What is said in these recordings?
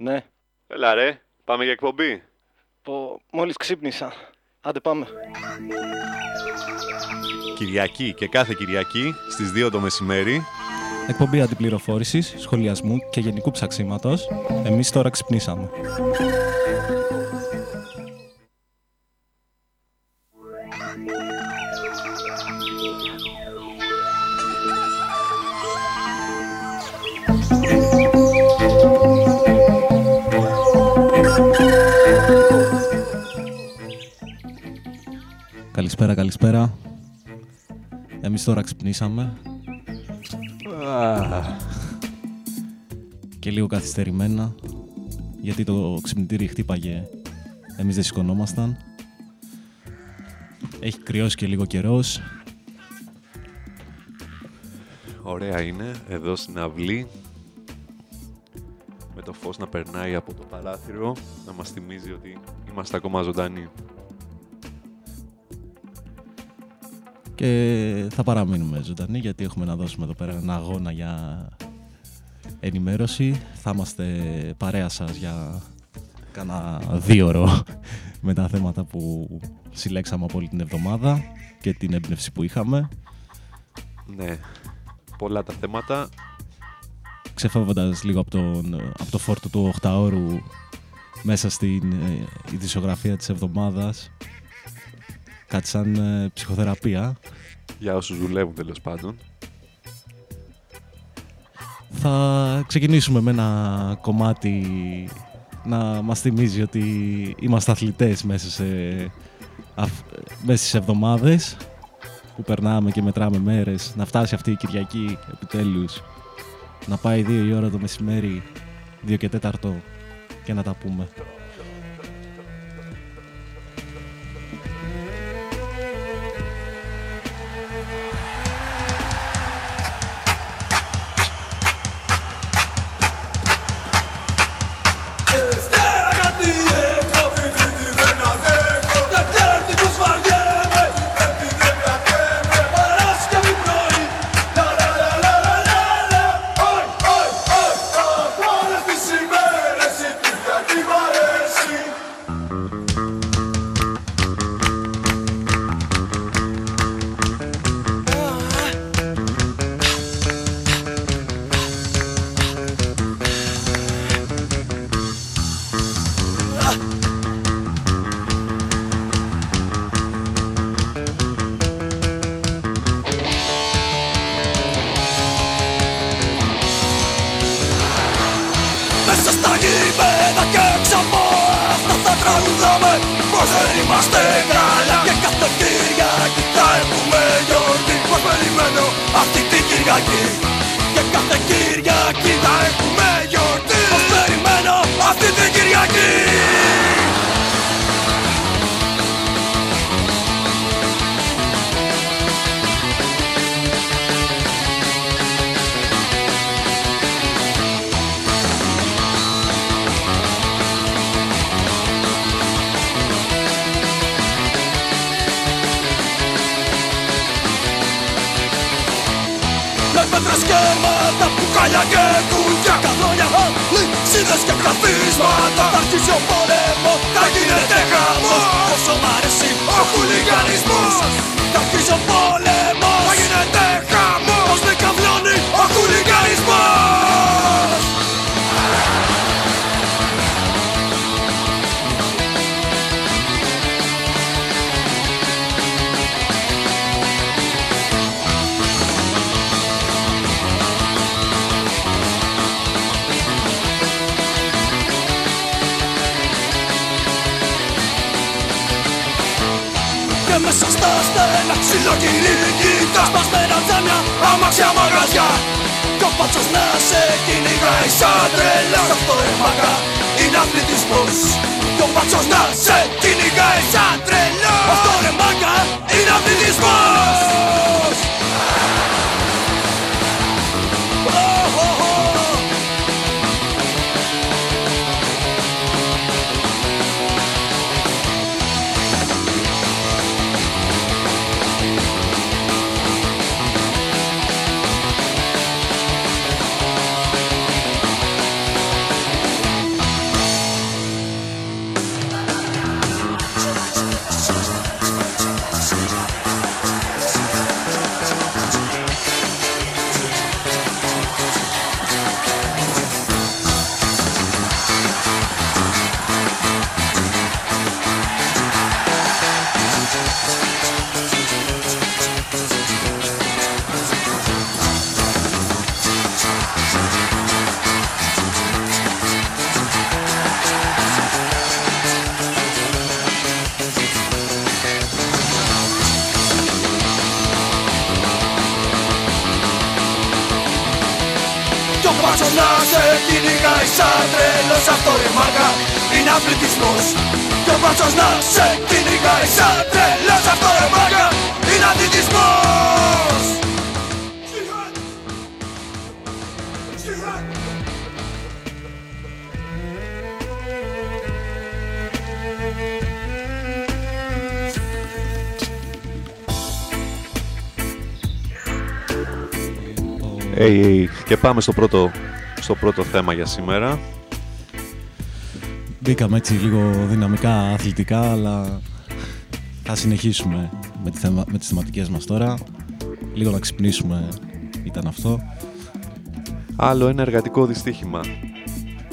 Ναι. Έλα ρε, πάμε για εκπομπή. Πω, μόλις ξύπνησα. Άντε πάμε. Κυριακή και κάθε Κυριακή στις 2 το μεσημέρι. Εκπομπή αντιπληροφόρησης, σχολιασμού και γενικού ψαξίματος. Εμείς τώρα ξυπνήσαμε. Τώρα ξυπνήσαμε και λίγο καθυστερημένα γιατί το ξυπνητήρι χτύπαγε εμείς δεν σηκωνόμασταν. Έχει κρυώσει και λίγο καιρός. Ωραία είναι, εδώ στην αυλή. Με το φως να περνάει από το παράθυρο, να μας θυμίζει ότι είμαστε ακόμα ζωντανοί. Και θα παραμείνουμε ζωντανοί γιατί έχουμε να δώσουμε εδώ πέρα ένα αγώνα για ενημέρωση. Θα είμαστε παρέα σας για κάνα δύο ώρο με τα θέματα που συλλέξαμε από όλη την εβδομάδα και την έμπνευση που είχαμε. Ναι, πολλά τα θέματα. Ξεφεύγοντας λίγο από, τον, από το φόρτο του 8 ώρου μέσα στην ε, ειδησιογραφία της εβδομάδας κάτι σαν ε, ψυχοθεραπεία. Για όσους δουλεύουν τέλος πάντων. Θα ξεκινήσουμε με ένα κομμάτι να μας θυμίζει ότι είμαστε αθλητές μέσα, σε, αφ, μέσα στις εβδομάδες που περνάμε και μετράμε μέρες, να φτάσει αυτή η Κυριακή επιτέλους, να πάει δύο η ώρα το μεσημέρι, δύο και τέταρτο και να τα πούμε. Κόκκινη νικητά σπασμένα τζάμια, αμάξια μαγαζιά. Κόπατσος να σε κυνηγάει σαν τρελά Σ' αυτό ρε μαγκά είναι αθλητισμός. Κόπατσος να σε κυνηγάει σαν τρελά Αυτό ρε μαγκά είναι αθλητισμός. Κυνηγάει σαν τρελός αυτό ρε μάκα είναι αθλητισμός Το πάτσος να σε κυνηγάει σαν τρελός αυτό ρε μάκα είναι αθλητισμός Hey, hey. Και πάμε στο πρώτο, στο πρώτο θέμα για σήμερα. Μπήκαμε έτσι λίγο δυναμικά αθλητικά, αλλά θα συνεχίσουμε με, τη θεμα... με τις θεματικές μας τώρα. Λίγο να ξυπνήσουμε ήταν αυτό. Άλλο ένα εργατικό δυστύχημα.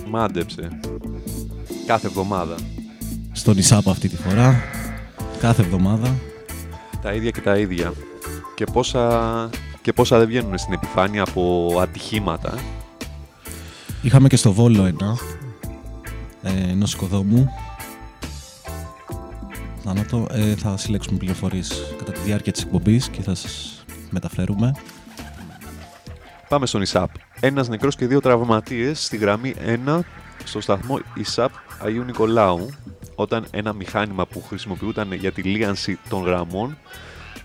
Μάντεψε. Κάθε εβδομάδα. Στον Ισάπ αυτή τη φορά. Κάθε εβδομάδα. Τα ίδια και τα ίδια. Και πόσα, και πόσα δεν βγαίνουν στην επιφάνεια από ατυχήματα. Είχαμε και στο Βόλο ένα. Ε, ενός οικοδόμου. Θάνατο. Ε, θα συλλέξουμε πληροφορίες κατά τη διάρκεια της εκπομπής και θα σας μεταφέρουμε. Πάμε στον ΙΣΑΠ. Ένας νεκρός και δύο τραυματίες στη γραμμή 1 στο σταθμό ΙΣΑΠ Αγίου Νικολάου όταν ένα μηχάνημα που χρησιμοποιούταν για τη λίανση των γραμμών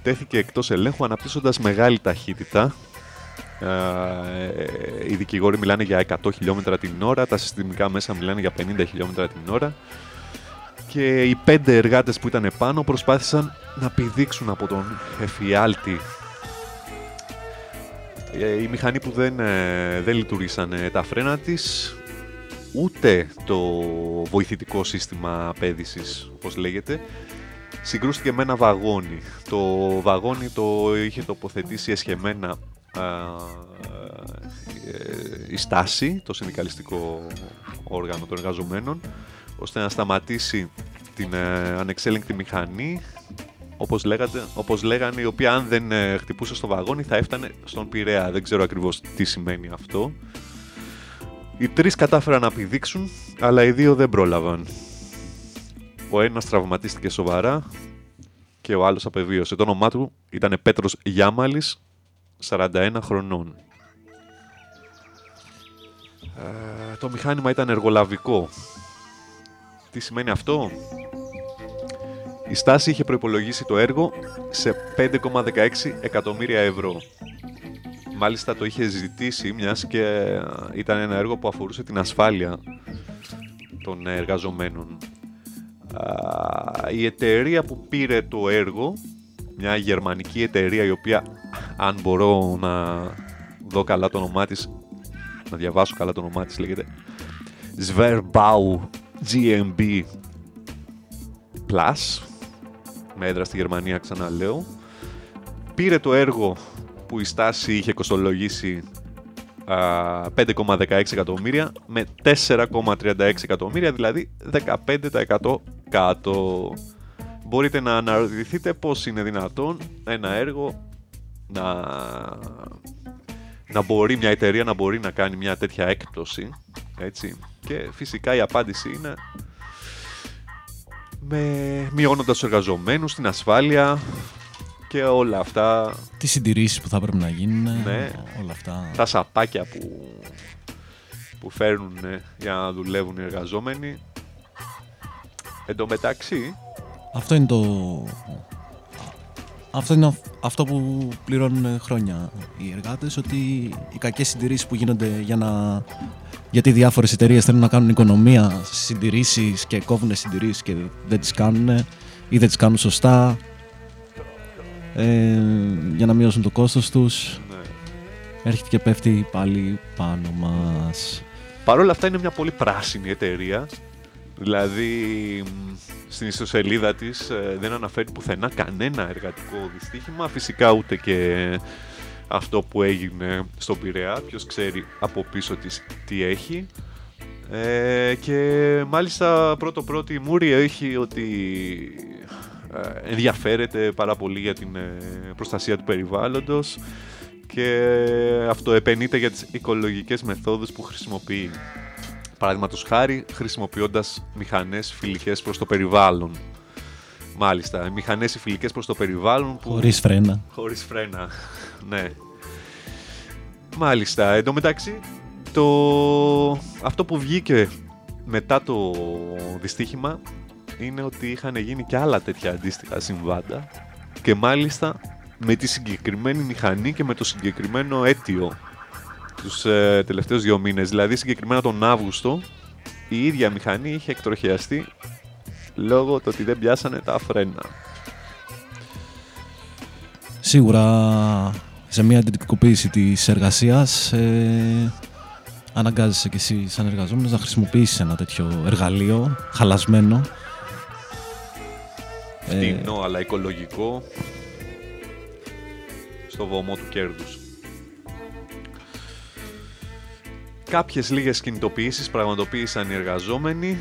τέθηκε εκτός ελέγχου αναπτύσσοντας μεγάλη ταχύτητα. Ε, οι δικηγόροι μιλάνε για 100 χιλιόμετρα την ώρα, τα συστημικά μέσα μιλάνε για 50 χιλιόμετρα την ώρα και οι πέντε εργάτες που ήταν επάνω προσπάθησαν να πηδήξουν από τον εφιάλτη ε, η μηχανή που δεν, ε, δεν λειτουργήσαν τα φρένα της ούτε το βοηθητικό σύστημα πέδησης, όπως λέγεται, συγκρούστηκε με ένα βαγόνι. Το βαγόνι το είχε τοποθετήσει εσχεμένα α, ε, η στάση, το συνδικαλιστικό όργανο των εργαζομένων, ώστε να σταματήσει την ε, ανεξέλεγκτη μηχανή, όπως, λέγατε, όπως λέγανε, η οποία αν δεν ε, χτυπούσε στο βαγόνι θα έφτανε στον Πειραιά. Δεν ξέρω ακριβώς τι σημαίνει αυτό. Οι τρεις κατάφεραν να πηδήξουν, αλλά οι δύο δεν πρόλαβαν. Ο ένας τραυματίστηκε σοβαρά και ο άλλος απεβίωσε. Το όνομά του ήταν Πέτρος Γιάμαλης, 41 χρονών. Ε, το μηχάνημα ήταν εργολαβικό. Τι σημαίνει αυτό; Η στάση είχε προϋπολογίσει το έργο σε 5,16 εκατομμύρια ευρώ. Μάλιστα το είχε ζητήσει μιας και ήταν ένα έργο που αφορούσε την ασφάλεια των εργαζομένων. Η εταιρεία που πήρε το έργο, μια γερμανική εταιρεία η οποία αν μπορώ να δω καλά το όνομά της, να διαβάσω καλά το όνομά της λέγεται Sverbau GmbH Plus με έδρα στη Γερμανία ξαναλέω πήρε το έργο που η στάση είχε κοστολογήσει 5,16 εκατομμύρια με 4,36 εκατομμύρια, δηλαδή 15% κάτω. Μπορείτε να αναρωτηθείτε πώς είναι δυνατόν ένα έργο να, να μπορεί μια εταιρεία να μπορεί να κάνει μια τέτοια έκπτωση. Έτσι. Και φυσικά η απάντηση είναι με μειώνοντας τους εργαζομένους, την ασφάλεια, και όλα αυτά. Τις συντηρήσεις που θα πρέπει να γίνουν. Ναι. Όλα αυτά. Τα σαπάκια που, που φέρνουν για να δουλεύουν οι εργαζόμενοι. Εν τω μεταξύ. Αυτό είναι το. Αυτό είναι αυτό που πληρώνουν χρόνια οι εργάτες, ότι οι κακές συντηρήσεις που γίνονται για να... Γιατί διάφορες εταιρείες θέλουν να κάνουν οικονομία συντηρήσεις και κόβουν συντηρήσεις και δεν τις κάνουν ή δεν τις κάνουν σωστά ε, για να μειώσουν το κόστος τους. Ναι. Έρχεται και πέφτει πάλι πάνω μας. Παρ' όλα αυτά είναι μια πολύ πράσινη εταιρεία. Δηλαδή στην ιστοσελίδα της ε, δεν αναφέρει πουθενά κανένα εργατικό δυστύχημα. Φυσικά ούτε και αυτό που έγινε στον Πειραιά. Ποιος ξέρει από πίσω της τι έχει. Ε, και μάλιστα πρώτο πρώτο η Μούρη έχει ότι ε, ενδιαφέρεται πάρα πολύ για την ε, προστασία του περιβάλλοντος και αυτό επενείται για τις οικολογικές μεθόδους που χρησιμοποιεί. Παραδείγματος χάρη, χρησιμοποιώντας μηχανές φιλικές προς το περιβάλλον. Μάλιστα, μηχανές φιλικές προς το περιβάλλον που... Χωρίς φρένα. Χωρίς φρένα, ναι. Μάλιστα, εν τω μεταξύ, το... αυτό που βγήκε μετά το δυστύχημα είναι ότι είχαν γίνει και άλλα τέτοια αντίστοιχα συμβάντα και μάλιστα με τη συγκεκριμένη μηχανή και με το συγκεκριμένο αίτιο τους ε, τελευταίους δύο μήνες. Δηλαδή συγκεκριμένα τον Αύγουστο η ίδια μηχανή είχε εκτροχιαστεί λόγω του ότι δεν πιάσανε τα φρένα. Σίγουρα σε μια αντιδικοποίηση της εργασίας ε, αναγκάζεσαι και εσύ σαν εργαζόμενος να χρησιμοποιήσεις ένα τέτοιο εργαλείο χαλασμένο Φτηνό αλλά οικολογικό στο βωμό του κέρδους. Κάποιες λίγες κινητοποιήσεις πραγματοποίησαν οι εργαζόμενοι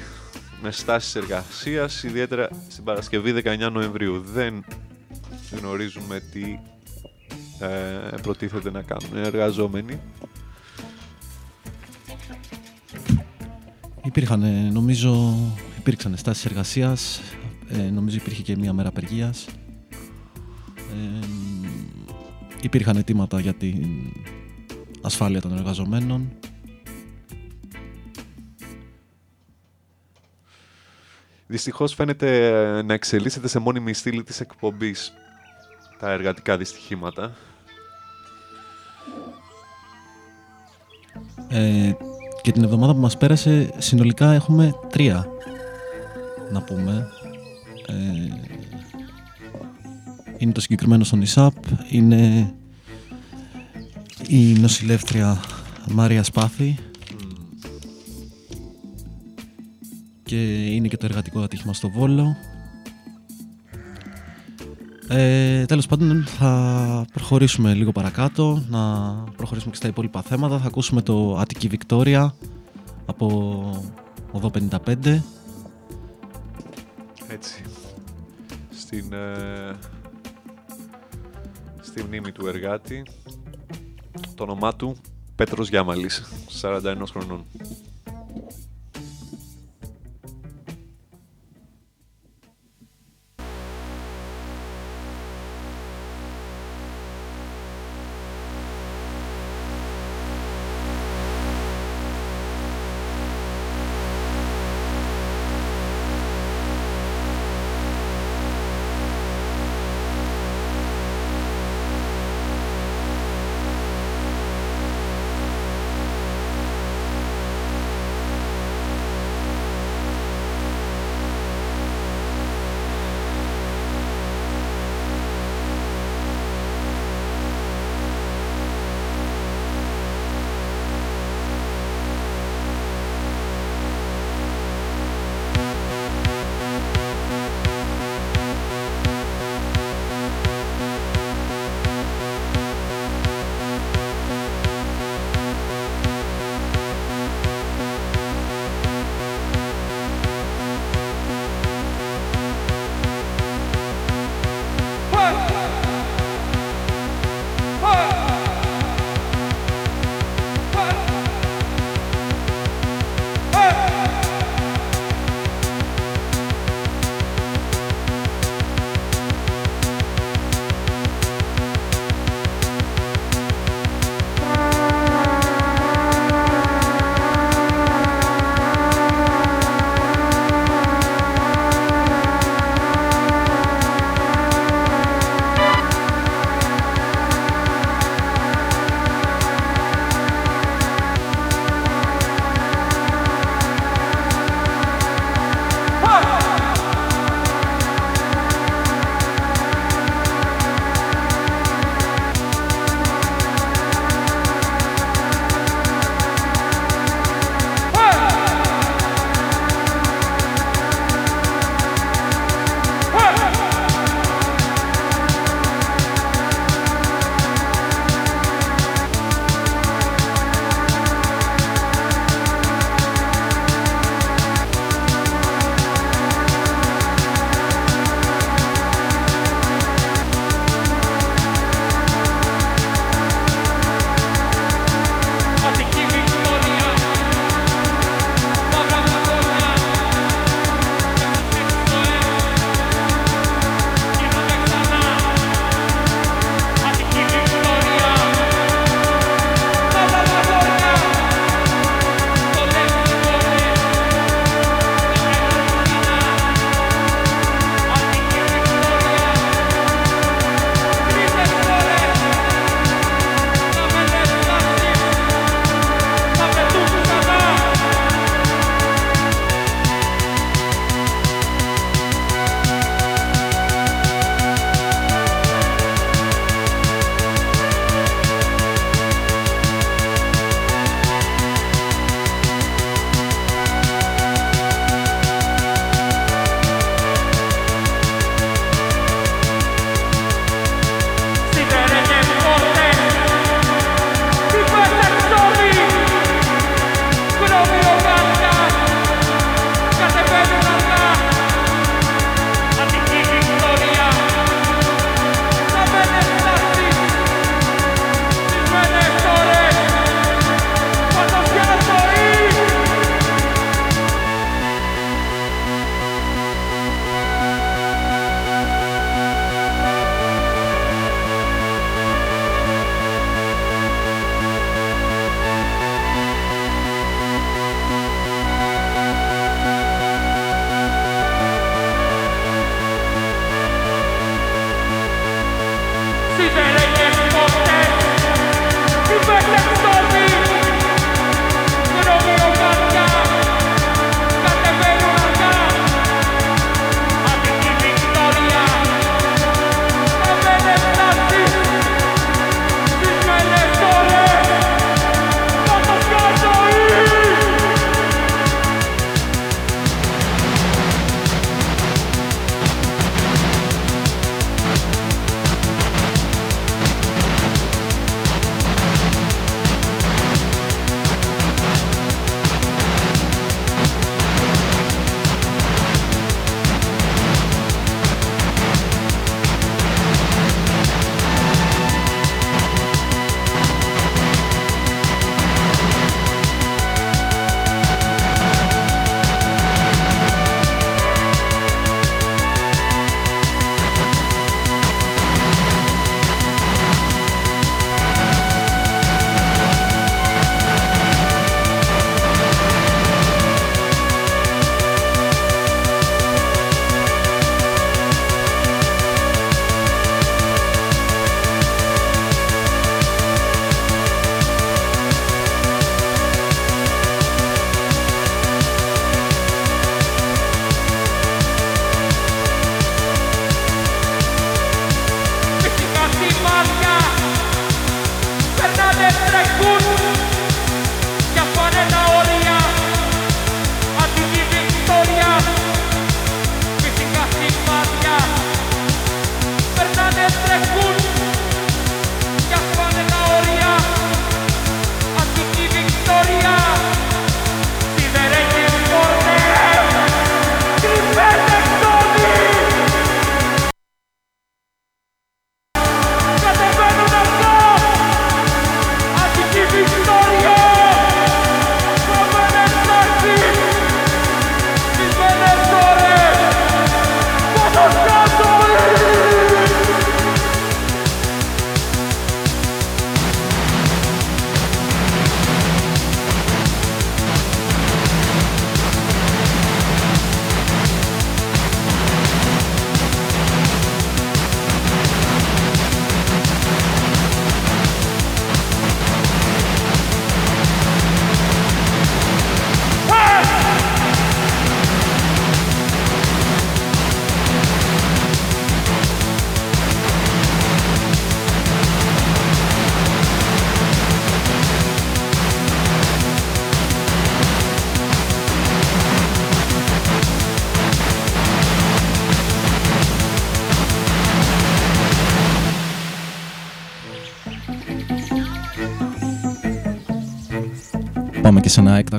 με στάσεις εργασίας, ιδιαίτερα στην Παρασκευή 19 Νοεμβρίου. Δεν γνωρίζουμε τι ε, προτίθεται να κάνουν οι εργαζόμενοι. Υπήρχαν, ε, νομίζω, υπήρξαν στάσεις εργασίας, ε, νομίζω υπήρχε και μία μέρα απεργίας. Ε, υπήρχαν αιτήματα για την ασφάλεια των εργαζομένων. Δυστυχώς φαίνεται ε, να εξελίσσεται σε μόνιμη στήλη της εκπομπής τα εργατικά δυστυχήματα. Ε, και την εβδομάδα που μας πέρασε συνολικά έχουμε τρία να πούμε. Ε, είναι το συγκεκριμένο στον ΙΣΑΠ, είναι η νοσηλεύτρια Μάρια Σπάθη και είναι και το εργατικό ατύχημα στο Βόλο. Ε, τέλος πάντων θα προχωρήσουμε λίγο παρακάτω, να προχωρήσουμε και στα υπόλοιπα θέματα. Θα ακούσουμε το Αττική Βικτόρια από οδό 55. Έτσι. Στην, ε, στη μνήμη του εργάτη. Το όνομά του Πέτρος Γιάμαλης, 41 χρονών.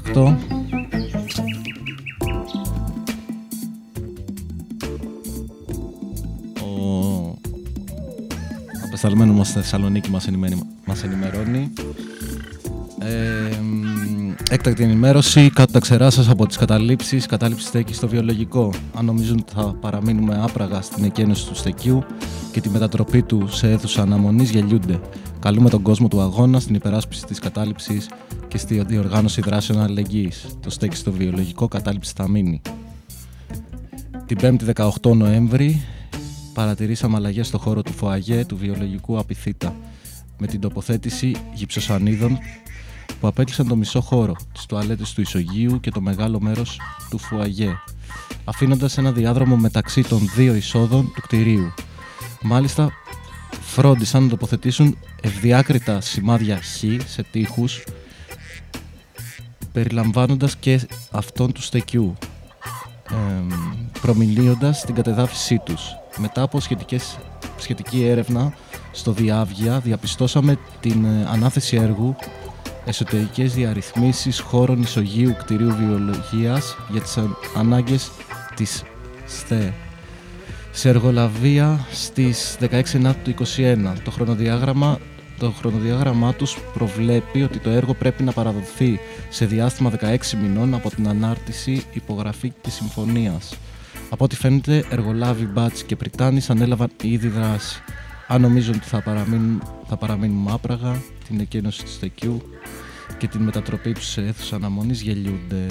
Και σε ένα έκτακτο. Ο απεσταλμένο μας στη Θεσσαλονίκη μας, ενημερώνει, μας ενημερώνει. Ε, μ, έκτακτη ενημέρωση κάτω τα ξερά σας από τις καταλήψεις κατάληψη στέκης στο βιολογικό αν νομίζουν ότι θα παραμείνουμε άπραγα στην εκένωση του στεκιού και τη μετατροπή του σε αίθουσα αναμονής γελιούνται καλούμε τον κόσμο του αγώνα στην υπεράσπιση της κατάληψης και στη διοργάνωση δράσεων αλληλεγγύης το στέκι στο βιολογικό κατάληψη θα μείνει την 5η 18 Νοέμβρη παρατηρήσαμε αλλαγές στο χώρο του ΦΟΑΓΕ του βιολογικού απειθήτα με την τοποθέτηση γυψοσανίδων που απέκλεισαν το μισό χώρο, τις τουαλέτες του ισογείου και το μεγάλο μέρος του φουαγέ, αφήνοντας ένα διάδρομο μεταξύ των δύο εισόδων του κτηρίου. Μάλιστα, φρόντισαν να τοποθετήσουν ευδιάκριτα σημάδια χ σε τείχους, περιλαμβάνοντας και αυτόν του στεκιού, εμ, προμιλύοντας την κατεδάφιση τους. Μετά από σχετικές, σχετική έρευνα στο Διάβγεια διαπιστώσαμε την ε, ανάθεση έργου εσωτερικές διαρρυθμίσεις χώρων ισογείου κτηρίου βιολογίας για τις αν- ανάγκες της ΣΤΕ. Σε εργολαβία στις 16 Ενάτου του 21. Το χρονοδιάγραμμα, το χρονοδιάγραμμά τους προβλέπει ότι το έργο πρέπει να παραδοθεί σε διάστημα 16 μηνών από την ανάρτηση, υπογραφή της συμφωνίας. Από ό,τι φαίνεται, εργολάβοι Μπάτς και Πριτάνης ανέλαβαν ήδη δράση. Αν νομίζουν ότι θα παραμείνουν, θα παραμείνουμε άπραγα, την εκένωση του στεκιού και την μετατροπή τους σε αίθουσα αναμονής γελιούνται.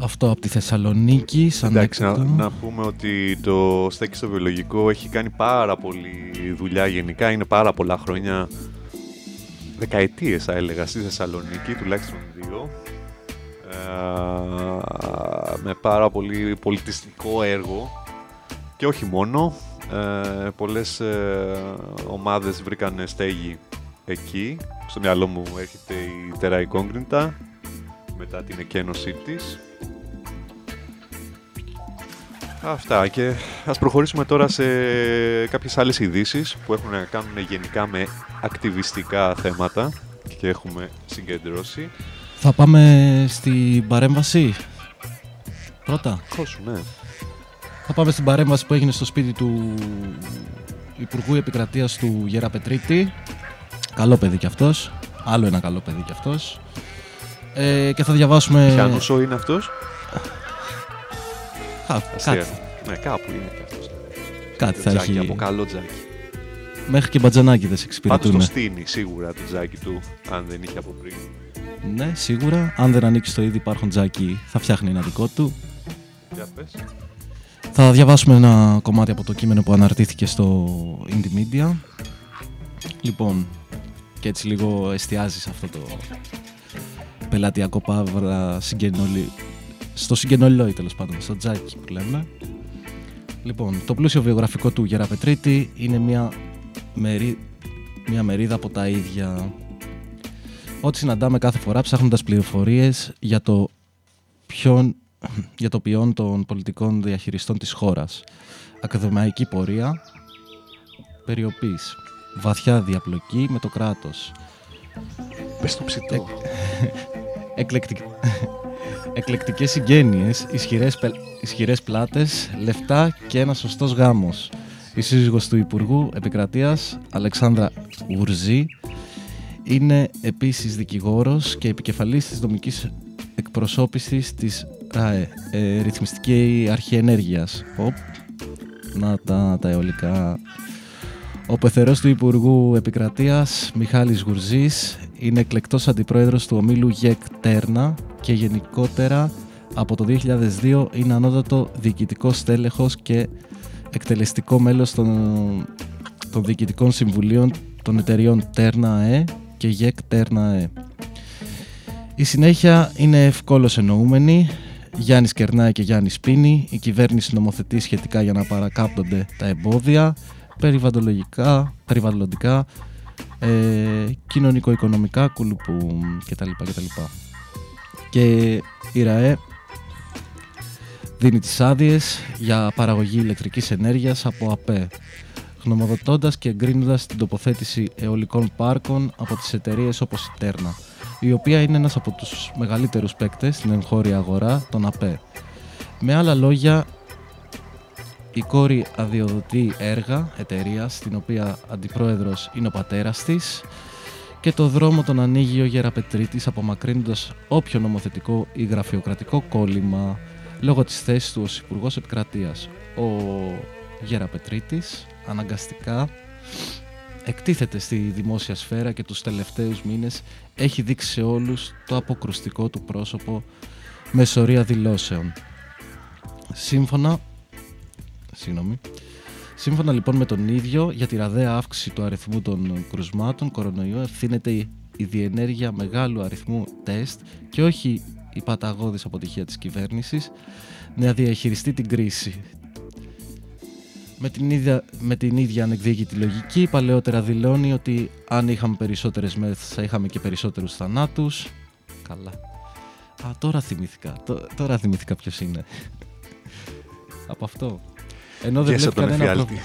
Αυτό από τη Θεσσαλονίκη, σαν Εντάξει, να, έκτακτο. να πούμε ότι το στέκι στο βιολογικό έχει κάνει πάρα πολύ δουλειά γενικά. Είναι πάρα πολλά χρόνια, δεκαετίες θα έλεγα, στη Θεσσαλονίκη, τουλάχιστον δύο. Ε, με πάρα πολύ πολιτιστικό έργο και όχι μόνο. Ε, πολλές ε, ομάδες βρήκαν στέγη εκεί. Στο μυαλό μου έρχεται η Τεράη Κόγκριντα μετά την εκένωσή της. Αυτά και ας προχωρήσουμε τώρα σε κάποιες άλλες ειδήσεις που έχουν να κάνουν γενικά με ακτιβιστικά θέματα και έχουμε συγκεντρώσει. Θα πάμε στην παρέμβαση; Πρώτα. Χώσου, ναι. Θα πάμε στην παρέμβαση που έγινε στο σπίτι του Υπουργού Επικρατείας του Γεραπετρίτη. Καλό παιδί κι αυτός. Άλλο ένα καλό παιδί κι αυτός. Ε, και θα διαβάσουμε... Πιάνουσο είναι αυτός; Κα- Αστεία. κάτι, Ναι, κάπου είναι και αυτός. κάτι θα Τζάκι, έχει. από καλό τζάκι. Μέχρι και μπατζανάκιδες Πάντως εξυπηρετούν. το στείνει σίγουρα το τζάκι του, αν δεν είχε από πριν. Ναι, σίγουρα. Αν δεν ανοίξει το ήδη υπάρχον τζάκι, θα φτιάχνει ένα δικό του. Για πες. Θα διαβάσουμε ένα κομμάτι από το κείμενο που αναρτήθηκε στο Indie Media. Λοιπόν, και έτσι λίγο εστιάζεις σε αυτό το πελατειακό παύρα συγκενολι... στο συγκενολόι τέλος πάντων, στο τζάκι που λέμε. Λοιπόν, το πλούσιο βιογραφικό του Γεραπετρίτη είναι μια, μερί... μια μερίδα από τα ίδια. Ό,τι συναντάμε κάθε φορά ψάχνοντας πληροφορίες για το ποιον για το ποιόν των πολιτικών διαχειριστών της χώρας. Ακαδημαϊκή πορεία, περιοπής, βαθιά διαπλοκή με το κράτος, Πες το ψητό. εκλεκτικ... εκλεκτικές συγγένειες, ισχυρές, πε- ισχυρές πλάτες, λεφτά και ένας σωστός γάμος. Η σύζυγος του Υπουργού Επικρατείας, Αλεξάνδρα Γουρζή, είναι επίσης δικηγόρος και επικεφαλής της νομικής εκπροσώπησης της ΡΑΕ, ε, Ρυθμιστική Αρχή Ενέργειας. Οπ, να τα, τα αιωλικά. Ο πεθερός του Υπουργού Επικρατείας, Μιχάλης Γουρζής, είναι εκλεκτός αντιπρόεδρος του ομίλου ΓΕΚ Τέρνα και γενικότερα από το 2002 είναι ανώτατο διοικητικό στέλεχος και εκτελεστικό μέλος των, των διοικητικών συμβουλίων των εταιριών Τέρνα ΑΕ και ΓΕΚ Τέρνα ΑΕ. Η συνέχεια είναι ευκόλως εννοούμενη. Γιάννης Κερνάη και Γιάννης Πίνη. Η κυβέρνηση νομοθετεί σχετικά για να παρακάπτονται τα εμπόδια περιβαλλοντολογικά, περιβαλλοντικά, ε, κοινωνικο-οικονομικά, κουλουπού κτλ. κτλ. Και η ΡΑΕ δίνει τις άδειες για παραγωγή ηλεκτρικής ενέργειας από ΑΠΕ. γνωμοδοτώντας και εγκρίνοντας την τοποθέτηση αιωλικών πάρκων από τις εταιρείες όπως η Τέρνα, η οποία είναι ένας από τους μεγαλύτερους παίκτες στην εγχώρια αγορά, τον ΑΠΕ. Με άλλα λόγια, η κόρη αδειοδοτεί έργα εταιρεία, στην οποία αντιπρόεδρος είναι ο πατέρας της και το δρόμο τον ανοίγει ο Γεραπετρίτης απομακρύνοντας όποιο νομοθετικό ή γραφειοκρατικό κόλλημα λόγω της θέσης του ως υπουργός Επικρατείας. Ο Γεραπετρίτης αναγκαστικά εκτίθεται στη δημόσια σφαίρα και τους τελευταίους μήνες έχει δείξει σε όλους το αποκρουστικό του πρόσωπο με σωρία δηλώσεων. Σύμφωνα Συγγνώμη. Σύμφωνα λοιπόν με τον ίδιο, για τη ραδαία αύξηση του αριθμού των κρουσμάτων κορονοϊού ευθύνεται η διενέργεια μεγάλου αριθμού τεστ και όχι η παταγώδης αποτυχία της κυβέρνησης να διαχειριστεί την κρίση. Με την ίδια, με την ίδια ανεκδίκητη λογική, παλαιότερα δηλώνει ότι αν είχαμε περισσότερες μέρες θα είχαμε και περισσότερους θανάτους. Καλά. Α, τώρα θυμήθηκα. Τώρα θυμήθηκα ποιος είναι. Από αυτό. Ενώ δεν, βλέπει κανένα πρόβλημα.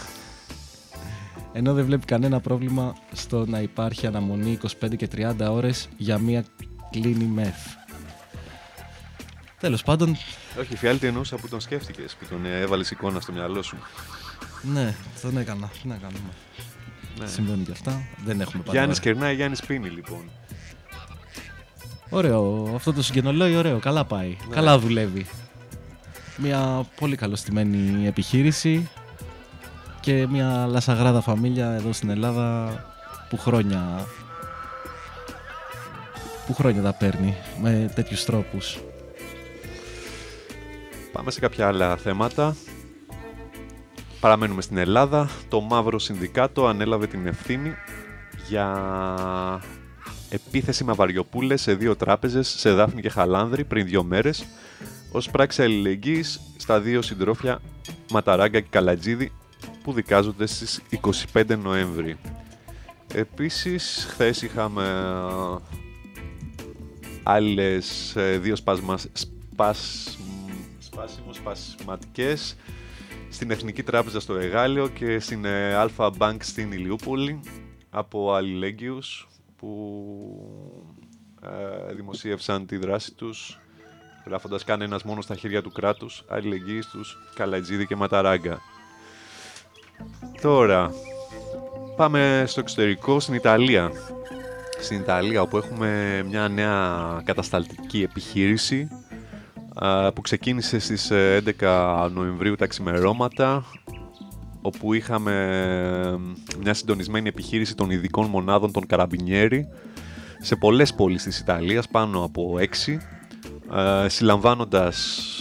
Ενώ δεν βλέπει κανένα πρόβλημα στο να υπάρχει αναμονή 25 και 30 ώρες για μία κλίνη μεθ. Τέλος πάντων... Όχι, φιάλτη εννοούσα που τον σκέφτηκες, που τον έβαλες εικόνα στο μυαλό σου. Ναι, τον έκανα. Τι να κάνουμε. Ναι. Συμβαίνουν και αυτά. Δεν έχουμε πάντα. Γιάννης κερνάει, Γιάννης πίνει λοιπόν. Ωραίο. Αυτό το συγκενολόι ωραίο. Καλά πάει. Ναι. Καλά δουλεύει μια πολύ καλωστημένη επιχείρηση και μια λασαγράδα φαμίλια εδώ στην Ελλάδα που χρόνια που χρόνια τα παίρνει με τέτοιους τρόπους. Πάμε σε κάποια άλλα θέματα. Παραμένουμε στην Ελλάδα. Το Μαύρο Συνδικάτο ανέλαβε την ευθύνη για επίθεση με βαριοπούλες σε δύο τράπεζες σε Δάφνη και Χαλάνδρη πριν δύο μέρες ως πράξη αλληλεγγύης στα δύο συντρόφια Ματαράγκα και Καλατζίδη που δικάζονται στις 25 Νοέμβρη. Επίσης, χθες είχαμε ε, άλλες ε, δύο σπασμα... σπασ... σπάσιμο σπασματικές στην Εθνική Τράπεζα στο Εγάλεο και στην ε, Αλφα Bank στην Ηλιούπολη από αλληλέγγυους που δημοσίευσαν τη δράση τους γράφοντας κανένα μόνος στα χέρια του κράτους, αλληλεγγύης στου Καλατζίδη και Ματαράγκα. Τώρα, πάμε στο εξωτερικό, στην Ιταλία. Στην Ιταλία, όπου έχουμε μια νέα κατασταλτική επιχείρηση που ξεκίνησε στις 11 ε, Νοεμβρίου τα ξημερώματα όπου είχαμε μια συντονισμένη επιχείρηση των ειδικών μονάδων των Καραμπινιέρη σε πολλές πόλεις της Ιταλίας, πάνω από 6 ε, συλλαμβάνοντας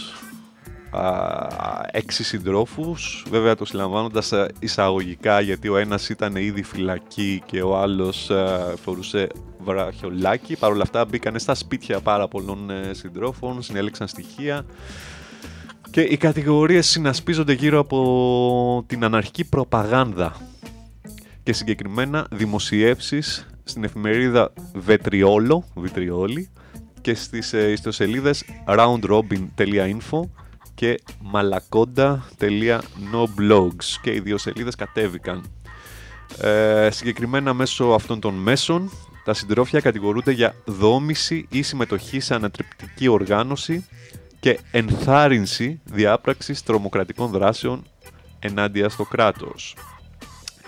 έξι συντρόφους, βέβαια το συλλαμβάνοντας ε, εισαγωγικά γιατί ο ένας ήταν ήδη φυλακή και ο άλλος ε, φορούσε βραχιολάκι. Παρ' όλα αυτά μπήκαν στα σπίτια πάρα πολλών συντρόφων, συνέλεξαν στοιχεία και οι κατηγορίες συνασπίζονται γύρω από την αναρχική προπαγάνδα και συγκεκριμένα δημοσιεύσεις στην εφημερίδα Βετριόλο, Βιτριόλη, και στις ε, ιστοσελίδες roundrobin.info και malakonda.noblogs και οι δύο σελίδες κατέβηκαν. Ε, συγκεκριμένα μέσω αυτών των μέσων τα συντρόφια κατηγορούνται για δόμηση ή συμμετοχή σε ανατρεπτική οργάνωση και ενθάρρυνση διάπραξης τρομοκρατικών δράσεων ενάντια στο κράτος.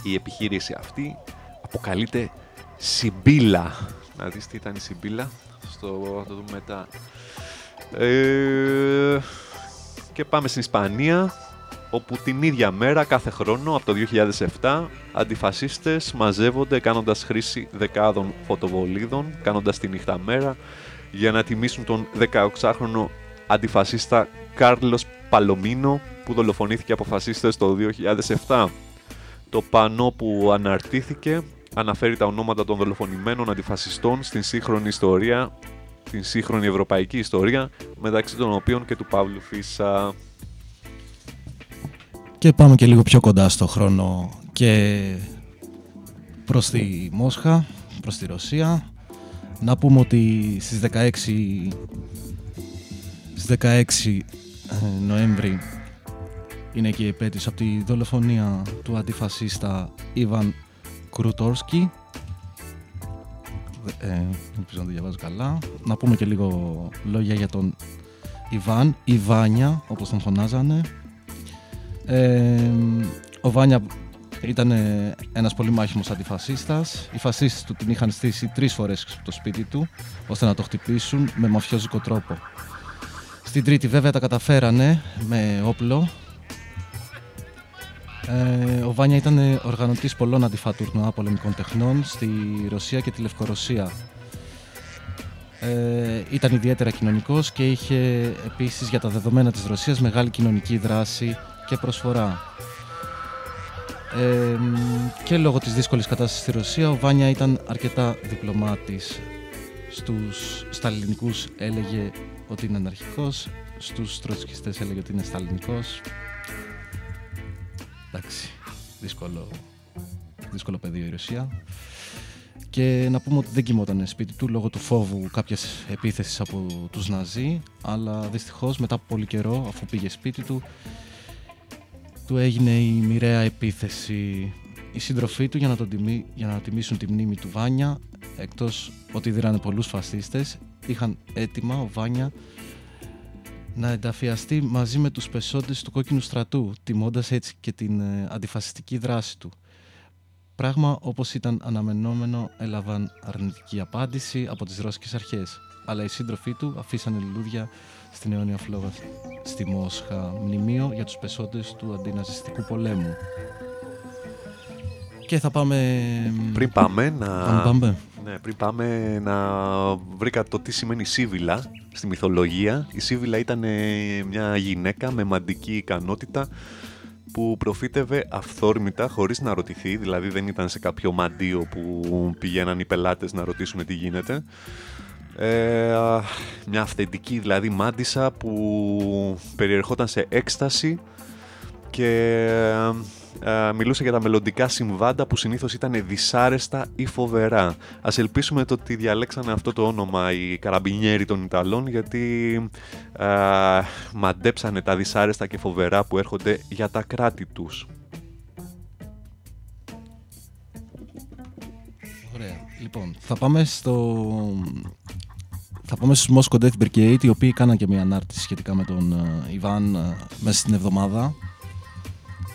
Η επιχείρηση αυτή αποκαλείται Σιμπίλα. Να δεις τι ήταν η Σιμπίλα στο, θα το δούμε μετά. Ε, και πάμε στην Ισπανία, όπου την ίδια μέρα κάθε χρόνο, από το 2007, αντιφασίστες μαζεύονται κάνοντας χρήση δεκάδων φωτοβολίδων, κάνοντας τη νύχτα μέρα, για να τιμήσουν τον 16χρονο αντιφασίστα Κάρλος Παλομίνο, που δολοφονήθηκε από φασίστες το 2007. Το πανό που αναρτήθηκε αναφέρει τα ονόματα των δολοφονημένων αντιφασιστών στην σύγχρονη ιστορία, την σύγχρονη ευρωπαϊκή ιστορία, μεταξύ των οποίων και του Παύλου Φίσα. Και πάμε και λίγο πιο κοντά στο χρόνο και προς τη Μόσχα, προς τη Ρωσία. Να πούμε ότι στις 16, στις 16 ε, Νοέμβρη είναι και η επέτειος από τη δολοφονία του αντιφασίστα Ιβαν Κρουτόρσκι. Ε, ελπίζω να το διαβάζω καλά. Να πούμε και λίγο λόγια για τον Ιβάν, η Βάνια, όπως τον φωνάζανε. Ε, ο Βάνια ήταν ένας πολύ μάχημος αντιφασίστας. Οι φασίστες του την είχαν στήσει τρεις φορές στο σπίτι του, ώστε να το χτυπήσουν με μαφιόζικο τρόπο. Στην τρίτη βέβαια τα καταφέρανε με όπλο. Ε, ο Βάνια ήταν οργανωτής πολλών αντιφατουρνά πολεμικών τεχνών στη Ρωσία και τη Λευκορωσία. Ε, ήταν ιδιαίτερα κοινωνικός και είχε επίσης για τα δεδομένα της Ρωσίας μεγάλη κοινωνική δράση και προσφορά. Ε, και λόγω της δύσκολης κατάστασης στη Ρωσία ο Βάνια ήταν αρκετά διπλωμάτης. Στους σταλινικούς έλεγε ότι είναι αναρχικός, στους τροτσκιστές έλεγε ότι είναι σταλινικός. Εντάξει, δύσκολο, δύσκολο πεδίο η Ρωσία. Και να πούμε ότι δεν κοιμόταν σπίτι του λόγω του φόβου κάποια επίθεση από τους Ναζί, αλλά δυστυχώς μετά από πολύ καιρό, αφού πήγε σπίτι του, του έγινε η μοιραία επίθεση. Οι σύντροφοί του για να, τον τιμή, για να τιμήσουν τη μνήμη του Βάνια, εκτός ότι δίρανε πολλούς φασίστες, είχαν έτοιμα ο Βάνια να ενταφιαστεί μαζί με τους πεσόντες του κόκκινου στρατού, τιμώντας έτσι και την ε, αντιφασιστική δράση του. Πράγμα όπως ήταν αναμενόμενο έλαβαν αρνητική απάντηση από τις ρώσικες αρχές, αλλά οι σύντροφοί του αφήσανε λουλούδια στην αιώνια φλόγα στη Μόσχα, μνημείο για τους πεσόντες του αντιναζιστικού πολέμου. Και θα πάμε... Πριν πάμε να... πάμε. Ναι, πριν πάμε να βρήκα το τι σημαίνει Σίβιλα στη μυθολογία. Η Σίβιλα ήταν μια γυναίκα με μαντική ικανότητα που προφήτευε αυθόρμητα χωρίς να ρωτηθεί, δηλαδή δεν ήταν σε κάποιο μαντίο που πηγαίναν οι πελάτες να ρωτήσουν τι γίνεται. Ε, μια αυθεντική δηλαδή μάντισα που περιερχόταν σε έκσταση και ε, μιλούσε για τα μελλοντικά συμβάντα που συνήθως ήταν δυσάρεστα ή φοβερά. Ας ελπίσουμε το ότι διαλέξανε αυτό το όνομα οι καραμπινιέροι των Ιταλών γιατί ε, μαντέψανε τα δυσάρεστα και φοβερά που έρχονται για τα κράτη τους. Ωραία. Λοιπόν, θα πάμε στο... Θα πάμε στους Moscow Death Brigade, οι οποίοι κάναν και μια ανάρτηση σχετικά με τον uh, Ιβάν uh, μέσα στην εβδομάδα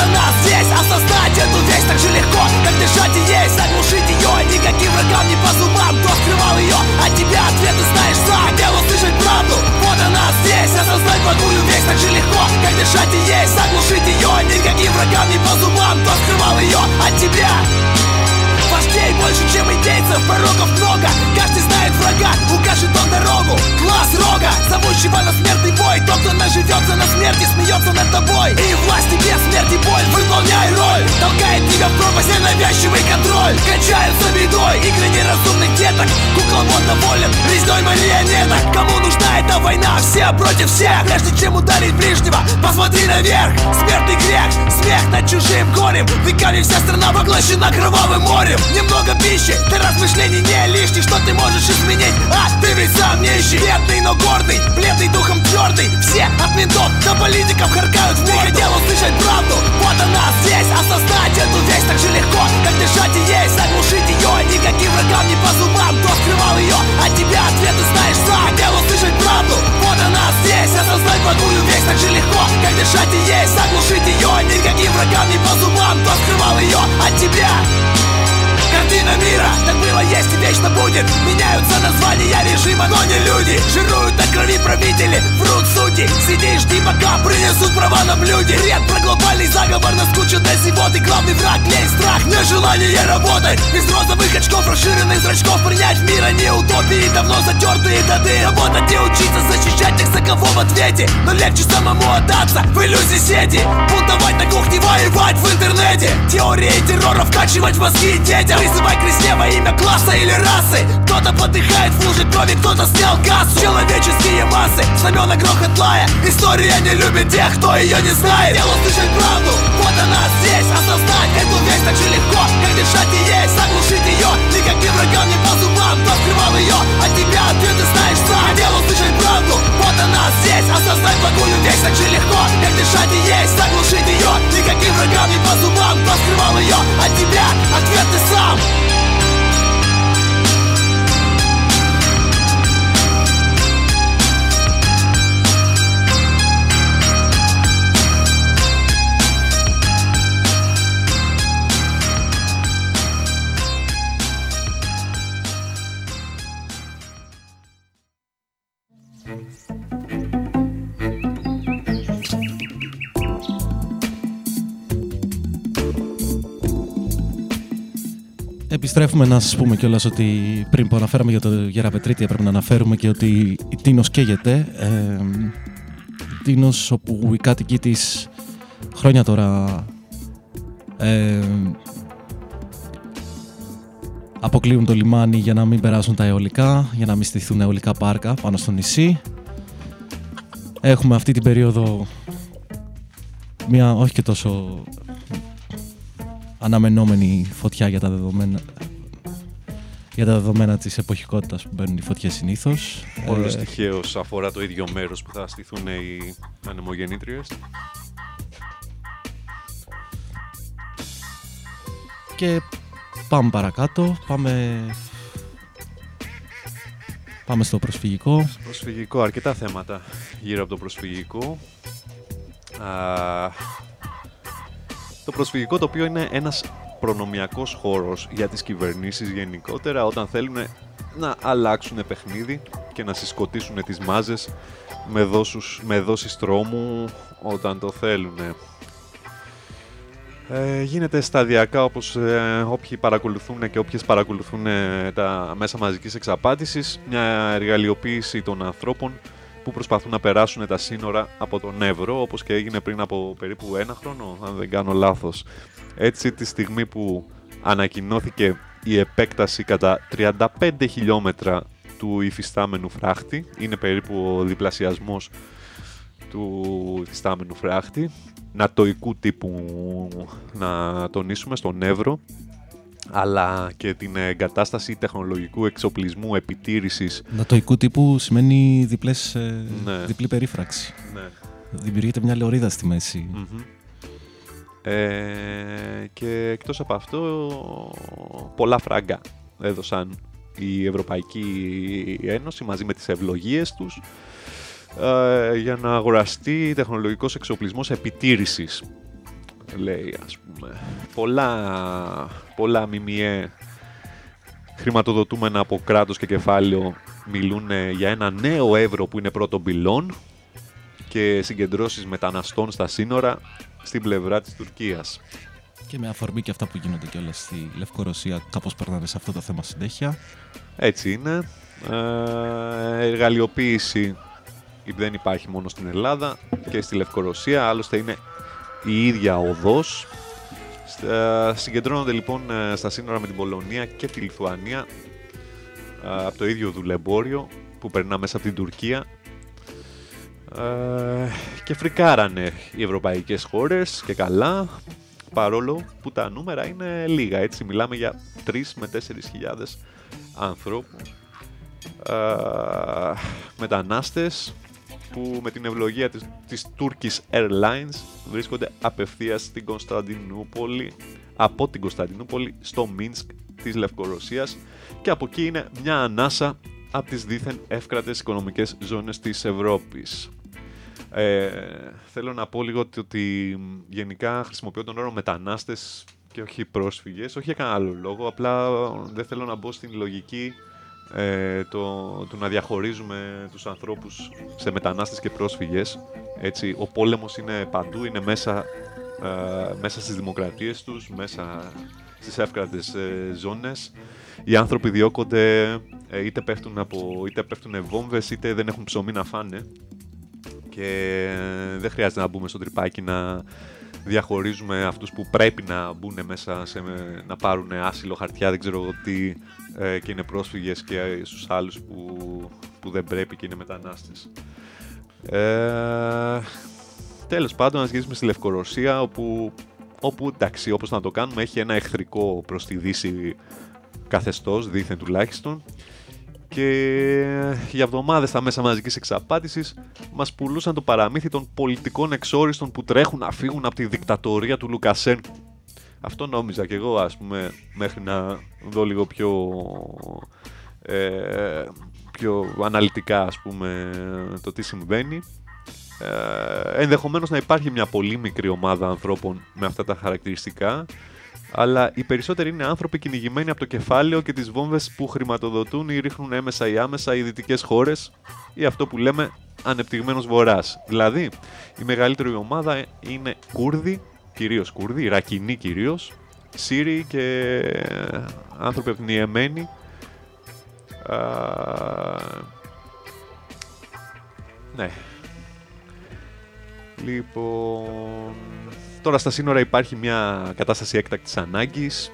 Вот она здесь, осознать эту вещь так же легко Как дышать и есть, заглушить ее Никаким врагам не по зубам, кто скрывал ее От тебя? Ответы знаешь сам. Хотел услышать правду. Вот она здесь, осознать благую вещь так же легко Как дышать и есть, заглушить ее Никаким врагам не по зубам, кто скрывал ее От тебя больше, чем индейцев, пророков много Каждый знает врага, укажет он дорогу Глаз рога, зовущего на смертный бой. Тот, кто наживется на смерти, смеется над тобой. И власти без смерти боль, выполняй роль. Толкает тебя в пропасть ненавязчивый контроль. Кончаются бедой, игры неразумных деток. Кукловод доволен, резней марионеток Кому нужна эта война, все против всех. Прежде чем ударить ближнего, посмотри наверх. Смертный грех, смех над чужим горем. Веками вся страна поглощена кровавым морем. Немного пищи, ты размышлений не лишних Что ты можешь изменить, а ты ведь сам нищий Бедный, но гордый, бледный духом твердый. Все от ментов до политиков харкают в Ты хотел услышать правду, вот она здесь. Осознать эту вещь так же легко, как дышать и есть. Заглушить ее, никаким врагам не по зубам. Кто скрывал ее, от тебя ответы знаешь сам. Хотел услышать правду, вот она здесь. Осознать благую вещь так же легко, как дышать и есть. Заглушить ее, никаким врагам не по зубам. Кто скрывал ее, от тебя Картина мира, так было, есть и вечно будет. Меняются названия режима, но не люди. Жируют на крови правители, врут судьи. Сиди и жди, пока принесут права на блюде Ред про глобальный заговор наскучен до зевоты Главный враг, лень, страх, нежелание работать Без розовых очков, расширенных зрачков Принять мира не утопии, давно затертые дады Работать и учиться защищать тех, за кого в ответе. Но легче самому отдаться в иллюзии сети. Бунтовать на кухне воевать в интернете. Теории террора вкачивать в мозги детям Призывай к резне во имя класса или расы. Кто-то подыхает в луже крови, кто-то снял газ. Человеческие массы, знамена грохот лая. История не любит тех, кто ее не знает. Дело слышать правду, вот она здесь. Осознать эту вещь так же легко, как дышать и есть Заглушить ее, никаким врагам не по зубам Кто скрывал ее от тебя, ответы знаешь сам. Дело слышать правду, вот она здесь. Осознать благую вещь так же легко, как дышать и есть Заглушить ее, никаким врагам не по зубам Кто ее от тебя, ответ ты сам Επιστρέφουμε να σας πούμε κιόλας ότι πριν που αναφέραμε για το Γεραπετρίτη έπρεπε να αναφέρουμε και ότι η Τίνος καίγεται. Ε, η Τίνος όπου οι κάτοικοι της χρόνια τώρα ε, αποκλείουν το λιμάνι για να μην περάσουν τα αιωλικά, για να μην στηθούν αιωλικά πάρκα πάνω στο νησί. Έχουμε αυτή την περίοδο μια όχι και τόσο αναμενόμενη φωτιά για τα δεδομένα για τα δεδομένα της εποχικότητας που μπαίνουν οι φωτιές συνήθως. Όλο Ε, στοιχείως αφορά το ίδιο μέρος που θα στηθούν οι ανεμογεννήτριες. Και πάμε παρακάτω, πάμε... Πάμε στο προσφυγικό. Προσφυγικό, αρκετά θέματα γύρω από το προσφυγικό. Α, το προσφυγικό το οποίο είναι ένας προνομιακός χώρος για τις κυβερνήσεις γενικότερα όταν θέλουν να αλλάξουν παιχνίδι και να συσκοτήσουν τις μάζες με, δόσους, με δόσεις τρόμου όταν το θέλουν. Ε, γίνεται σταδιακά όπως ε, όποιοι παρακολουθούν και όποιες παρακολουθούν ε, τα μέσα μαζικής εξαπάτησης μια εργαλειοποίηση των ανθρώπων που προσπαθούν να περάσουν τα σύνορα από τον Εύρο όπως και έγινε πριν από περίπου ένα χρόνο αν δεν κάνω λάθος. Έτσι τη στιγμή που ανακοινώθηκε η επέκταση κατά 35 χιλιόμετρα του υφιστάμενου φράχτη είναι περίπου ο διπλασιασμός του υφιστάμενου φράχτη νατοικού τύπου να τονίσουμε στον Εύρο αλλά και την εγκατάσταση τεχνολογικού εξοπλισμού επιτήρησης Νατοικού τύπου σημαίνει διπλές, ε, Ναι. διπλή περίφραξη. ναι. Δημιουργείται μια λεωρίδα στη μέση. Μμμ. Ε, και εκτός από αυτό, πολλά φράγκα έδωσαν η Ευρωπαϊκή Ένωση μαζί με τις ευλογίες τους ε, για να αγοραστεί τεχνολογικός εξοπλισμός επιτήρησης. Λέει, ας πούμε, πολλά, πολλά ΜΜΕ χρηματοδοτούμενα από κράτος και κεφάλαιο μιλούν ε, για ένα νέο ευρώ που είναι πρώτο πυλόν και συγκεντρώσεις μεταναστών στα σύνορα στην πλευρά της Τουρκίας. Και με αφορμή και αυτά που γίνονται κιόλας στη Λευκορωσία, κάπως περνάνε σε αυτό το θέμα συνέχεια. Έτσι είναι. Ε, εργαλειοποίηση δεν υπάρχει μόνο στην Ελλάδα και στη Λευκορωσία, άλλωστε είναι η ίδια οδός. Στα- Συγκεντρώνονται λοιπόν ε, στα σύνορα με την Πολωνία και τη Λιθουανία ε, από το ίδιο δουλεμπόριο που περνά μέσα από την Τουρκία. Ε, και φρικάρανε οι ευρωπαϊκές χώρες και καλά παρόλο που τα νούμερα είναι λίγα έτσι. Μιλάμε για 3 με 4 χιλιάδες ανθρώπους. Ε, μετανάστες που με την ευλογία της, της Turkish Airlines βρίσκονται απευθείας στην Κωνσταντινούπολη από την Κωνσταντινούπολη στο Μίνσκ της Λευκορωσίας και από εκεί είναι μια ανάσα από τις δίθεν εύκρατες οικονομικές ζώνες της Ευρώπης. Ε, θέλω να πω λίγο ότι, ότι γενικά χρησιμοποιώ τον όρο μετανάστες και όχι πρόσφυγες, όχι για κανένα άλλο λόγο, απλά δεν θέλω να μπω στην λογική ε, το, του να διαχωρίζουμε τους ανθρώπους σε μετανάστες και πρόσφυγες. Έτσι, ο πόλεμος είναι παντού, είναι μέσα, ε, μέσα στις δημοκρατίες τους, μέσα στις εύκρατες ε, ζώνες. Οι άνθρωποι διώκονται ε, είτε πέφτουν, από, είτε πέφτουν βόμβες είτε δεν έχουν ψωμί να φάνε και δεν χρειάζεται να μπούμε στο τρυπάκι να, διαχωρίζουμε αυτούς που πρέπει να μπουν μέσα, σε, να πάρουν άσυλο χαρτιά, δεν ξέρω τι, ε, και είναι πρόσφυγες και στους άλλους που, που δεν πρέπει και είναι μετανάστες. Ε, τέλος πάντων, να γυρίσουμε στη Λευκορωσία, όπου, όπου εντάξει, όπως να το κάνουμε, έχει ένα εχθρικό προς τη Δύση καθεστώς, δίθεν τουλάχιστον, και για εβδομάδες στα μέσα μαζικής εξαπάτησης μας πουλούσαν το παραμύθι των πολιτικών εξόριστων που τρέχουν να φύγουν από τη δικτατορία του Λουκασέν. Αυτό νόμιζα και εγώ, ας πούμε, μέχρι να δω λίγο πιο, ε, πιο αναλυτικά, ας πούμε, το τι συμβαίνει. Ε, ενδεχομένως να υπάρχει μια πολύ μικρή ομάδα ανθρώπων με αυτά τα χαρακτηριστικά αλλά οι περισσότεροι είναι άνθρωποι κυνηγημένοι από το κεφάλαιο και τις βόμβες που χρηματοδοτούν ή ρίχνουν έμεσα ή άμεσα οι δυτικές χώρες ή αυτό που λέμε ανεπτυγμένος βορράς. Δηλαδή, η μεγαλύτερη ομάδα είναι Κούρδοι, κυρίως Κούρδοι, Ρακινοί κυρίως, Σύριοι και άνθρωποι από την Ιεμένη. ναι. Λοιπόν... Τώρα στα σύνορα υπάρχει μια κατάσταση έκτακτης ανάγκης.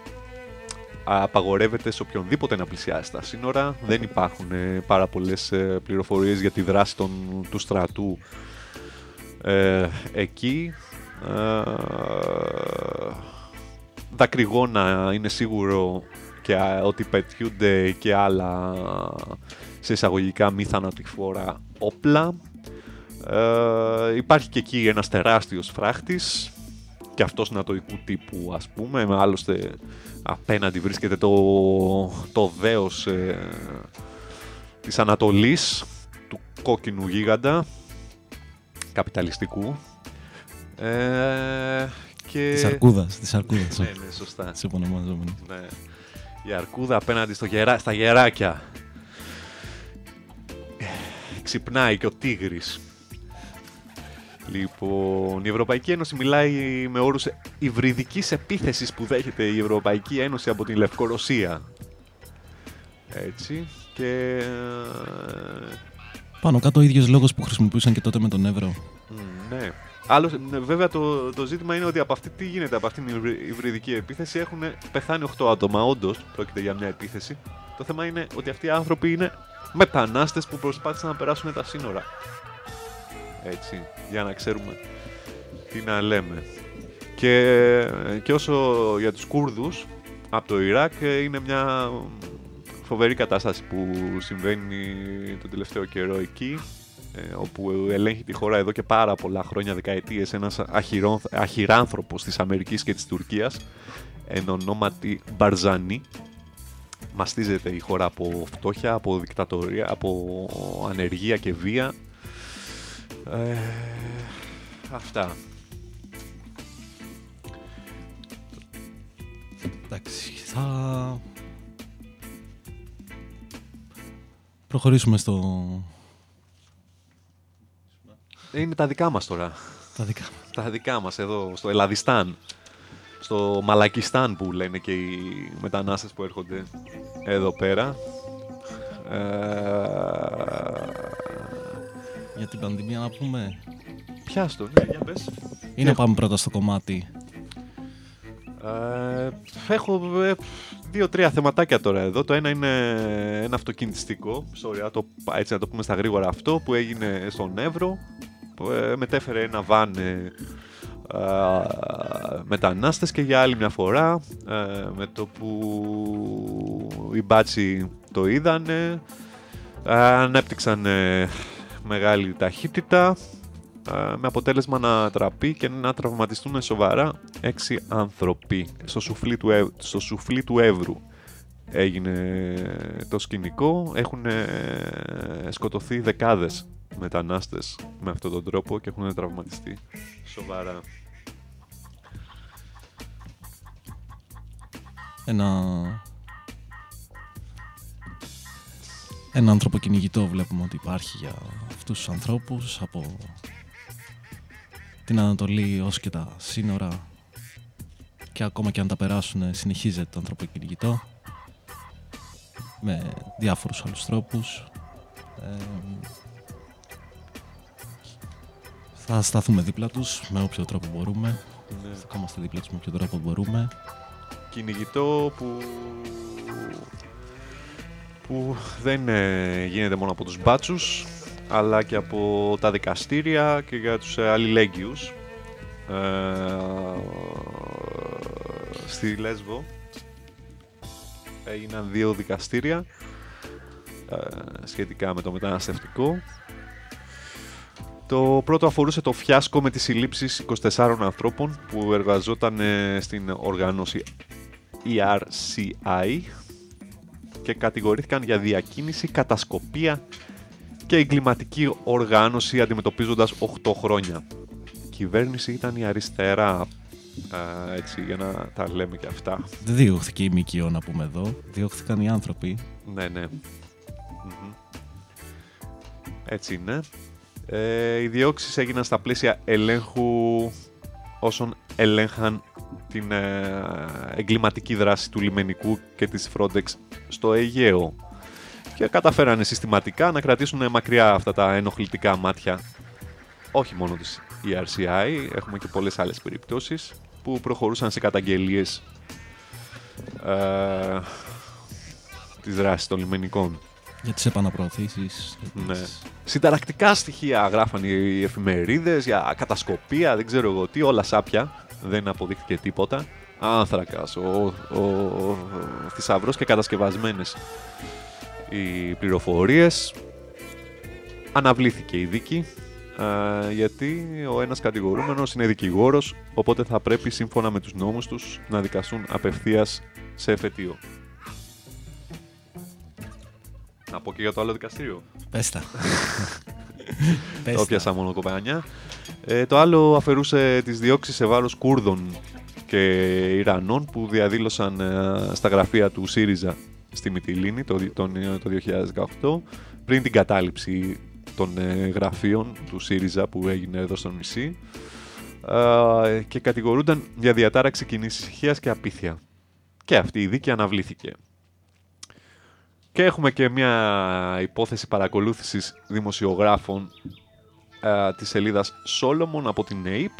Απαγορεύεται σε οποιονδήποτε να πλησιάσει στα σύνορα. Δεν υπάρχουν ε, πάρα πολλές ε, πληροφορίες για τη δράση των, του στρατού ε, εκεί. Ε, δακρυγόνα είναι σίγουρο και ότι πετιούνται και άλλα σε εισαγωγικά μη θανατηφόρα όπλα. Ε, υπάρχει και εκεί ένας τεράστιος φράχτης και αυτός νατοικού τύπου ας πούμε, με άλλωστε απέναντι βρίσκεται το, το δέος ε, της Ανατολής, του κόκκινου γίγαντα, καπιταλιστικού. Ε, και... Της Αρκούδας, της Αρκούδας. ναι, ναι, σωστά. Ναι. Η Αρκούδα απέναντι στο γερα... στα γεράκια. Ξυπνάει και ο Τίγρης Λοιπόν, η Ευρωπαϊκή Ένωση μιλάει με όρους υβριδικής επίθεσης που δέχεται η Ευρωπαϊκή Ένωση από την Λευκορωσία. Έτσι. Και... Πάνω κάτω ο ίδιος λόγος που χρησιμοποιούσαν και τότε με τον Εύρο. ναι. Άλλο, ναι, βέβαια το, το ζήτημα είναι ότι από αυτή τι γίνεται από αυτήν την υβριδική επίθεση έχουν πεθάνει 8 άτομα. Όντως πρόκειται για μια επίθεση. Το θέμα είναι ότι αυτοί οι άνθρωποι είναι μετανάστες που προσπάθησαν να περάσουν τα σύνορα έτσι, για να ξέρουμε τι να λέμε. Και, και όσο για τους Κούρδους, από το Ιράκ ε, είναι μια φοβερή κατάσταση που συμβαίνει τον τελευταίο καιρό εκεί, ε, όπου ελέγχει τη χώρα εδώ και πάρα πολλά χρόνια, δεκαετίες, ένας αχυράνθρωπος της Αμερικής και της Τουρκίας, εν ονόματι Μπαρζάνι. Μαστίζεται η χώρα από φτώχεια, από δικτατορία, από ανεργία και βία ε, αυτά. Εντάξει, θα... Προχωρήσουμε στο... Είναι τα δικά μας τώρα. Τα δικά Τα δικά μας εδώ, στο Ελλαδιστάν. Στο Μαλακιστάν που λένε και οι μετανάστες που έρχονται εδώ πέρα. Ε, για την πανδημία να πούμε. Πιάστο, ναι, για πες. Ή να πάμε πρώτα στο κομμάτι. Ε, έχω ε, δύο-τρία θεματάκια τώρα εδώ. Το ένα είναι ένα αυτοκινητιστικό, sorry, το, έτσι να το πούμε στα γρήγορα αυτό, που έγινε στον Εύρο. Που, ε, μετέφερε ένα βαν ε, μετανάστες και για άλλη μια φορά με το που οι μπάτσι το είδανε ανέπτυξαν μεγάλη ταχύτητα με αποτέλεσμα να τραπεί και να τραυματιστούν σοβαρά έξι άνθρωποι. Στο σουφλί του, Εύ, στο σουφλί του Εύρου έγινε το σκηνικό. Έχουν σκοτωθεί δεκάδες μετανάστες με αυτόν τον τρόπο και έχουν τραυματιστεί σοβαρά. Ένα ένα άνθρωπο κυνηγητό βλέπουμε ότι υπάρχει για αυτούς τους ανθρώπους από την Ανατολή ως και τα σύνορα και ακόμα και αν τα περάσουν συνεχίζεται το άνθρωπο κυνηγητό με διάφορους άλλους τρόπους. Θα σταθούμε δίπλα τους με όποιο τρόπο μπορούμε. Ναι. Θα είμαστε δίπλα τους με όποιο τρόπο μπορούμε. Κυνηγητό που που δεν ε, γίνεται μόνο από τους μπάτσους αλλά και από τα δικαστήρια και για τους ε, αλληλέγγυους ε, στη Λέσβο έγιναν δύο δικαστήρια ε, σχετικά με το μεταναστευτικό το πρώτο αφορούσε το φιάσκο με τις συλλήψεις 24 ανθρώπων που εργαζόταν ε, στην οργάνωση ERCI και κατηγορήθηκαν για διακίνηση, κατασκοπία και εγκληματική οργάνωση αντιμετωπίζοντας 8 χρόνια. Η κυβέρνηση ήταν η αριστερά, α, έτσι για να τα λέμε και αυτά. Δεν διώχθηκε η ΜΚΟ να πούμε εδώ. Διώχθηκαν οι άνθρωποι. Ναι, ναι. Μμμ. Έτσι είναι. Ε, οι διώξεις έγιναν στα πλαίσια ελέγχου όσων ελέγχαν την ε, εγκληματική δράση του λιμενικού και της Frontex στο Αιγαίο και καταφέρανε συστηματικά να κρατήσουν μακριά αυτά τα ενοχλητικά μάτια όχι μόνο της ERCI, έχουμε και πολλές άλλες περιπτώσεις που προχωρούσαν σε καταγγελίες ε, της δράσης των λιμενικών. Για τις επαναπροωθήσεις. για Ναι. τις- Συνταρακτικά στοιχεία γράφαν οι εφημερίδες για κατασκοπία, δεν ξέρω εγώ τι, όλα σάπια. Δεν αποδείχθηκε τίποτα. Άνθρακας, ο, ο, ο θησαυρός και κατασκευασμένες οι πληροφορίες. Αναβλήθηκε η δίκη, α, γιατί ο ένας κατηγορούμενος είναι δικηγόρος, οπότε θα πρέπει σύμφωνα με τους νόμους τους να δικαστούν απευθείας σε εφετείο. Να πω και για το άλλο δικαστήριο. Πες τα. Το Πες τα. πιάσα μόνο κοπάνια. Ε, το άλλο αφαιρούσε τις διώξεις σε βάρος Κούρδων και Ιρανών που διαδήλωσαν ε, στα γραφεία του ΣΥΡΙΖΑ στη Μυτιλίνη το, δι- τον, ε, το 2018 πριν την κατάληψη των ε, γραφείων του ΣΥΡΙΖΑ που έγινε εδώ στο νησί ε, και κατηγορούνταν για διατάραξη κοινή ησυχίας και απίθεια. Και αυτή η δίκη αναβλήθηκε. Και έχουμε και μια υπόθεση παρακολούθησης δημοσιογράφων ε, της σελίδας Solomon από την ΑΕΠ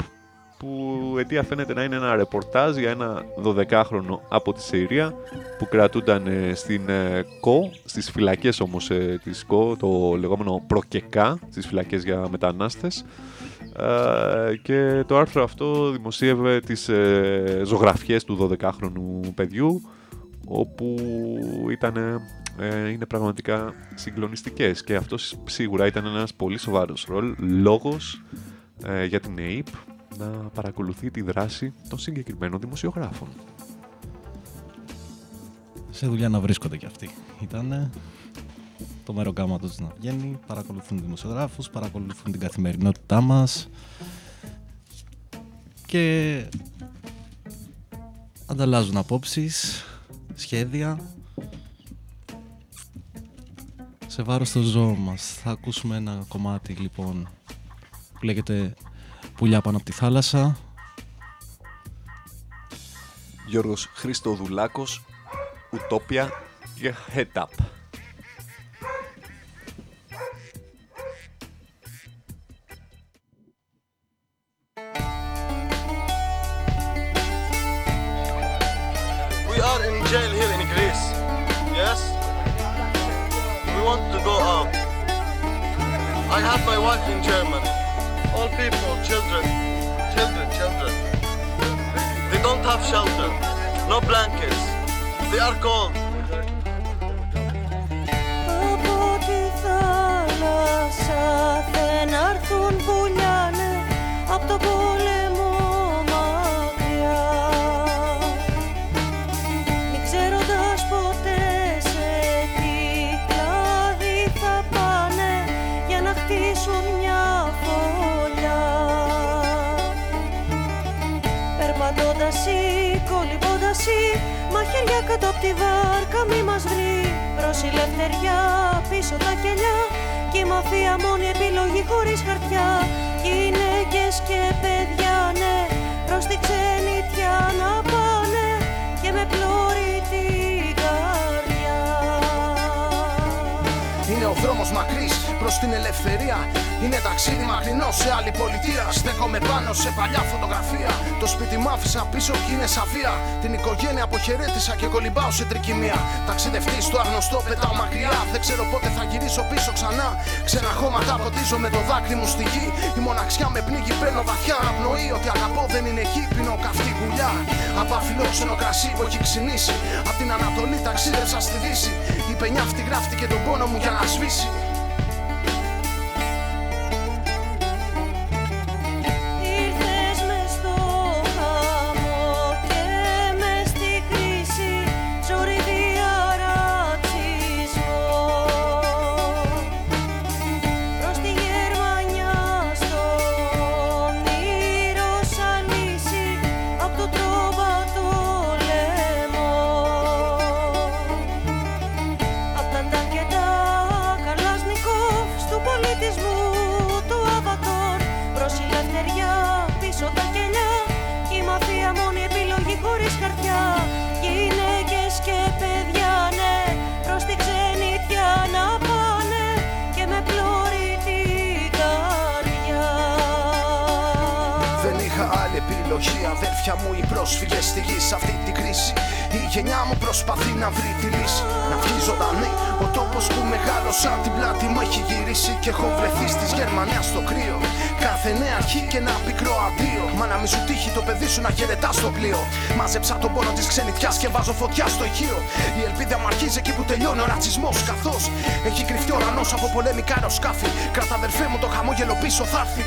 που αιτία φαίνεται να είναι ένα ρεπορτάζ για ένα 12χρονο από τη Συρία που κρατούνταν ε, στην ε, ΚΟ, στις φυλακές όμως ε, της ΚΟ, το λεγόμενο προκεκά, στις φυλακές για μετανάστες. Ε, και το άρθρο αυτό δημοσίευε τις ε, ζωγραφιές του 12χρονου παιδιού όπου ήταν, ε, είναι πραγματικά συγκλονιστικές και αυτός σίγουρα ήταν ένας πολύ σοβαρός ρόλ, λόγος ε, για την ΑΕΠ να παρακολουθεί τη δράση των συγκεκριμένων δημοσιογράφων. Σε δουλειά να βρίσκονται κι αυτοί. Ήτανε το μέρο γκάμα τους να βγαίνει, παρακολουθούν δημοσιογράφους, παρακολουθούν την καθημερινότητά μας και ανταλλάζουν απόψεις, σχέδια σε βάρος των ζώων μας. Θα ακούσουμε ένα κομμάτι λοιπόν που λέγεται «Πουλιά πάνω από τη θάλασσα». Γιώργος Χριστοδουλάκος, Ουτόπια και Head Up. want to go out. I have my wife in Germany. All people, children, children, children. They don't have shelter, no blankets. They are cold. Από τη θάλασσα δεν έρθουν πουλιά, ναι, απ' το κάτω απ' τη βάρκα μη μας βρει. Προς η λευτεριά πίσω τα κελιά. Κι η μαφία μόνη επιλογή χωρίς χαρτιά. Γυναίκες και παιδιά ναι Προς τη ξενιτιά να καρδιά Είναι ο δρόμος μακρύς προς την ελευθερία Είναι ταξίδι μακρινό σε άλλη πολιτεία. Στέκομαι πάνω σε παλιά φωτογραφία. Το σπίτι μου άφησα πίσω και είναι σαβία. Την οικογένεια αποχαιρέτησα και κολυμπάω σε τρικυμία. Ταξιδευτή στο αγνωστό, πετάω μακριά. Δεν ξέρω πότε θα γυρίσω πίσω ξανά. Ξένα χώματα ποτίζω με το δάκρυ μου στη γη. Η μοναξιά με πνίγει, παίρνω βαθιά αναπνοή. Ότι αγαπώ δεν είναι εκεί, πίνω καυτή γουλιά. Από αφιλόξενο κρασί που έχει ξυνήσει. Απ' την Ανατολή ταξίδευσα στη Δύση. Η πενιά αυτή γράφτηκε τον πόνο μου για να σβήσει. Πολεμικά αεροσκάφη. Κράτα αδερφέ μου το χαμόγελο πίσω θα έρθει.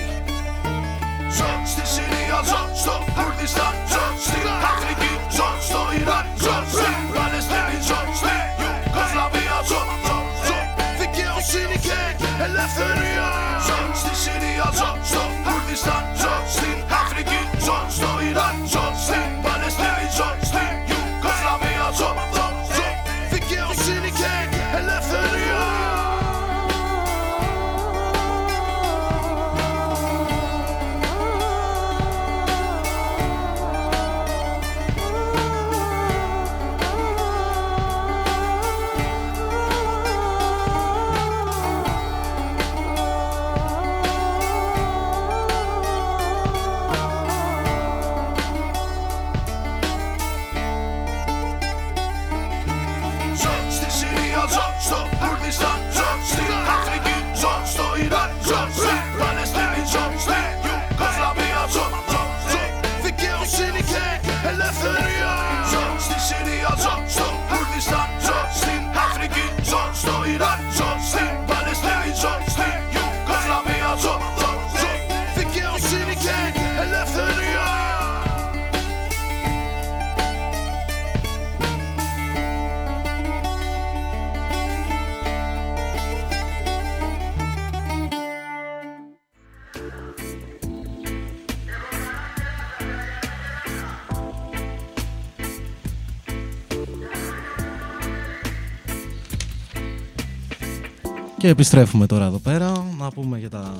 Και επιστρέφουμε τώρα εδώ πέρα να πούμε για τα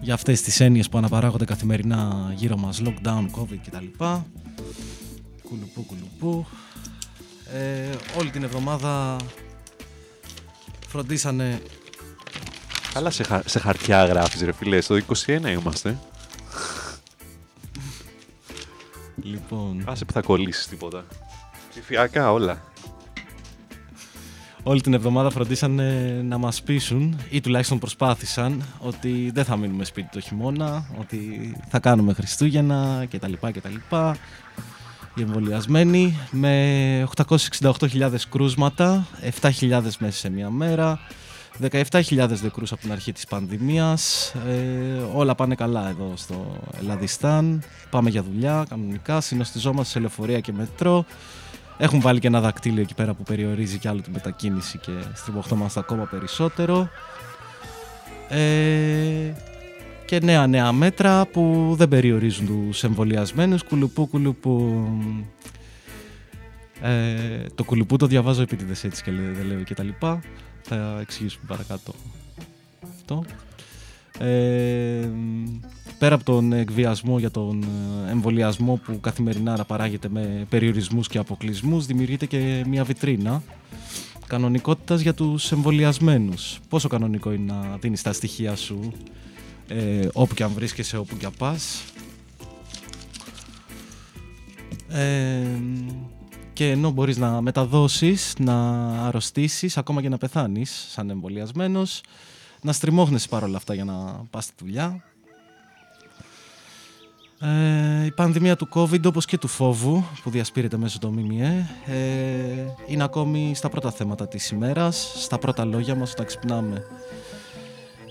για αυτές τις έννοιες που αναπαράγονται καθημερινά γύρω μας lockdown, covid κτλ. Κουλουπού, κουλουπού. Ε, όλη την εβδομάδα φροντίσανε Καλά σε, χα- σε χαρτιά γράφεις ρε φίλε, στο 21 είμαστε. λοιπόν Άσε που θα κολλήσεις τίποτα. Ψηφιακά όλα. Όλη την εβδομάδα φροντίσανε να μας πείσουν ή τουλάχιστον προσπάθησαν ότι δεν θα μείνουμε σπίτι το χειμώνα, ότι θα κάνουμε Χριστούγεννα κτλ. κτλ. Οι εμβολιασμένοι με 868.000 κρούσματα, 7.000 μέσα σε μία μέρα, 17.000 νεκρούς από την αρχή της πανδημίας. Ε, όλα πάνε καλά εδώ στο Ελλαδιστάν. Πάμε για δουλειά κανονικά, συνοστιζόμαστε σε λεωφορεία και μετρό. Έχουν βάλει και ένα δακτύλιο εκεί πέρα που περιορίζει κι άλλο την μετακίνηση και στριμωχτόμαστε ακόμα περισσότερο. Ε, και νέα νέα μέτρα που δεν περιορίζουν τους εμβολιασμένους. Κουλουπού, κουλουπού. Ε, το κουλουπού το διαβάζω επίτηδες έτσι και λέ- δεν λέω και τα λοιπά. Θα εξηγήσουμε παρακάτω αυτό. Ε, πέρα από τον εκβιασμό για τον ε, εμβολιασμό που καθημερινά παράγεται με περιορισμούς και αποκλεισμούς, δημιουργείται και μια βιτρίνα κανονικότητας για τους εμβολιασμένους. Πόσο κανονικό είναι να δίνεις τα στοιχεία σου ε, όπου και αν βρίσκεσαι, όπου και αν πας. Ε, και ενώ μπορείς να μεταδώσεις, να αρρωστήσεις, ακόμα και να πεθάνεις σαν εμβολιασμένος, να στριμώχνεσαι παρόλα αυτά για να πας στη δουλειά. Ε, η πανδημία του COVID όπως και του φόβου που διασπείρεται μέσω του ΜΜΕ ε, είναι ακόμη στα πρώτα θέματα της ημέρας, στα πρώτα λόγια μας όταν ξυπνάμε.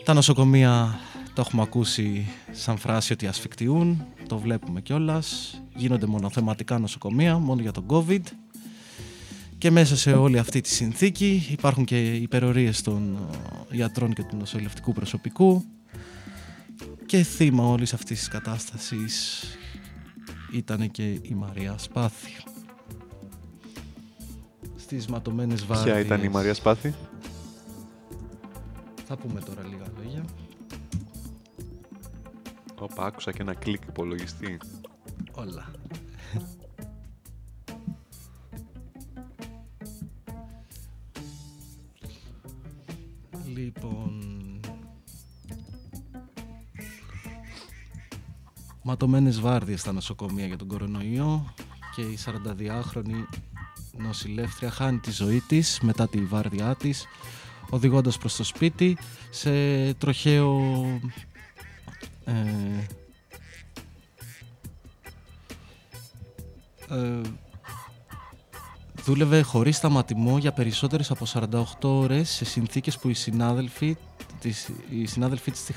Τα νοσοκομεία το έχουμε ακούσει σαν φράση ότι ασφικτιούν, το βλέπουμε κιόλας. Γίνονται μονοθεματικά νοσοκομεία, μόνο για τον COVID. Και μέσα σε όλη αυτή τη συνθήκη υπάρχουν και υπερορίες των ε, ιατρών και του νοσηλευτικού προσωπικού και θύμα όλης αυτής της κατάστασης ήταν και η Μαρία Σπάθη. Στις ματωμένες βάρδιες... Ποια ήταν η Μαρία Σπάθη; Θα πούμε τώρα λίγα λόγια. Όπα, άκουσα και ένα κλικ υπολογιστή. Όλα. λοιπόν... Ματωμένες βάρδιες στα νοσοκομεία για τον κορονοϊό και η 42χρονη νοσηλεύτρια χάνει τη ζωή της μετά τη βάρδιά της οδηγώντας προς το σπίτι σε τροχαίο ε, ε, δούλευε χωρίς σταματημό για περισσότερες από 48 ώρες σε συνθήκες που οι συνάδελφοι της, οι συνάδελφοί της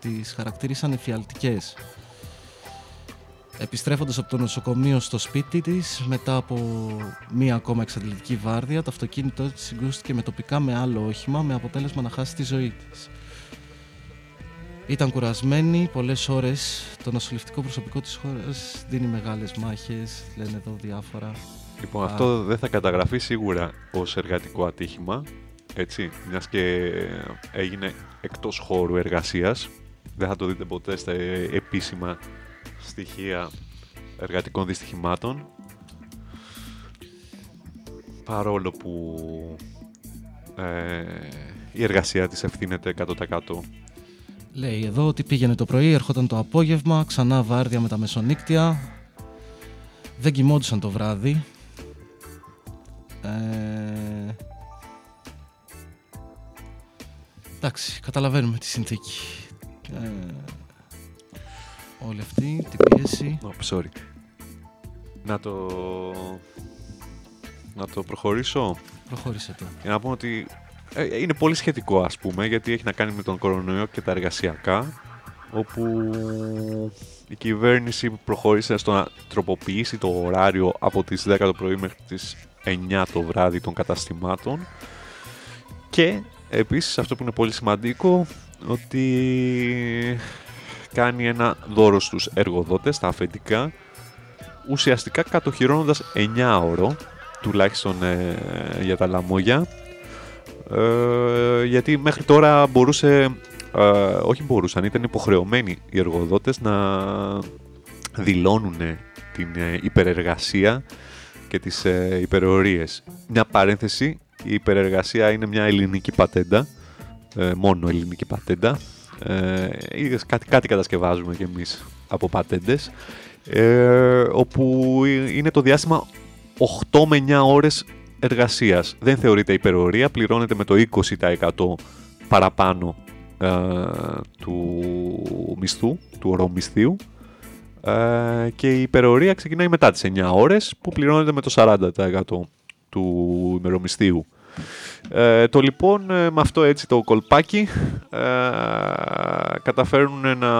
τις χαρακτήρισαν εφιαλτικές. Επιστρέφοντας από το νοσοκομείο στο σπίτι της, μετά από μία ακόμα εξαντλητική βάρδια, το αυτοκίνητό της συγκρούστηκε με τοπικά με άλλο όχημα, με αποτέλεσμα να χάσει τη ζωή της. Ήταν κουρασμένη πολλές ώρες. Το νοσηλευτικό προσωπικό της χώρας δίνει μεγάλες μάχες, λένε εδώ διάφορα. Λοιπόν, αυτό δεν θα καταγραφεί σίγουρα ως εργατικό ατύχημα, έτσι, μιας και έγινε εκτός χώρου εργασίας. Δεν θα το δείτε ποτέ στα επίσημα στοιχεία εργατικών δυστυχημάτων. Παρόλο που ε, η εργασία της ευθύνεται 100% Λέει εδώ ότι πήγαινε το πρωί, ερχόταν το απόγευμα, ξανά βάρδια με τα μεσονύκτια. Δεν κοιμόντουσαν το βράδυ. Ε... Εντάξει, καταλαβαίνουμε τη συνθήκη. Ε... Όλη αυτή, την πίεση. Oh, sorry. Να το... Να το προχωρήσω. Προχώρησε το. Για να πούμε ότι ε, είναι πολύ σχετικό ας πούμε γιατί έχει να κάνει με τον κορονοϊό και τα εργασιακά όπου η κυβέρνηση προχώρησε στο να τροποποιήσει το ωράριο από τις 10 το πρωί μέχρι τις 9 το βράδυ των καταστημάτων και επίσης αυτό που είναι πολύ σημαντικό ότι κάνει ένα δώρο στους εργοδότες, τα αφεντικά ουσιαστικά κατοχυρώνοντας 9 ώρο τουλάχιστον ε, για τα λαμόγια ε, γιατί μέχρι τώρα μπορούσε, ε, όχι μπορούσαν, ήταν υποχρεωμένοι οι εργοδότες να δηλώνουν την ε, υπερεργασία και τις ε, υπερορίες. Μια παρένθεση, η υπερεργασία είναι μια ελληνική πατέντα, ε, μόνο ελληνική πατέντα. Ε, κάτι, κάτι κατασκευάζουμε κι εμείς από πατέντες, όπου είναι το διάστημα 8 με 9 ώρες εργασίας. Δεν θεωρείται υπερορία, πληρώνεται με το 20% παραπάνω ε, του μισθού, του ορομισθίου ε, και η υπερορία ξεκινάει μετά τις 9 ώρες που πληρώνεται με το 40% του ημερομισθίου. Ε, το λοιπόν ε, με αυτό έτσι το κολπάκι ε, καταφέρουν να,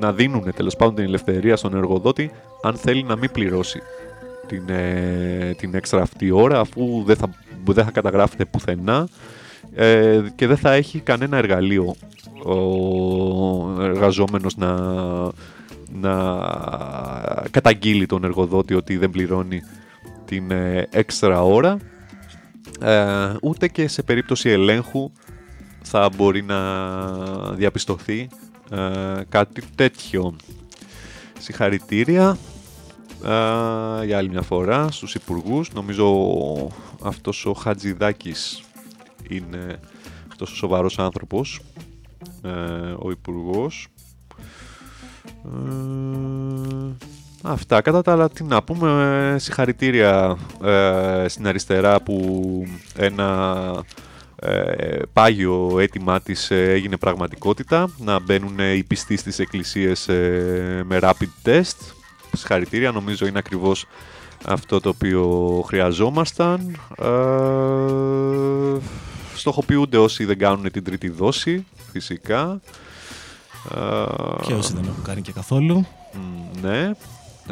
να δίνουν τέλος πάντων την ελευθερία στον εργοδότη αν θέλει να μην πληρώσει την, ε, την έξτρα αυτή ώρα αφού δεν θα, δεν θα καταγράφεται πουθενά ε, και δεν θα έχει κανένα εργαλείο ο εργαζόμενος να, να καταγγείλει τον εργοδότη ότι δεν πληρώνει την ε, έξτρα ώρα ε, ούτε και σε περίπτωση ελέγχου θα μπορεί να διαπιστωθεί κάτι τέτοιο. Συγχαρητήρια ε, για άλλη μια φορά στους υπουργούς. Νομίζω αυτός ο Χατζηδάκης είναι αυτός ο σοβαρός άνθρωπος, ε, ο υπουργός. Ε, αυτά. Κατά τα άλλα, τι να πούμε, συγχαρητήρια ε, στην αριστερά που ένα ε, πάγιο αίτημά της ε, έγινε πραγματικότητα. Να μπαίνουν οι πιστοί στις εκκλησίες ε, με rapid test. Συγχαρητήρια, νομίζω είναι ακριβώς αυτό το οποίο χρειαζόμασταν. Ε, στοχοποιούνται όσοι δεν κάνουν την τρίτη δόση, φυσικά. Και όσοι δεν έχουν κάνει και καθόλου. Ναι.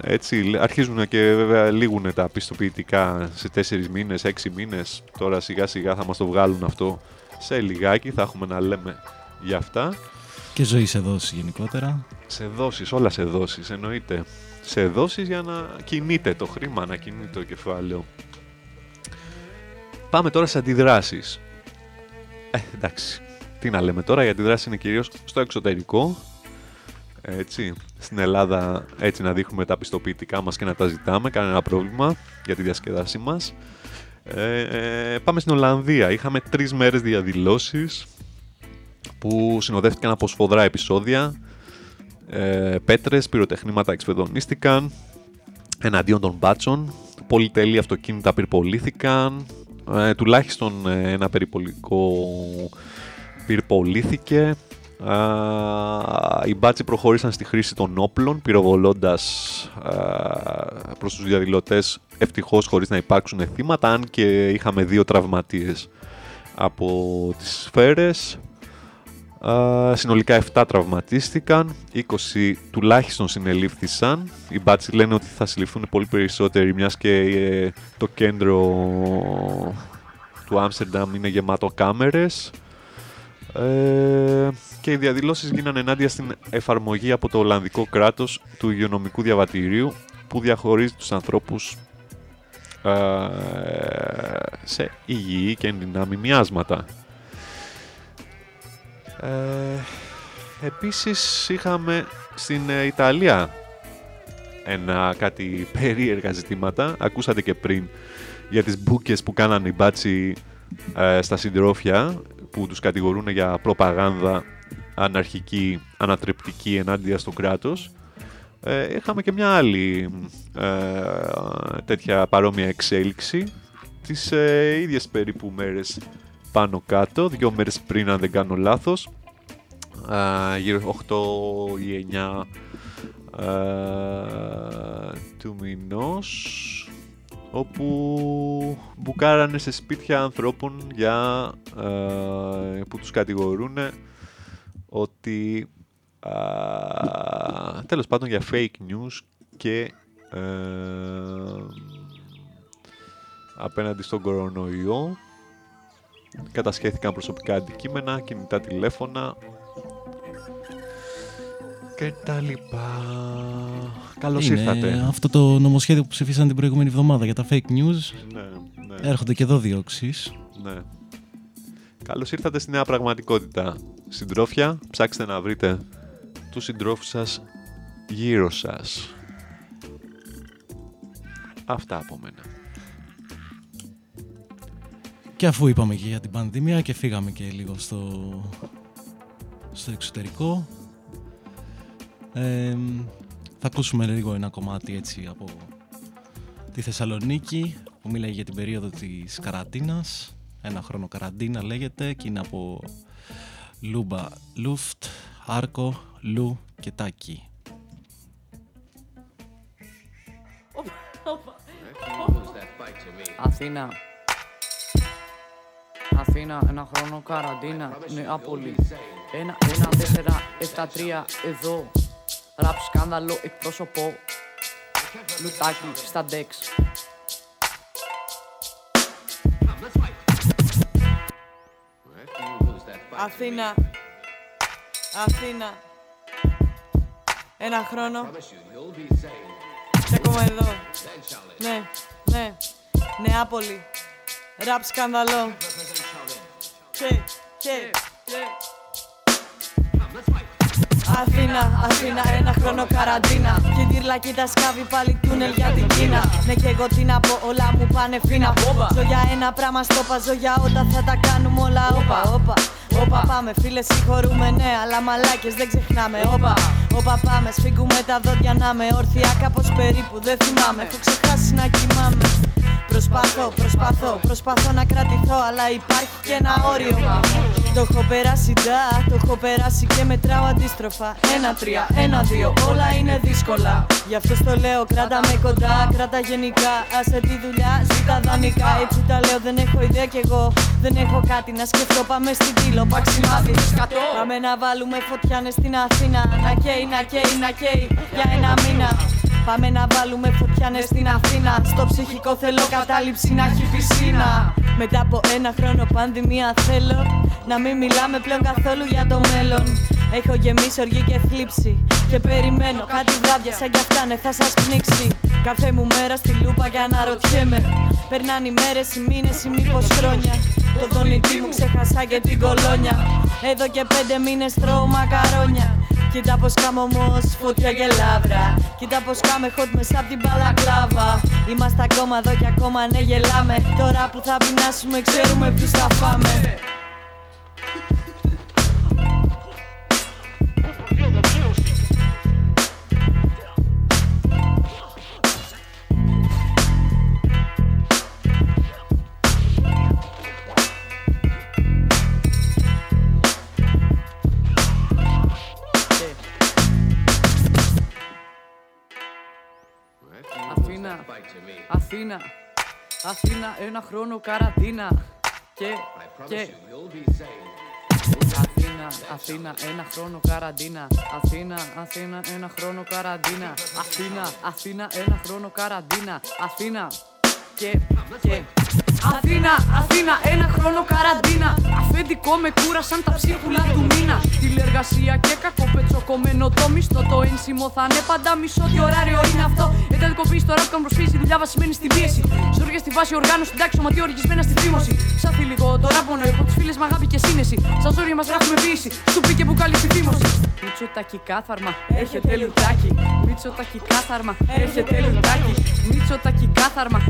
Έτσι, αρχίζουν και βέβαια λήγουν τα πιστοποιητικά σε τέσσερις μήνες, έξι μήνες. Τώρα σιγά σιγά θα μας το βγάλουν αυτό σε λιγάκι, θα έχουμε να λέμε για αυτά. Και ζωή σε δόσεις γενικότερα. Σε δόσεις, όλα σε δόσεις, εννοείται. Σε δόσεις για να κινείται το χρήμα, να κινείται το κεφάλαιο. Πάμε τώρα σε αντιδράσεις. Ε, εντάξει. Τι να λέμε τώρα, η αντιδράση είναι κυρίως στο εξωτερικό. Έτσι, στην Ελλάδα έτσι να δείχνουμε τα πιστοποιητικά μας και να τα ζητάμε, κανένα πρόβλημα για τη διασκεδάση μας. Ε, ε, πάμε στην Ολλανδία. Είχαμε τρεις μέρες διαδηλώσεις που συνοδεύτηκαν από σφοδρά επεισόδια. Ε, πέτρες, πυροτεχνήματα εξφεδονίστηκαν εναντίον των μπάτσων. Πολυτελή αυτοκίνητα πυρπολήθηκαν. Ε, τουλάχιστον ε, ένα περιπολικό πυρπολήθηκε. Οι μπάτσοι προχώρησαν στη χρήση των όπλων, πυροβολώντας προς τους διαδηλωτές ευτυχώς χωρίς να υπάρξουν θύματα, αν και είχαμε δύο τραυματίες από τις σφαίρες. Συνολικά 7 τραυματίστηκαν, 20 τουλάχιστον συνελήφθησαν. Οι μπάτσοι λένε ότι θα συλληφθούν πολύ περισσότεροι, μιας και ε, το κέντρο του Άμστερνταμ είναι γεμάτο κάμερες. Ε, και οι διαδηλώσεις γίνανε ενάντια στην εφαρμογή από το Ολλανδικό κράτος του υγειονομικού διαβατηρίου που διαχωρίζει τους ανθρώπους ε, σε υγιή και ενδυνάμει μοιάσματα. Ε, επίσης είχαμε στην ε, Ιταλία ένα κάτι περίεργα ζητήματα. Ακούσατε και πριν για τις μπουκες που κάνανε οι μπάτσι ε, στα συντρόφια που τους κατηγορούν για προπαγάνδα αναρχική, ανατρεπτική ενάντια στο κράτος. Ε, είχαμε και μια άλλη ε, τέτοια παρόμοια εξέλιξη τις ε, ίδιες περίπου μέρες πάνω κάτω, δύο μέρες πριν αν δεν κάνω λάθος, ε, γύρω 8 ή 9 ε, του μηνός όπου μπουκάρανε σε σπίτια ανθρώπων για, ε, που τους κατηγορούν ότι α, τέλος πάντων για fake news και ε, απέναντι στον κορονοϊό κατασχέθηκαν προσωπικά αντικείμενα, κινητά τηλέφωνα και τα λοιπά. Καλώς Είναι ήρθατε. αυτό το νομοσχέδιο που ψηφίσαν την προηγούμενη εβδομάδα για τα fake news. Ναι, ναι. Έρχονται και εδώ διώξεις. Ναι. Καλώς ήρθατε στη νέα πραγματικότητα. Συντρόφια, ψάξτε να βρείτε τους συντρόφους σας γύρω σας. Αυτά από μένα. Και αφού είπαμε και για την πανδημία και φύγαμε και λίγο στο, στο εξωτερικό, ε, θα ακούσουμε λίγο ένα κομμάτι έτσι από τη Θεσσαλονίκη που μιλάει για την περίοδο της καραντίνας. Ένα χρόνο καραντίνα λέγεται και είναι από Λούμπα Λούφτ, Άρκο, Λου και Τάκη. Αθήνα. Αθήνα, ένα χρόνο καραντίνα, Νεάπολη. Ένα, ένα, τέσσερα, εφτά, τρία, εδώ. Ραπ σκάνδαλο, εκπρόσωπο. Λουτάκι, στα ντεξ. Αθήνα. Αθήνα. Ένα χρόνο. Και ακόμα εδώ. Ναι, ναι. Νεάπολη. Ραπ σκανδαλό. Και, και, και. Αθήνα, Αθήνα, ένα χρόνο καραντίνα. Και η κοίτα σκάβει πάλι τούνελ για την Κίνα. Ναι, και εγώ τι να πω, όλα μου πάνε φίνα. Ζω για ένα πράγμα στο ζω για όταν θα τα κάνουμε όλα. Όπα, όπα. Όπα πάμε φίλες συγχωρούμε ναι αλλά μαλάκες δεν ξεχνάμε. Όπα, όπα πάμε σφίγγουμε τα δόντια να με. Όρθια κάπως περίπου δεν θυμάμαι. Έχω ξεχάσει να κοιμάμαι. Προσπαθώ, προσπαθώ, προσπαθώ να κρατηθώ Αλλά υπάρχει και ένα όριο Το έχω περάσει ντα, το έχω περάσει και μετράω αντίστροφα. Ένα, τρία, ένα, δύο, όλα είναι δύσκολα. Γι' αυτό στο λέω, κράτα με κοντά, κράτα γενικά. Άσε τη δουλειά, ζήτα δανεικά. Έτσι τα λέω, δεν έχω ιδέα κι εγώ. Δεν έχω κάτι να σκεφτώ, πάμε στην πύλο, παξιμάδι. Πάμε να βάλουμε φωτιάνε στην Αθήνα. Να καίει, να καίει, να καίει για ένα μήνα Πάμε να βάλουμε φωτιάνες στην Αθήνα. Στο ψυχικό θέλω κατάληψη να έχει πισίνα. Μετά από ένα χρόνο πανδημία θέλω να μην μιλάμε πλέον καθόλου για το μέλλον. Έχω γεμίσει οργή και θλίψη. Και περιμένω κάτι βράδια σαν κι αυτά ναι θα σας πνίξει. Κάθε μου μέρα στη λούπα για να ρωτιέμαι. Περνάνε οι μέρες, οι μήνες, ή μήπως χρόνια. Το δονητή μου ξέχασα και την κολόνια. Εδώ και πέντε μήνες τρώω μακαρόνια. Κοίτα πως κάμω όμως φωτιά και λάβρα Κοίτα πως κάμε hot μέσα απ' την παλακλάβα Είμαστε ακόμα εδώ και ακόμα ναι γελάμε Τώρα που θα πεινάσουμε ξέρουμε ποιους θα φάμε Αθήνα, Αθήνα, ένα χρόνο καραντίνα. Και, και Αθήνα, Αθήνα, ένα χρόνο καραντίνα. Αθήνα, Αθήνα, ένα χρόνο καραντίνα. Αθήνα, Αθήνα, ένα χρόνο καραντίνα. Αθήνα και, και Αθήνα, Αθήνα, ένα χρόνο καραντίνα. Αφεντικό με κούρασαν τα ψίχουλα του μήνα. Τηλεργασία και κακοπετσοκομμένο το μισθό. Το ένσημο θα είναι πάντα μισό. Τι ωράριο είναι αυτό. Εντατικοποίηση τώρα που προσφύγει. Δουλειά βασισμένη στην πίεση. Ζόρια στη βάση οργάνωση. Εντάξει, σωματείο οργισμένα στη θύμωση. Σαν θηλυκό τώρα πόνο υπό τις φίλες με αγάπη και σύνεση. Σαν ζόρια μας γράφουμε ποιήση. Σου πήγε που καλή στη θύμωση. Μίτσο τα κάθαρμα, έρχεται λουτάκι. Μίτσο τα κάθαρμα, έρχεται λουτάκι. Μίτσο τα κάθαρμα,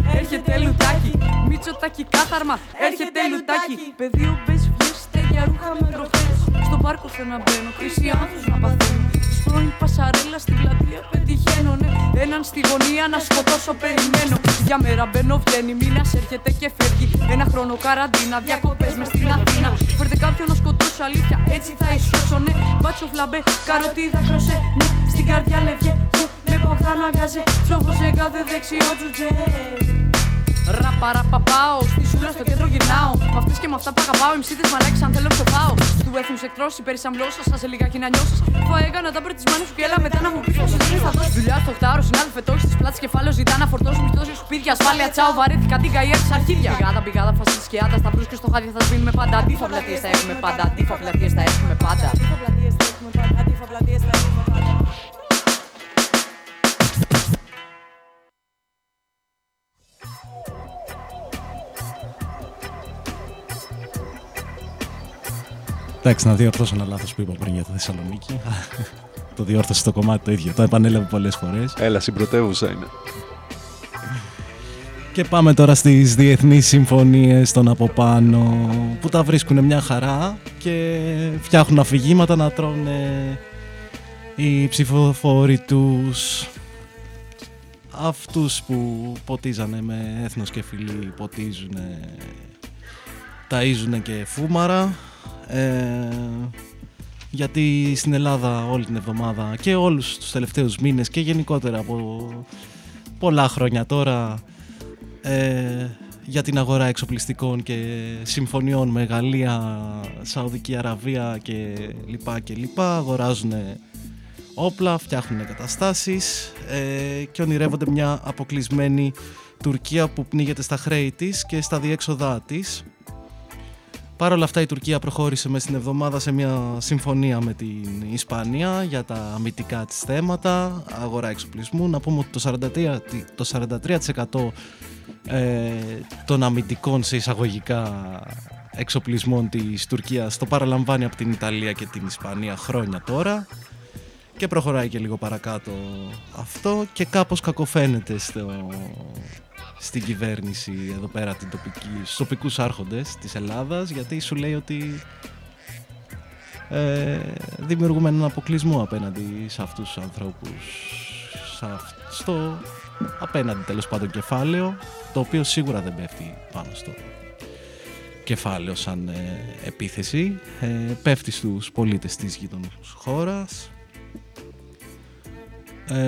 έρχεται λουτάκι. Μίτσο τα κάθαρμα, έρχεται λουτάκι. Πεδίο μπες βγες, στέγια ρούχα με τροφές Στο πάρκο θέλω να μπαίνω, κρίση άνθρωπους να παθαίνω. Τη πρώην πασαρέλα στην πλατεία πετυχαίνω, ναι. Έναν στη γωνία να σκοτώσω, περιμένω. Για μέρα μπαίνω, βγαίνει, μήνας έρχεται και φεύγει. Ένα χρόνο καραντίνα, διακοπές μες στην Αθήνα. Φέρτε κάποιον να σκοτώσω, αλήθεια, έτσι θα ισχύσω, ναι. Μπάτσο φλαμπέ, καροτίδα κροσέ, ναι. Στην καρδιά λεβιέ, ναι. Με ποχθά να βγάζει, ψόφο σε κάθε δεξιό τζουτζέ. Ραπαραπαπάω, στη σούλα στο κέντρο γυρνάω. Με αυτές και με αυτά που αγαπάω, εμσίδε μαλάκι αν θέλω ψοφάω. Του έθνου εκτρώσει, περισαμβλώσω, σα σε λιγάκι να νιώσει. Θα έκανα τα πρετισμένα σου και έλα μετά να μου πεις πω δεν θα δώσει. Δουλειά στο χτάρο, συνάδελφε τόχη τη πλάτη κεφάλαιο ζητά να φορτώσουν μισθώσει σπίτια, ασφάλεια, τσάω, βαρέθηκα την καία της αρχίδια. Πηγάδα, πηγάδα, φασί και άτας, στα και στο χάδι θα σβήνουμε πάντα. Αντίφα πλατείε θα έχουμε πάντα, αντίφα πλατείε θα έχουμε πάντα. Αντίφα πλατείε θα έχουμε πάντα, Εντάξει, να διορθώσω ένα λάθος που είπα πριν για τη Θεσσαλονίκη. το διόρθωσε το κομμάτι το ίδιο. Το επανέλαβε πολλές φορές. Έλα, συμπρωτεύουσα είναι. Και πάμε τώρα στις διεθνείς συμφωνίες των από πάνω που τα βρίσκουν μια χαρά και φτιάχνουν αφηγήματα να τρώνε οι ψηφοφόροι τους αυτούς που ποτίζανε με έθνος και φιλή ποτίζουν ταΐζουν και φούμαρα ε, γιατί στην Ελλάδα όλη την εβδομάδα και όλους τους τελευταίους μήνες και γενικότερα από πολλά χρόνια τώρα ε, για την αγορά εξοπλιστικών και συμφωνιών με Γαλλία, Σαουδική Αραβία και λοιπά και λοιπά αγοράζουν όπλα, φτιάχνουν καταστάσεις ε, και ονειρεύονται μια αποκλεισμένη Τουρκία που πνίγεται στα χρέη της και στα διέξοδά της Παρ' όλα αυτά η Τουρκία προχώρησε μέσα στην εβδομάδα σε μια συμφωνία με την Ισπανία για τα αμυντικά της θέματα, αγορά εξοπλισμού. Να πούμε ότι το 43%, το 43 ε, των αμυντικών σε εισαγωγικά εξοπλισμών της Τουρκίας το παραλαμβάνει από την Ιταλία και την Ισπανία χρόνια τώρα. και προχωράει και λίγο παρακάτω αυτό και κάπως κακοφαίνεται στο, στην κυβέρνηση εδώ πέρα την τοπική, στους τοπικούς άρχοντες της Ελλάδας γιατί σου λέει ότι ε, δημιουργούμε έναν αποκλεισμό απέναντι σε αυτούς τους ανθρώπους. Στο απέναντι τέλος πάντων κεφάλαιο το οποίο σίγουρα δεν πέφτει πάνω στο κεφάλαιο σαν ε, επίθεση. Ε, πέφτει στους πολίτες της γειτονικής χώρας. Ε,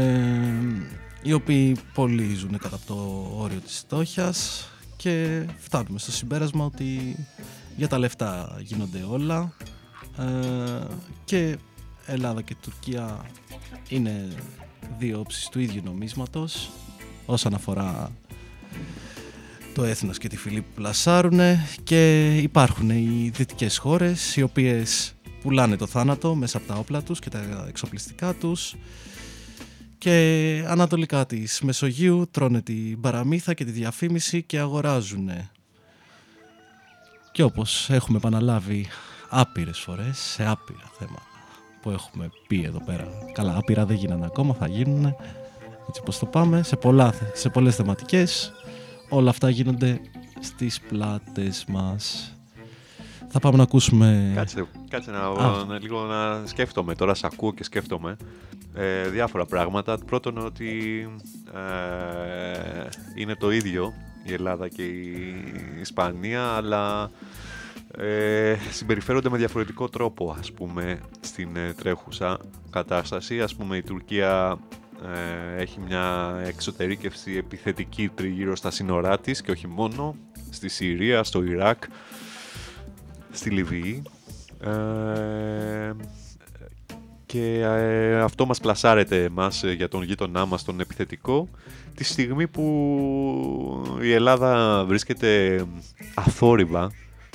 οι οποίοι πολλοί ζουν κατά το όριο της στόχιας και φτάνουμε στο συμπέρασμα ότι για τα λεφτά γίνονται όλα ε, και Ελλάδα και Τουρκία είναι δύο όψεις του ίδιου νομίσματος όσον αφορά το έθνος και τη φυλή που πλασάρουν και υπάρχουν οι δυτικές χώρες οι οποίες πουλάνε το θάνατο μέσα από τα όπλα τους και τα εξοπλιστικά τους και ανατολικά της Μεσογείου τρώνε την παραμύθα και τη διαφήμιση και αγοράζουν. Και όπως έχουμε επαναλάβει άπειρες φορές σε άπειρα θέματα που έχουμε πει εδώ πέρα. Καλά, άπειρα δεν γίνανε ακόμα, θα γίνουν. Έτσι πως το πάμε, σε, πολλά, σε πολλές θεματικές. Όλα αυτά γίνονται στις πλάτες μας. Θα πάμε να ακούσουμε... Κάτσε, κάτσε να, να, λίγο να σκέφτομαι. Τώρα σε ακούω και σκέφτομαι ε, διάφορα πράγματα. Πρώτον ότι ε, είναι το ίδιο η Ελλάδα και η Ισπανία, αλλά ε, συμπεριφέρονται με διαφορετικό τρόπο, ας πούμε, στην ε, τρέχουσα κατάσταση. Ας πούμε, η Τουρκία ε, έχει μια εξωτερήκευση επιθετική τριγύρω στα σύνορά της και όχι μόνο, στη Συρία, στο Ιράκ, στη Λιβύη. Ε, και ε, αυτό μας πλασάρεται εμάς ε, για τον γείτονά μας τον επιθετικό τη στιγμή που η Ελλάδα βρίσκεται αθόρυβα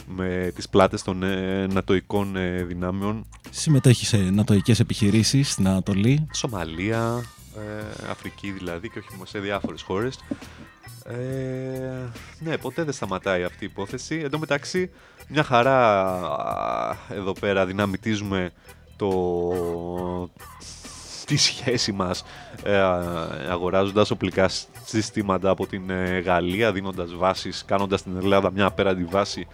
με τις πλάτες των ε, νατοικών δυνάμεων. Συμμετέχει σε νατοικές επιχειρήσεις στην Ανατολή. Σομαλία, Αφρική δηλαδή και όχι σε διάφορες χώρες. Ε, ναι, ποτέ δεν σταματάει αυτή η υπόθεση. Εν τω μεταξύ, μια χαρά εδώ πέρα δυναμητίζουμε το, τη σχέση μας ε, αγοράζοντας οπλικά συστήματα από την ε, Γαλλία, δίνοντας βάσεις, κάνοντας την Ελλάδα μια απέραντη βάση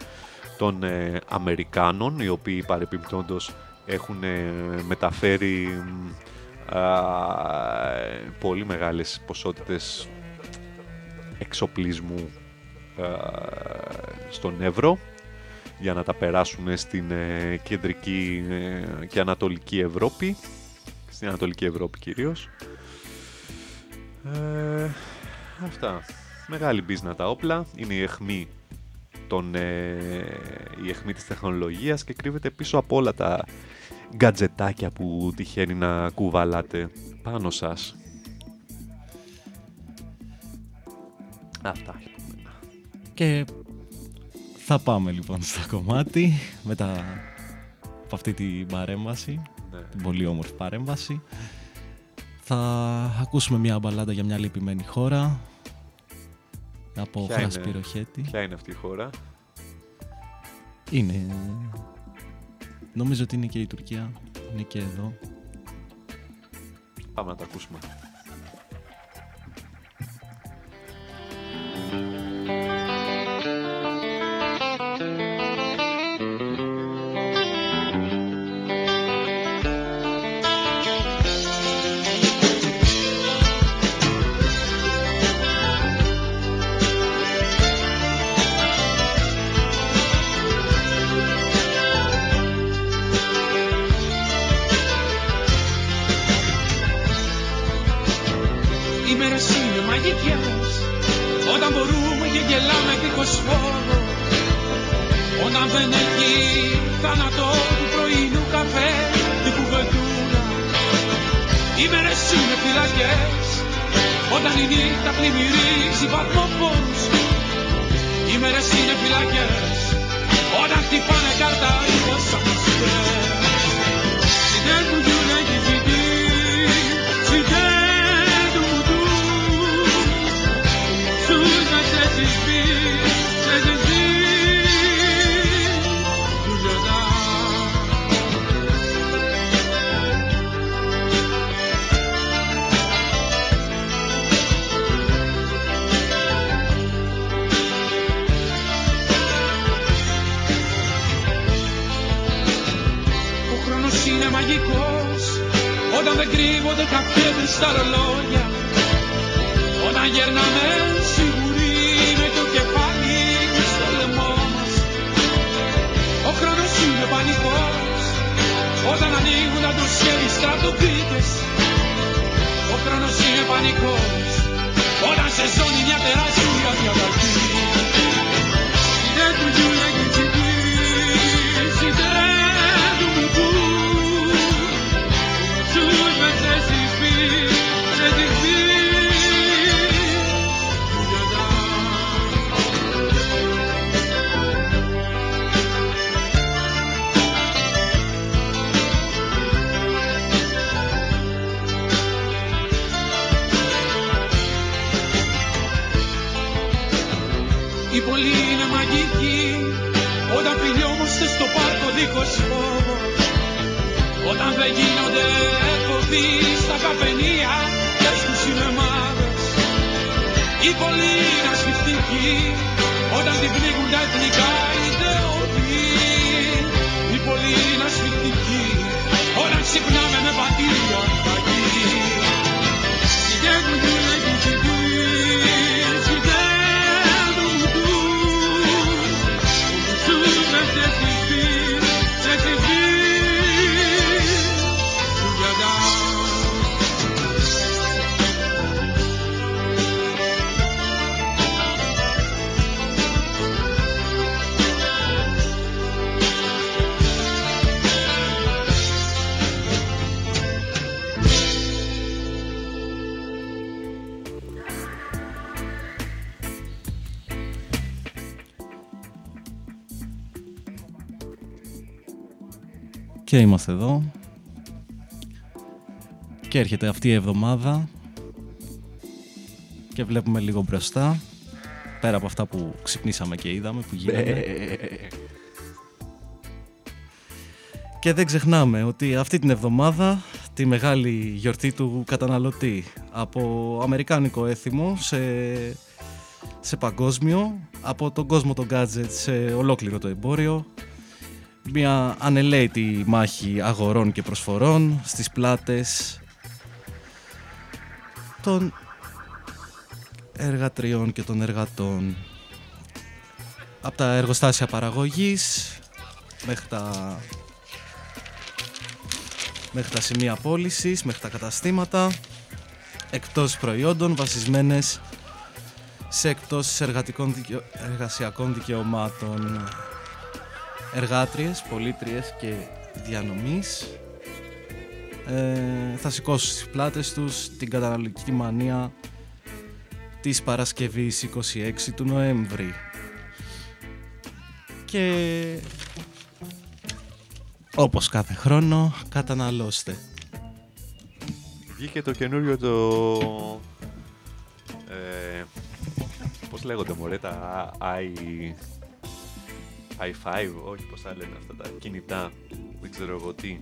των ε, Αμερικάνων, οι οποίοι παρεπιπτόντως έχουν ε, μεταφέρει πολύ μεγάλες ποσότητες εξοπλισμού στον Εύρο για να τα περάσουν στην ε, κεντρική ε, και ανατολική Ευρώπη. Στην ανατολική Ευρώπη κυρίως. Ε, αυτά. Μεγάλη μπίζνα τα όπλα. Είναι η αιχμή των, ε, η αιχμή της τεχνολογίας και κρύβεται πίσω από όλα τα γκατζετάκια που τυχαίνει να κουβαλάτε πάνω σας Αυτά και θα πάμε λοιπόν στο κομμάτι μετά από αυτή την παρέμβαση, ναι. την πολύ όμορφη παρέμβαση. Θα ακούσουμε μια μπαλάντα για μια λυπημένη χώρα από Χρας Πυροχέτη. Ποια είναι αυτή η χώρα; Είναι... Νομίζω ότι είναι και η Τουρκία, είναι και εδώ. Πάμε να τα ακούσουμε. Και είμαστε εδώ. Και έρχεται αυτή η εβδομάδα. Και βλέπουμε λίγο μπροστά. Πέρα από αυτά που ξυπνήσαμε και είδαμε που γίνανε. Και δεν ξεχνάμε ότι αυτή την εβδομάδα τη μεγάλη γιορτή του καταναλωτή από αμερικάνικο έθιμο σε, σε παγκόσμιο, από τον κόσμο των gadgets σε ολόκληρο το εμπόριο μια ανελαίτη μάχη αγορών και προσφορών στις πλάτες των εργατριών και των εργατών. Από τα εργοστάσια παραγωγής μέχρι τα μέχρι τα σημεία πώλησης, μέχρι τα καταστήματα εκτός προϊόντων βασισμένες σε εκτός εργατικών δικαιο... εργασιακών δικαιωμάτων εργάτριες, πολίτριες και διανομής ε, θα σηκώσουν στις πλάτες τους την καταναλωτική μανία της Παρασκευής 26 του Νοέμβρη. Και όπως κάθε χρόνο καταναλώστε. Βγήκε το καινούριο το... Ε, πώς λέγονται μωρέ, τα i... i5, όχι πώς τα λένε αυτά τα κινητά, δεν ξέρω εγώ τι.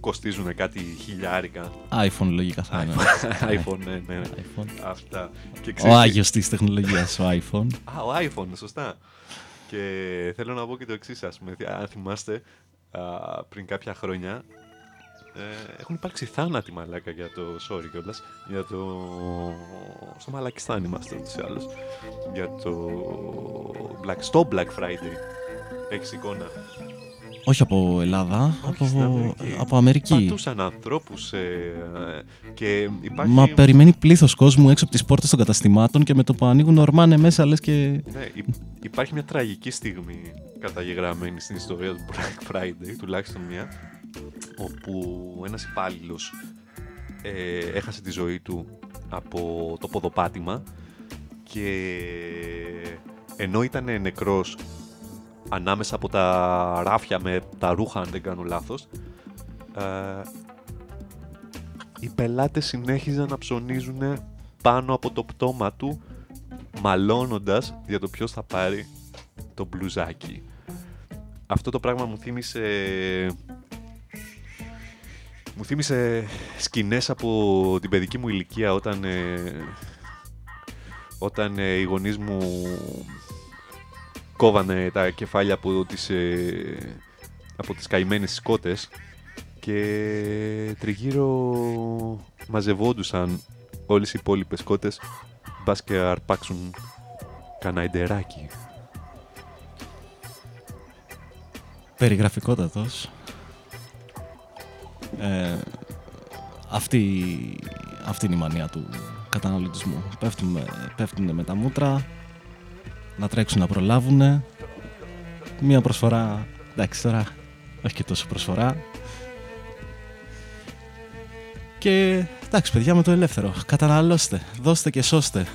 Κοστίζουν κάτι χιλιάρικα. iPhone λογικά θα είναι. iPhone, ναι, ναι. iPhone. Αυτά. Και Ο ξέρεις τι- άγιος της τεχνολογίας, ο iPhone. Α, ο iPhone, σωστά. Και θέλω να πω και το εξής, ας πούμε. Αν θυμάστε, α, πριν κάποια χρόνια ε, έχουν υπάρξει θάνατοι μαλάκα για το. Sorry κιόλας. Για το. Στο Μαλακιστάν είμαστε ούτως ή άλλως. Για το. Black, στο Black Friday. Έχει εικόνα. Όχι από Ελλάδα, από, στην Αμερική. από Αμερική. Πατούσαν ανθρώπους ε, και υπάρχει. Μα περιμένει πλήθος κόσμου έξω από τις πόρτες των καταστημάτων και με το που ανοίγουν ορμάνε μέσα λες και... Ναι, υ- υπάρχει μια τραγική στιγμή καταγεγραμμένη στην ιστορία του Black Friday, τουλάχιστον μια, όπου ένας υπάλληλος ε, έχασε τη ζωή του από το ποδοπάτημα και ενώ ήταν νεκρός ανάμεσα από τα ράφια με τα ρούχα, αν δεν κάνω λάθος, ε, οι πελάτες συνέχιζαν να ψωνίζουν πάνω από το πτώμα του μαλώνοντας για το ποιος θα πάρει το μπλουζάκι. Αυτό το πράγμα μου θύμισε... Μου θύμισε σκηνές από την παιδική μου ηλικία όταν, ε, όταν ε, οι γονείς μου κόβανε τα κεφάλια από τις, ε, από τις καημένες σκότες και και τριγύρω μαζευόντουσαν όλες οι υπόλοιπες κότες μπας και αρπάξουν καναϊντεράκι. Περιγραφικότατος. Ε, αυτή, αυτή είναι η μανία του καταναλωτισμού. Πέφτουν, πέφτουν με τα μούτρα, να τρέξουν να προλάβουν. Μία προσφορά, εντάξει τώρα, όχι και τόσο προσφορά. Και εντάξει παιδιά με το ελεύθερο, καταναλώστε, δώστε και σώστε.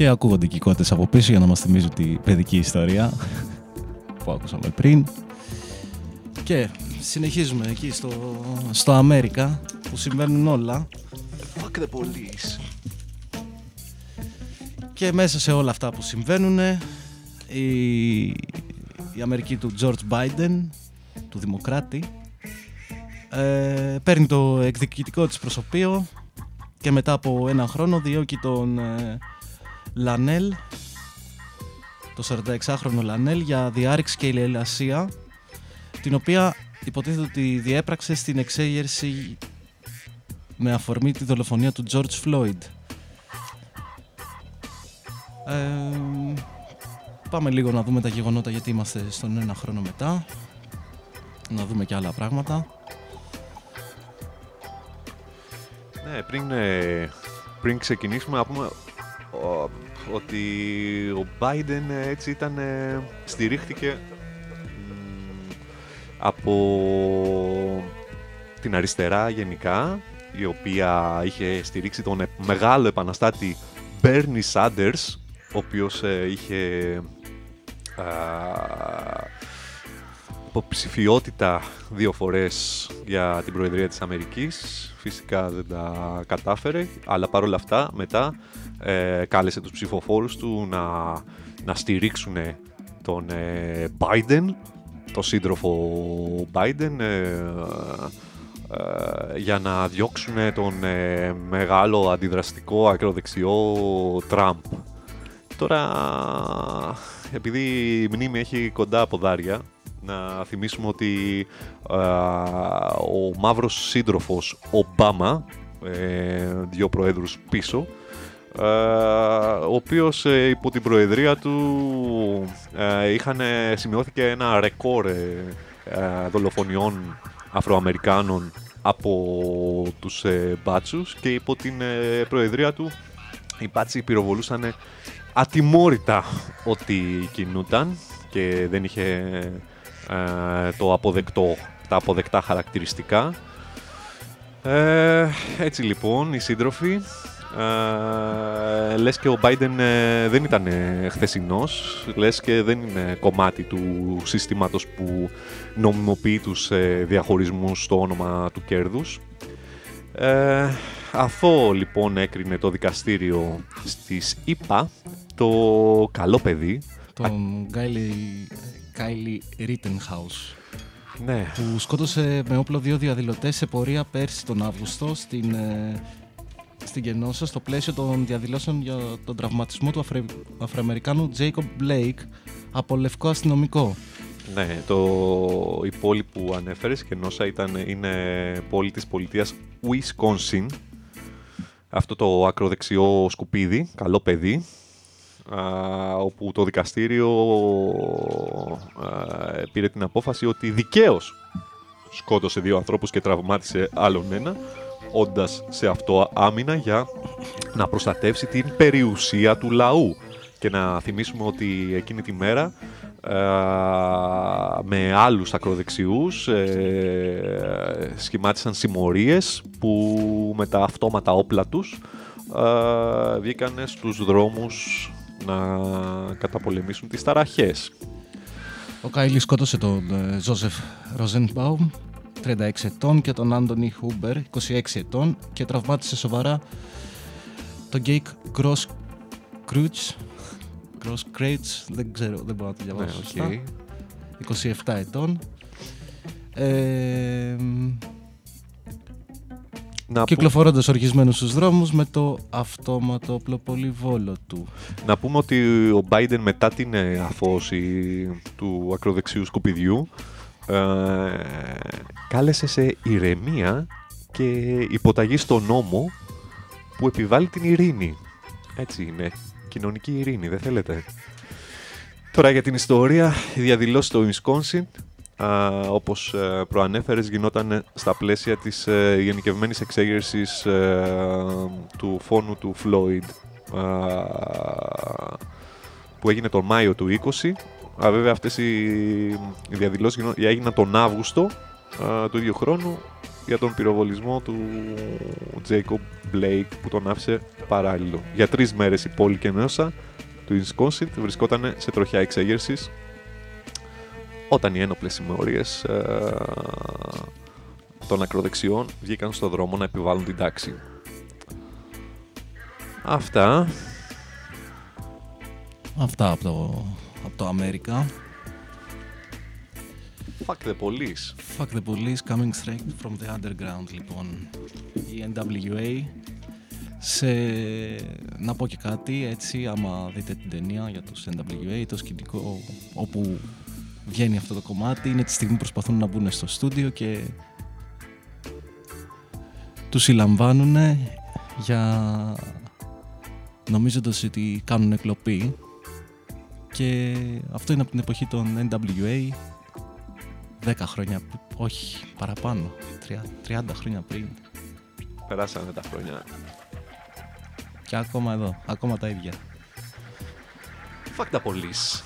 Και ακούγονται και οι κότες από πίσω για να μας θυμίζουν τη παιδική ιστορία που άκουσαμε πριν. Και συνεχίζουμε εκεί στο, στο Αμέρικα που συμβαίνουν όλα Fuck the police. και μέσα σε όλα αυτά που συμβαίνουν η, η Αμερική του George Biden, του Δημοκράτη, ε, παίρνει το εκδικητικό της προσωπείο και μετά από ένα χρόνο διώκει τον ε, Λανέλ, το 46χρονο Λανέλ για διάρρηξη και ηλιασία την οποία υποτίθεται ότι διέπραξε στην εξέγερση με αφορμή τη δολοφονία του George Floyd. Ε, πάμε λίγο να δούμε τα γεγονότα γιατί είμαστε στον ένα χρόνο μετά. Να δούμε και άλλα πράγματα. Ναι, πριν, ε, πριν ξεκινήσουμε να πούμε ο, ότι ο Biden ε, έτσι ήταν, ε, στηρίχθηκε μ, από την αριστερά γενικά, η οποία είχε στηρίξει τον ε- μεγάλο επαναστάτη Bernie Sanders, ο οποίος ε, είχε α, υποψηφιότητα δύο φορές για την Προεδρία της Αμερικής. Φυσικά δεν τα κατάφερε, αλλά παρόλα αυτά μετά ε, κάλεσε τους ψηφοφόρους του να, να στηρίξουν τον ε, Biden, τον σύντροφο Biden, ε, ε, για να διώξουν τον ε, μεγάλο αντιδραστικό ακροδεξιό Τραμπ. Τώρα, επειδή η μνήμη έχει κοντά ποδάρια, να θυμίσουμε ότι ε, ο μαύρος σύντροφος Ομπάμα, ε, δύο προέδρους πίσω, ε, ο οποίος ε, υπό την προεδρία του ε, είχαν, σημειώθηκε ένα ρεκόρ ε, ε, δολοφονιών Αφροαμερικάνων από τους ε, μπάτσους και υπό την ε, προεδρία του οι μπάτσοι πυροβολούσαν ατιμόρυτα ότι κινούταν και δεν είχε ε, το αποδεκτό, τα αποδεκτά χαρακτηριστικά. Ε, έτσι λοιπόν, οι σύντροφοι, ε, λες και ο Biden ε, δεν ήταν ε, χθεσινός, λες και δεν είναι κομμάτι του συστήματος που νομιμοποιεί τους ε, διαχωρισμούς στο όνομα του κέρδους. Ε, αυτό λοιπόν έκρινε το δικαστήριο στις ΙΠΑ, το καλό παιδί, Τον Γκάιλι, Γκάιλι Rittenhouse. ναι, Που σκότωσε με όπλο δύο διαδηλωτές σε πορεία πέρσι τον Αύγουστο στην, ε, στην Κενόσα στο πλαίσιο των διαδηλώσεων για τον τραυματισμό του Αφρε, Αφροαμερικάνου Jacob Blake από λευκό αστυνομικό. Ναι, το, η πόλη που ανέφερες και νόσα ήταν, είναι πόλη της πολιτείας Wisconsin. Αυτό το ακροδεξιό σκουπίδι, καλό παιδί, α, όπου το δικαστήριο α, πήρε την απόφαση ότι δικαίως σκότωσε δύο ανθρώπους και τραυμάτισε άλλον ένα, όντας σε αυτό άμυνα για να προστατεύσει την περιουσία του λαού. Και να θυμίσουμε ότι εκείνη τη μέρα ε, με άλλους ακροδεξιούς ε, σχημάτισαν συμμορίες που με τα αυτόματα όπλα τους ε, βγήκαν στους δρόμους να καταπολεμήσουν τις ταραχές. Ο Κάιλ σκότωσε τον ε, Τζόζεφ Ροζενμπάουμ, 36 ετών, και τον Άντονι Χούμπερ, 26 ετών, και τραυμάτισε σοβαρά τον Γκέιτζ Γκρος Κρούτς, Γκρος Κρέιτς, δεν ξέρω, δεν μπορώ να το Ναι, διαβάσω οκ. σωστά, 27 ετών. Ε, Να, που- κυκλοφορώντας οργισμένος στους δρόμους με το αυτόματο οπλοπολυβόλο του. να πούμε ότι ο Biden μετά την ε, αθώωση του ακροδεξιού σκουπιδιού ε, κάλεσε σε ηρεμία και υποταγή στο νόμο που επιβάλλει την ειρήνη. Έτσι είναι. Κοινωνική ειρήνη, δεν θέλετε; Τώρα για την ιστορία, η διαδηλώση στο Wisconsin, α, όπως ε, προανέφερες, γινόταν στα πλαίσια της ε, γενικευμένης εξέγερσης ε, του φόνου του Floyd α, που έγινε τον Μάιο του 20. Α, βέβαια αυτές οι, οι διαδηλώσεις γινό- έγιναν τον Αύγουστο α, του ίδιου χρόνου για τον πυροβολισμό του Jacob Blake που τον άφησε παράλληλο. Για τρεις μέρες η πόλη και μέσα του Wisconsin βρισκόταν σε τροχιά εξέγερσης όταν οι ένοπλες συμμορίες ε, των ακροδεξιών βγήκαν στο δρόμο να επιβάλλουν την τάξη. Αυτά. Αυτά από το, από το Αμέρικα. Fuck the police. Fuck the police coming straight from the underground λοιπόν. Η NWA. Σε... Να πω και κάτι έτσι, άμα δείτε την ταινία για τους NWA, το σκηνικό όπου βγαίνει αυτό το κομμάτι, είναι τη στιγμή που προσπαθούν να μπουν στο στούντιο και τους συλλαμβάνουν για νομίζοντας ότι κάνουν κλοπή και αυτό είναι από την εποχή των NWA 10 χρόνια, π- όχι παραπάνω, 30 χρόνια πριν. Περάσανε τα χρόνια. Και ακόμα εδώ, ακόμα τα ίδια. Fuck the police.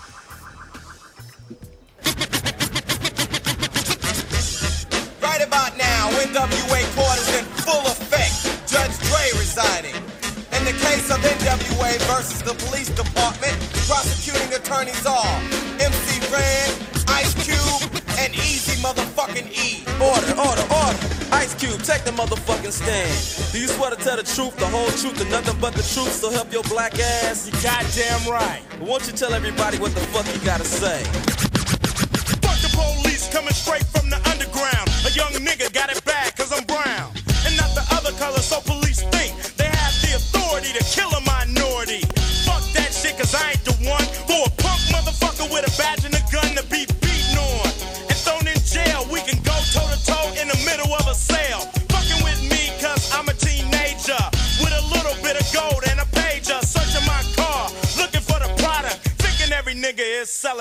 Right about now, NWA court is in full effect. Judge Dre resigning. In the case of NWA versus the police department, prosecuting attorneys are MC Ren, Ice Cube, and Easy motherfucking E. Order, order, order. Ice Cube, take the motherfucking stand. Do you swear to tell the truth, the whole truth, and nothing but the truth, so help your black ass? You goddamn right. Won't you tell everybody what the fuck you gotta say? Fuck the police coming straight from the underground. A young nigga got it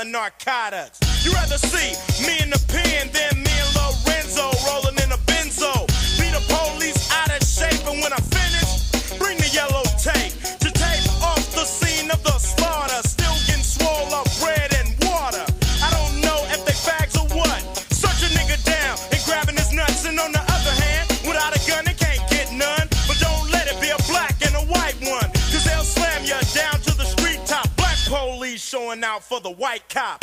selling narcotics. You rather see me in the pen than me and Lorenzo rolling. for the white cop.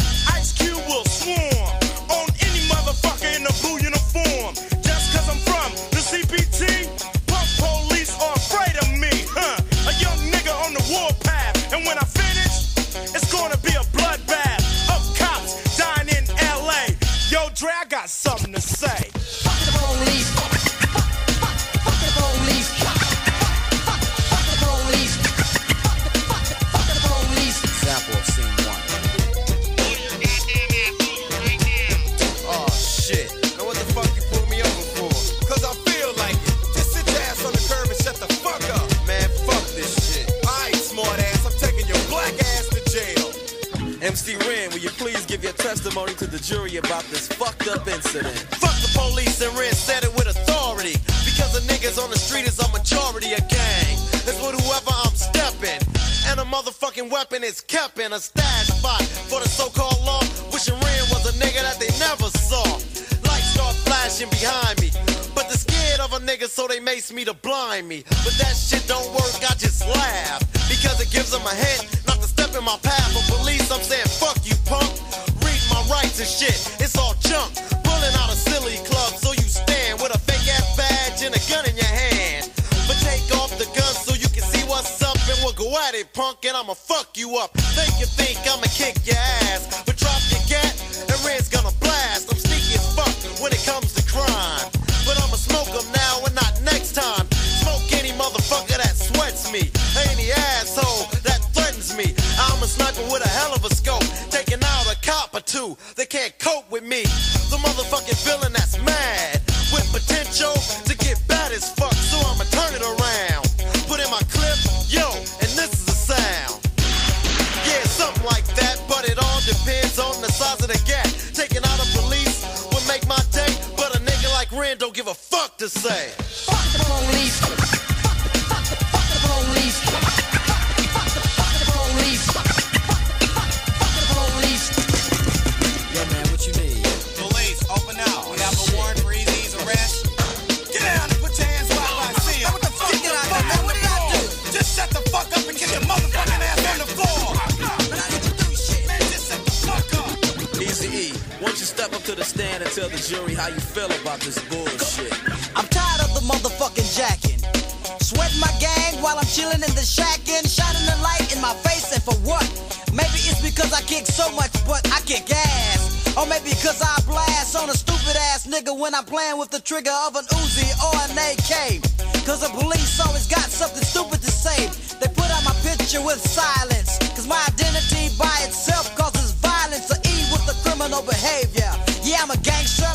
with silence. Cause my identity by itself causes violence. To E with the criminal behavior. Yeah, I'm a gangster,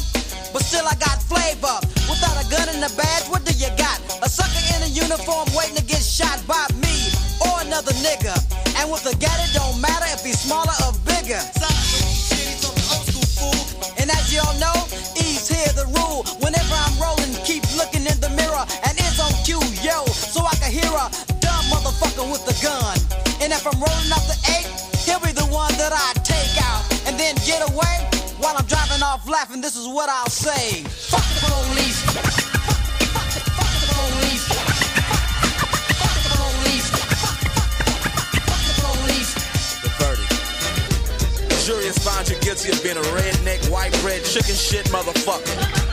but still I got flavor. Without a gun and a badge, what do you got? A sucker in a uniform waiting to get shot by me or another nigga. And with a gat, it don't matter if he's smaller or bigger. what I'll say. Fuck the police. Verdict. The jury has found you guilty of being a redneck, white bread, chicken shit motherfucker.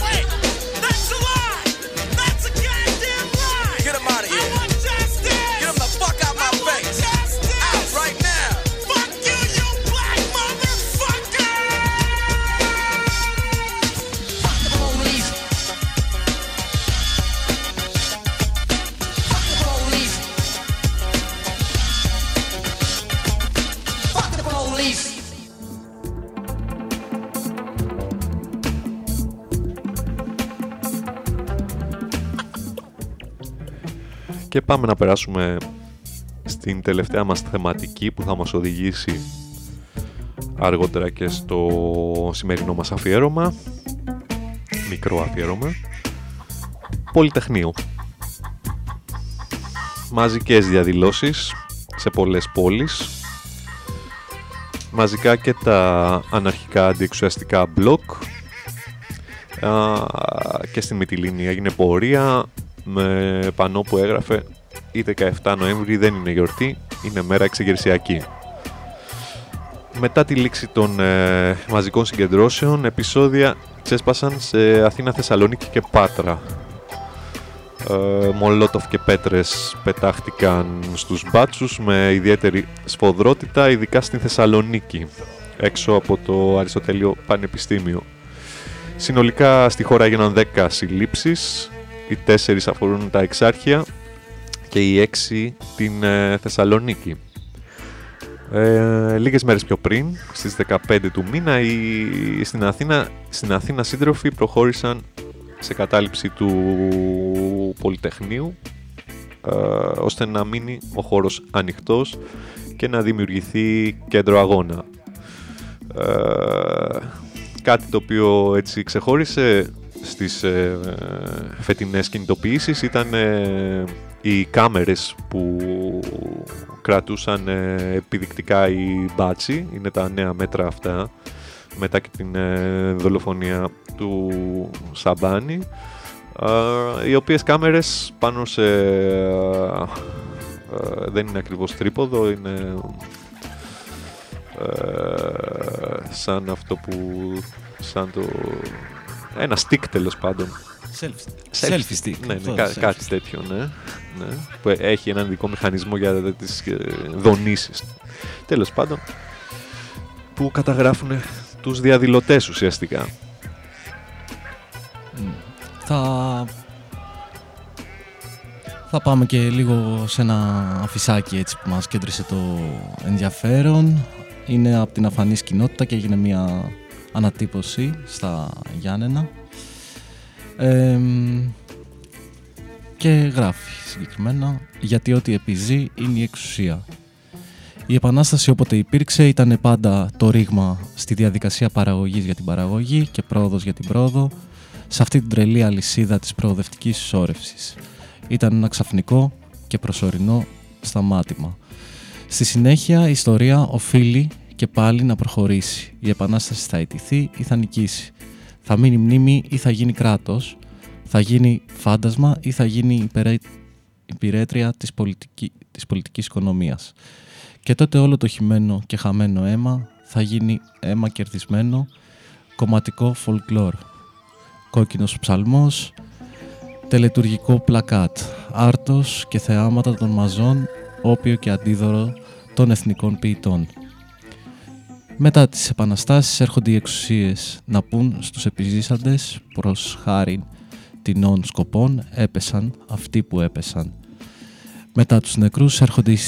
Πάμε να περάσουμε στην τελευταία μας θεματική που θα μας οδηγήσει αργότερα και στο σημερινό μας αφιέρωμα. Μικρό αφιέρωμα. Πολυτεχνείο. Μαζικές διαδηλώσεις σε πολλές πόλεις. Μαζικά και τα αναρχικά αντιεξουσιαστικά μπλοκ. Και στην Μυτιλίνη έγινε πορεία με πανό που έγραφε η 17 Νοέμβρη δεν είναι γιορτή, είναι μέρα εξεγερσιακή. Μετά τη λήξη των ε, μαζικών συγκεντρώσεων, επεισόδια ξέσπασαν σε Αθήνα, Θεσσαλονίκη και Πάτρα. Ε, Μολότοφ και πέτρες πετάχτηκαν στους μπάτσους με ιδιαίτερη σφοδρότητα, ειδικά στην Θεσσαλονίκη, έξω από το Αριστοτέλειο Πανεπιστήμιο. Συνολικά στη χώρα έγιναν 10 συλλήψεις, οι 4 αφορούν τα εξάρχεια και οι 6 την ε, Θεσσαλονίκη. Ε, λίγες μέρες πιο πριν, στις 15 του μήνα, οι, στην, Αθήνα, στην Αθήνα σύντροφοι προχώρησαν σε κατάληψη του Πολυτεχνείου ε, ώστε να μείνει ο χώρος ανοιχτός και να δημιουργηθεί κέντρο αγώνα. Ε, κάτι το οποίο έτσι ξεχώρισε στις ε, φετινές κινητοποιήσεις ήταν ε, οι κάμερες που κρατούσαν ε, επιδεικτικά οι μπάτσι, είναι τα νέα μέτρα αυτά μετά και την ε, δολοφονία του Σαμπάνη οι οποίες κάμερες πάνω σε δεν είναι ακριβώς τρίποδο είναι σαν αυτό που σαν το ένα stick τέλος πάντων Selfie, selfie stick. Ναι, ναι κά, κάτι τέτοιο, ναι, ναι. Που έχει έναν ειδικό μηχανισμό για τις ε, δονήσεις. Τέλος πάντων, που καταγράφουν τους διαδηλωτές ουσιαστικά; Θα... Θα πάμε και λίγο σε ένα αφισάκι έτσι που μας κέντρισε το ενδιαφέρον. Είναι από την αφανής κοινότητα και έγινε μια ανατύπωση στα Γιάννενα και γράφει συγκεκριμένα γιατί ό,τι επιζεί είναι η εξουσία. Η επανάσταση όποτε υπήρξε ήταν πάντα το ρήγμα στη διαδικασία παραγωγής για την παραγωγή και πρόοδος για την πρόοδο σε αυτή την τρελή αλυσίδα της προοδευτικής σώρευσης. Ήταν ένα ξαφνικό και προσωρινό σταμάτημα. Στη συνέχεια η ιστορία οφείλει και πάλι να προχωρήσει. Η επανάσταση θα ιτηθεί ή θα νικήσει θα μείνει μνήμη ή θα γίνει κράτος, θα γίνει φάντασμα ή θα γίνει υπερέ... υπηρέτρια της, πολιτική... της πολιτικής οικονομίας. Και τότε όλο το χυμένο και χαμένο αίμα θα γίνει αίμα κερδισμένο, κομματικό folklore. Κόκκινος ψαλμός, τελετουργικό πλακάτ, άρτος και θεάματα των μαζών, όπιο και αντίδωρο των εθνικών ποιητών. Μετά τις επαναστάσεις έρχονται οι εξουσίες να πούν στους επιζήσαντες προς χάρη τεινών σκοπών έπεσαν αυτοί που έπεσαν. Μετά τους νεκρούς έρχονται οι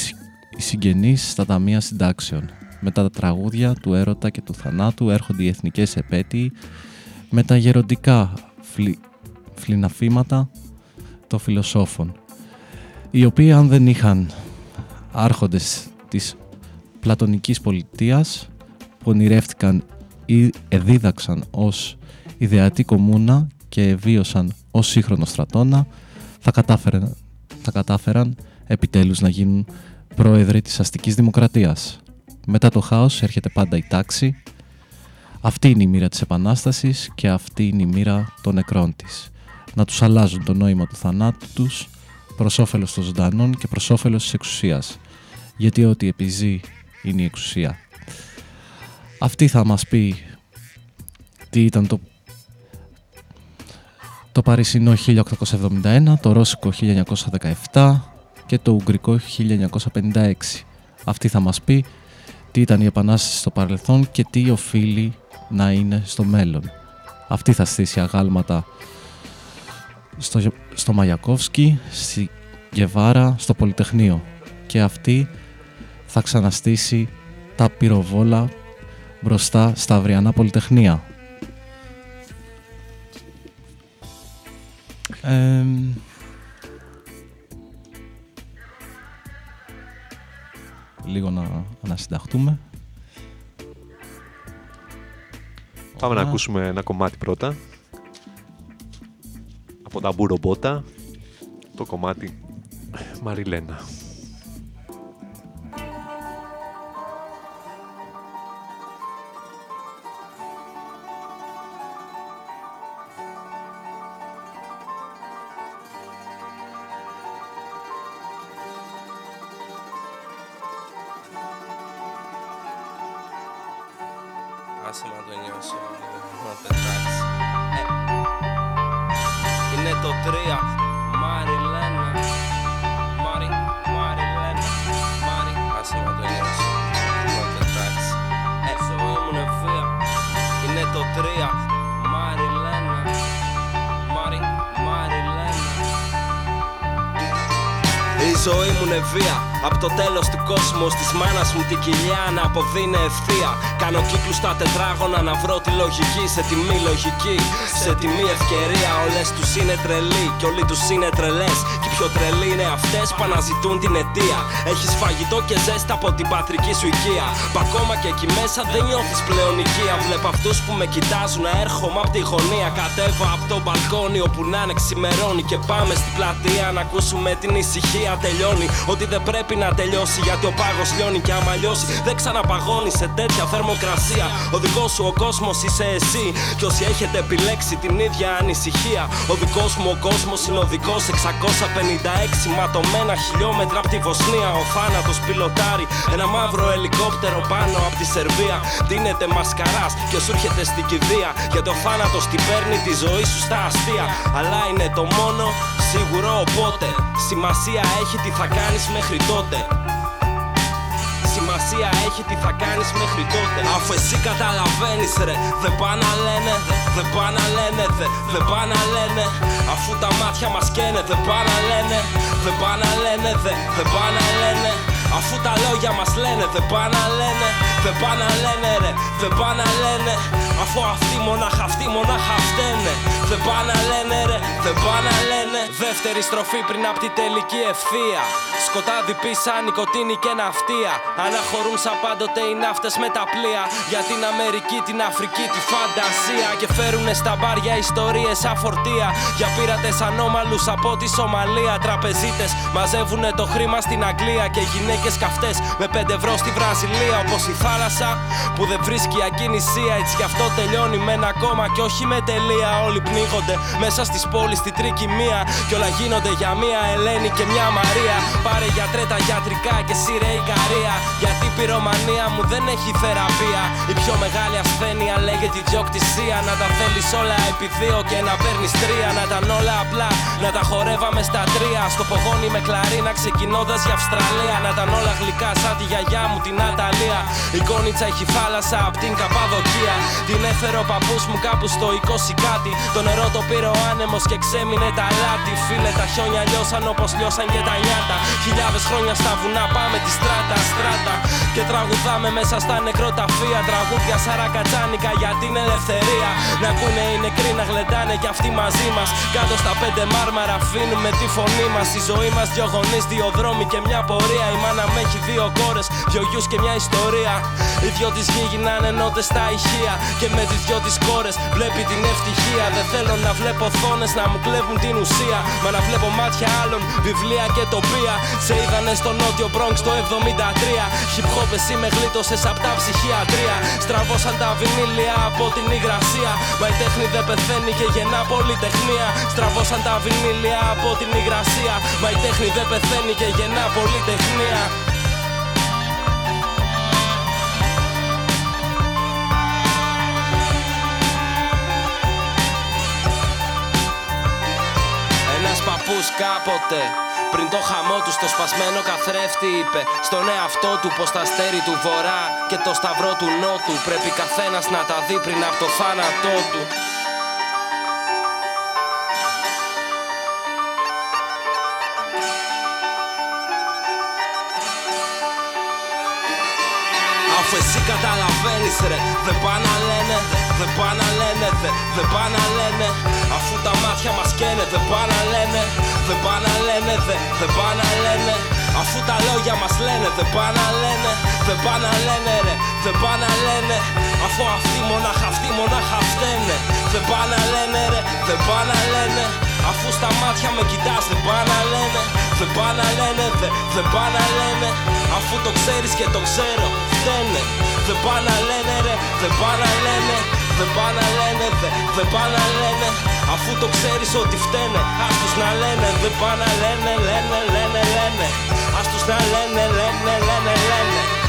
συγγενείς στα ταμεία συντάξεων. Μετά τα τραγούδια του έρωτα και του θανάτου έρχονται οι εθνικές επέτειοι με τα γεροντικά φλι... φλιναφήματα των φιλοσόφων οι οποίοι αν δεν είχαν άρχοντες της πλατωνικής πολιτείας που ονειρεύτηκαν ή εδίδαξαν ως ιδεατή κομμούνα και βίωσαν ως σύγχρονο στρατόνα, θα κατάφεραν, θα κατάφεραν επιτέλους να γίνουν πρόεδροι της αστικής δημοκρατίας. Μετά το χάος έρχεται πάντα η τάξη. Αυτή είναι η μοίρα της Επανάστασης και αυτή είναι η μοίρα των νεκρών της. Να τους αλλάζουν το νόημα του θανάτου τους προς όφελος των ζωντανών και προς όφελος της εξουσίας. Γιατί ό,τι επιζεί είναι η εξουσία. Αυτή θα μας πει τι ήταν το, το Παρισινό 1871, το Ρώσικο 1917 και το Ουγγρικό 1956. Αυτή θα μας πει τι ήταν η Επανάσταση στο παρελθόν και τι οφείλει να είναι στο μέλλον. Αυτή θα στήσει αγάλματα στο, στο Μαγιακόφσκι, στη Γεβάρα, στο Πολυτεχνείο και αυτή θα ξαναστήσει τα πυροβόλα μπροστά στα αυριανά πολυτεχνία. Λίγο να συνταχτούμε. Πάμε να ακούσουμε ένα κομμάτι πρώτα. Από τα Μπουρομπότα, το κομμάτι Μαριλένα. Την κοιλιά να αποδίνει ευθεία. Κάνω κύκλου στα τετράγωνα να βρω τη λογική σε τη μη λογική. Σε τη μη ευκαιρία όλες τους είναι τρελοί και όλοι τους είναι τρελές. Και οι πιο τρελοί είναι αυτές που αναζητούν την αιτία. Έχεις φαγητό και ζέστα από την πατρική σου οικία. Που ακόμα και εκεί μέσα δεν νιώθεις πλέον οικία. Βλέπω αυτούς που με κοιτάζουν να έρχομαι από τη γωνία. Κατέβα από το μπαλκόνι όπου να είναι ξημερώνει. Και πάμε στην πλατεία να ακούσουμε την ησυχία. Τελειώνει ότι δεν πρέπει να τελειώσει. Γιατί ο πάγος λιώνει και άμα λιώσει δεν ξαναπαγώνει σε τέτοια θερμοκρασία. Ο δικός σου ο κόσμος είσαι εσύ. Και όσοι έχετε επιλέξει την ίδια ανησυχία. Ο δικός μου ο κόσμος είναι οδικό 656 ματωμένα χιλιόμετρα από τη Βοσνία. Ο θάνατος πιλωτάρει ένα μαύρο ελικόπτερο πάνω από τη Σερβία. Δίνεται μασκαράς και σου έρχεται στην κηδεία. Γιατί ο θάνατος την παίρνει τη ζωή σου στα αστεία. Αλλά είναι το μόνο σίγουρο οπότε. Σημασία έχει τι θα κάνεις μέχρι τότε. Σημασία έχει τι θα κάνεις μέχρι τότε. Αφού εσύ καταλαβαίνεις ρε Δεν πά να λένε, δε, δεν πά να λένε, δε, δεν πά να λένε. Αφού τα μάτια μας καίνε, δεν πά να λένε Δεν πά να λένε, δε, δεν πά να λένε Αφού τα λόγια μας λένε, δεν πά να λένε Δεν πά να λένε ρε, δεν πά να λένε. Αφού αυτοί μονάχα αυτοί μονάχα φταίνε Δεν πά να λένε ρε, δεν πά να λένε. Δεύτερη στροφή πριν από τη τελική ευθεία. Σκοτάδι πίσα, νοικοτήνη και ναυτία. Αναχωρούν σαν πάντοτε οι ναύτες με τα πλοία. Για την Αμερική, την Αφρική, τη φαντασία. Και φέρουνε στα μπάρια ιστορίες σαν φορτία. Για πείρατες ανώμαλους από τη Σομαλία. Τραπεζίτες μαζεύουνε το χρήμα στην Αγγλία Και γυναίκες καυτές με 5 ευρώ στη Βραζιλία Όπως η θάλασσα που δεν βρίσκει ακίνησία Έτσι γι' αυτό τελειώνει με ένα κόμμα και όχι με τελεία. Όλοι πνίγονται μέσα στις πόλεις στη τρικυμία Κι όλα γίνονται για μία Ελένη και μια Μαρία. Πάρε γιατρέ τα γιατρικά και σύρε η καρία. Γιατί η πυρομανία μου δεν έχει θεραπεία. Η πιο μεγάλη ασθένεια λέγεται ιδιοκτησία. Να τα θέλεις όλα επί δύο και να παίρνεις τρία. Να ήταν όλα απλά, να τα χορεύαμε στα τρία. Στο πογόνι με κλαρίνα ξεκινώντας για Αυστραλία. Να ήταν όλα γλυκά σαν τη γιαγιά μου την Αταλία. Η κόνιτσα έχει θάλασσα απ' την Καπαδοκία. Την έφερε ο παππούς μου κάπου στο 20 κάτι. Το νερό το πήρε ο άνεμος και ξέμεινε τα λάτι. Φίλε τα χιόνια λιώσαν όπως λιώσαν και τα νιάτα. Χιλιάδες χρόνια στα βουνά πάμε τη στράτα στράτα. Και τραγουδάμε μέσα στα νεκροταφεία. Τραγούδια σαρακατσάνικα για την ελευθερία. Να ακούνε οι νεκροί να γλεντάνε κι αυτοί μαζί μας. Κάτω στα πέντε μάρμαρα αφήνουμε τη φωνή μας. Η ζωή μας δυο γονείς, δύο δρόμοι και μια πορεία. Η μάνα με έχει δύο κόρες, δυο γιους και μια ιστορία. Οι δυο της γη γινάνε νότες στα ηχεία. Και με τις δυο της κόρες βλέπει την ευτυχία. Δεν θέλω να βλέπω θόνες να μου κλέβουν την ουσία. Μα να βλέπω μάτια άλλων, βιβλία και τοπία. Σε είδανε στο νότιο Bronx το 73 Hip hop εσύ με γλίτωσες απ' τα ψυχιατρία. Στραβώσαν τα βινίλια από την υγρασία. Μα η τέχνη δεν πεθαίνει και γεννά πολυτεχνία. Στραβώσαν τα βινίλια από την υγρασία. Μα η τέχνη δεν πεθαίνει και γεννά πολυτεχνία παππούς κάποτε. Πριν το χαμό τους στο σπασμένο καθρέφτη είπε Στον εαυτό του πως τα αστέρι του βορρά και το σταυρό του νότου Πρέπει καθένας να τα δει πριν από το θάνατό του Αφού εσύ καταλαβαίνεις ρε Δεν πά να λένε, δε, δεν πά να λένε, δε, δεν πά να λένε Αφού τα μάτια μας καίνε, δεν πά να λένε Δεν πά να λένε, δε, δεν πά να λένε Αφού τα λόγια μας λένε δεν πάνε να λένε Δεν πάνε να λένε ρε, δεν πάνε να λένε Αφού αυτοί μονάχα αυτοί μονάχα φταίνε. Δεν πάνε να λένε ρε, δεν πάνε να λένε Αφού στα μάτια με κοιτάς δεν πάνε να λένε Δεν πάνε να λένε, δεν, δεν πάνε να λένε Αφού το ξέρεις και το ξέρω, φταίνε. Δεν πάνε να λένε ρε, δεν πάνε να λένε δεν πάνε να λένε, δε, δεν πάνε να λένε Αφού το ξέρεις ότι φταίνε Ας τους να λένε, δεν πάνε να λένε, λένε, λένε, λένε. Ας τους να λένε, λένε, λένε, λένε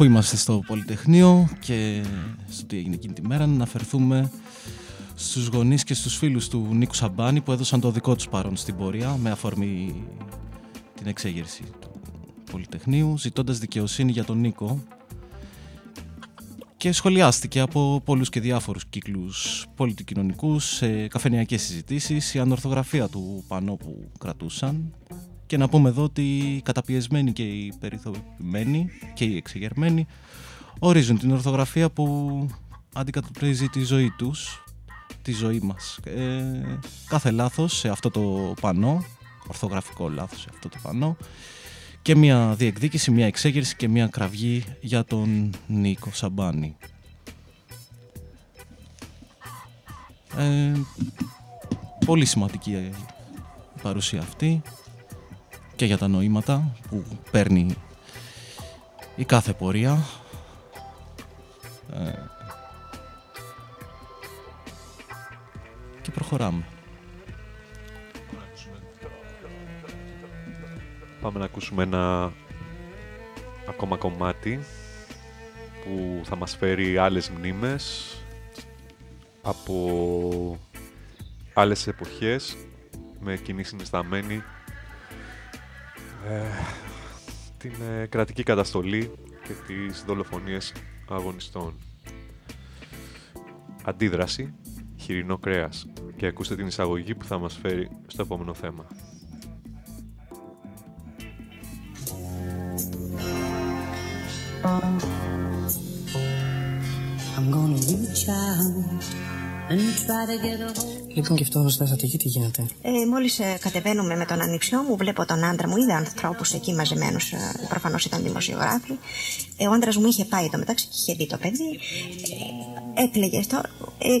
αφού είμαστε στο Πολυτεχνείο και στο τι έγινε εκείνη τη μέρα, να αναφερθούμε στους γονείς και στους φίλους του Νίκου Σαμπάνη που έδωσαν το δικό τους παρόν στην πορεία με αφορμή την εξέγερση του Πολυτεχνείου, ζητώντας δικαιοσύνη για τον Νίκο. Και σχολιάστηκε από πολλούς και διάφορους κύκλους πολιτικοινωνικούς σε καφενειακές συζητήσεις η ανορθογραφία του πανό που κρατούσαν και να πούμε εδώ ότι οι καταπιεσμένοι και οι περιθωριημένοι και οι εξεγερμένοι ορίζουν την ορθογραφία που αντικατοπτρίζει τη ζωή τους, τη ζωή μας. Ε, κάθε λάθος σε αυτό το πανό, ορθογραφικό λάθος σε αυτό το πανό και μια διεκδίκηση, μια εξέγερση και μια κραυγή για τον Νίκο Σαμπάνη. Ε, πολύ σημαντική η παρουσία αυτή και για τα νοήματα που παίρνει η κάθε πορεία. Ε, και προχωράμε. Πάμε να ακούσουμε ένα ακόμα κομμάτι που θα μας φέρει άλλες μνήμες από άλλες εποχές με κοινή συνισταμένη ε, την ε, κρατική καταστολή και τις δολοφονίες αγωνιστών. Αντίδραση, χοιρινό κρέας και ακούστε την εισαγωγή που θα μας φέρει στο επόμενο θέμα. I'm gonna reach out and try to get a hold. Λοιπόν, και αυτό στα στρατηγική τι γίνεται; Ε, Μόλις ε, κατεβαίνουμε με τον ανιψιό μου, βλέπω τον άντρα μου, είδα ανθρώπους εκεί μαζεμένους, ε, προφανώς ήταν δημοσιογράφοι. Ε, ο άντρας μου είχε πάει εδώ μεταξύ και είχε δει το παιδί. Ε, έκλαιγε τώρα. Ε,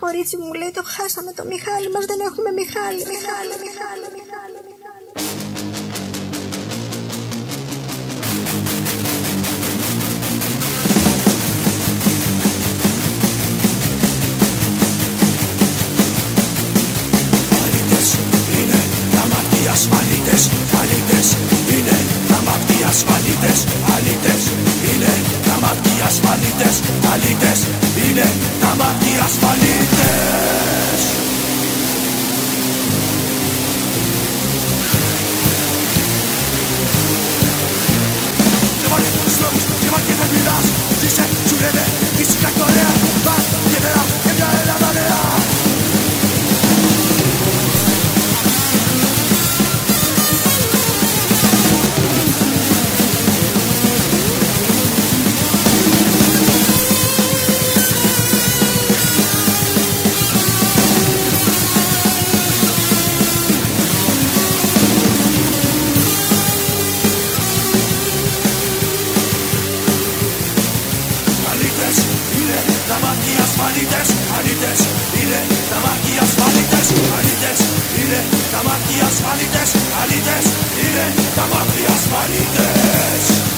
Κορίτσι μου λέει το χάσαμε το Μιχάλη μας δεν έχουμε Μιχάλη, Μιχάλη, Μιχάλη, Μιχάλη. είναι ασφαλίτες Αλήτες είναι γραμματοί ασφαλίτες Αλήτες είναι γραμματοί ασφαλίτες Αλήτες είναι γραμματοί ασφαλίτες. Και βάλει τους λόγους και μα και δεν μιλάς Ζήσε, σου λένε, φυσικά και ωραία μάχοι ασφαλίτες Αλήτες είναι τα μάχοι ασφαλίτες Αλήτες είναι τα μάχοι ασφαλίτες Αλήτες είναι τα μάχοι ασφαλίτες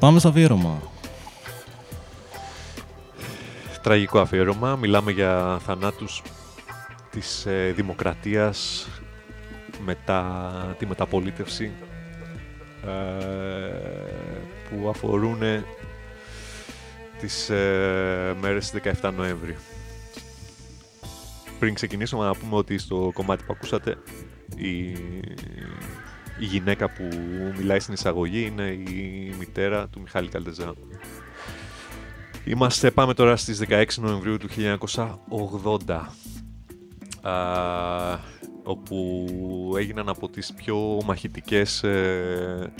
πάμε στο αφιέρωμα. Τραγικό αφιέρωμα. Μιλάμε για θανάτους της ε, δημοκρατίας μετά τη μεταπολίτευση ε, που αφορούν τις ε, μέρες της 17 Νοέμβρη. Πριν ξεκινήσουμε να πούμε ότι στο κομμάτι που ακούσατε η, η γυναίκα που μιλάει στην εισαγωγή είναι η μητέρα του Μιχάλη Καλτεζά. Είμαστε, πάμε τώρα στις 16 Νοεμβρίου του 1980 α, όπου έγιναν από τις πιο μαχητικές ε,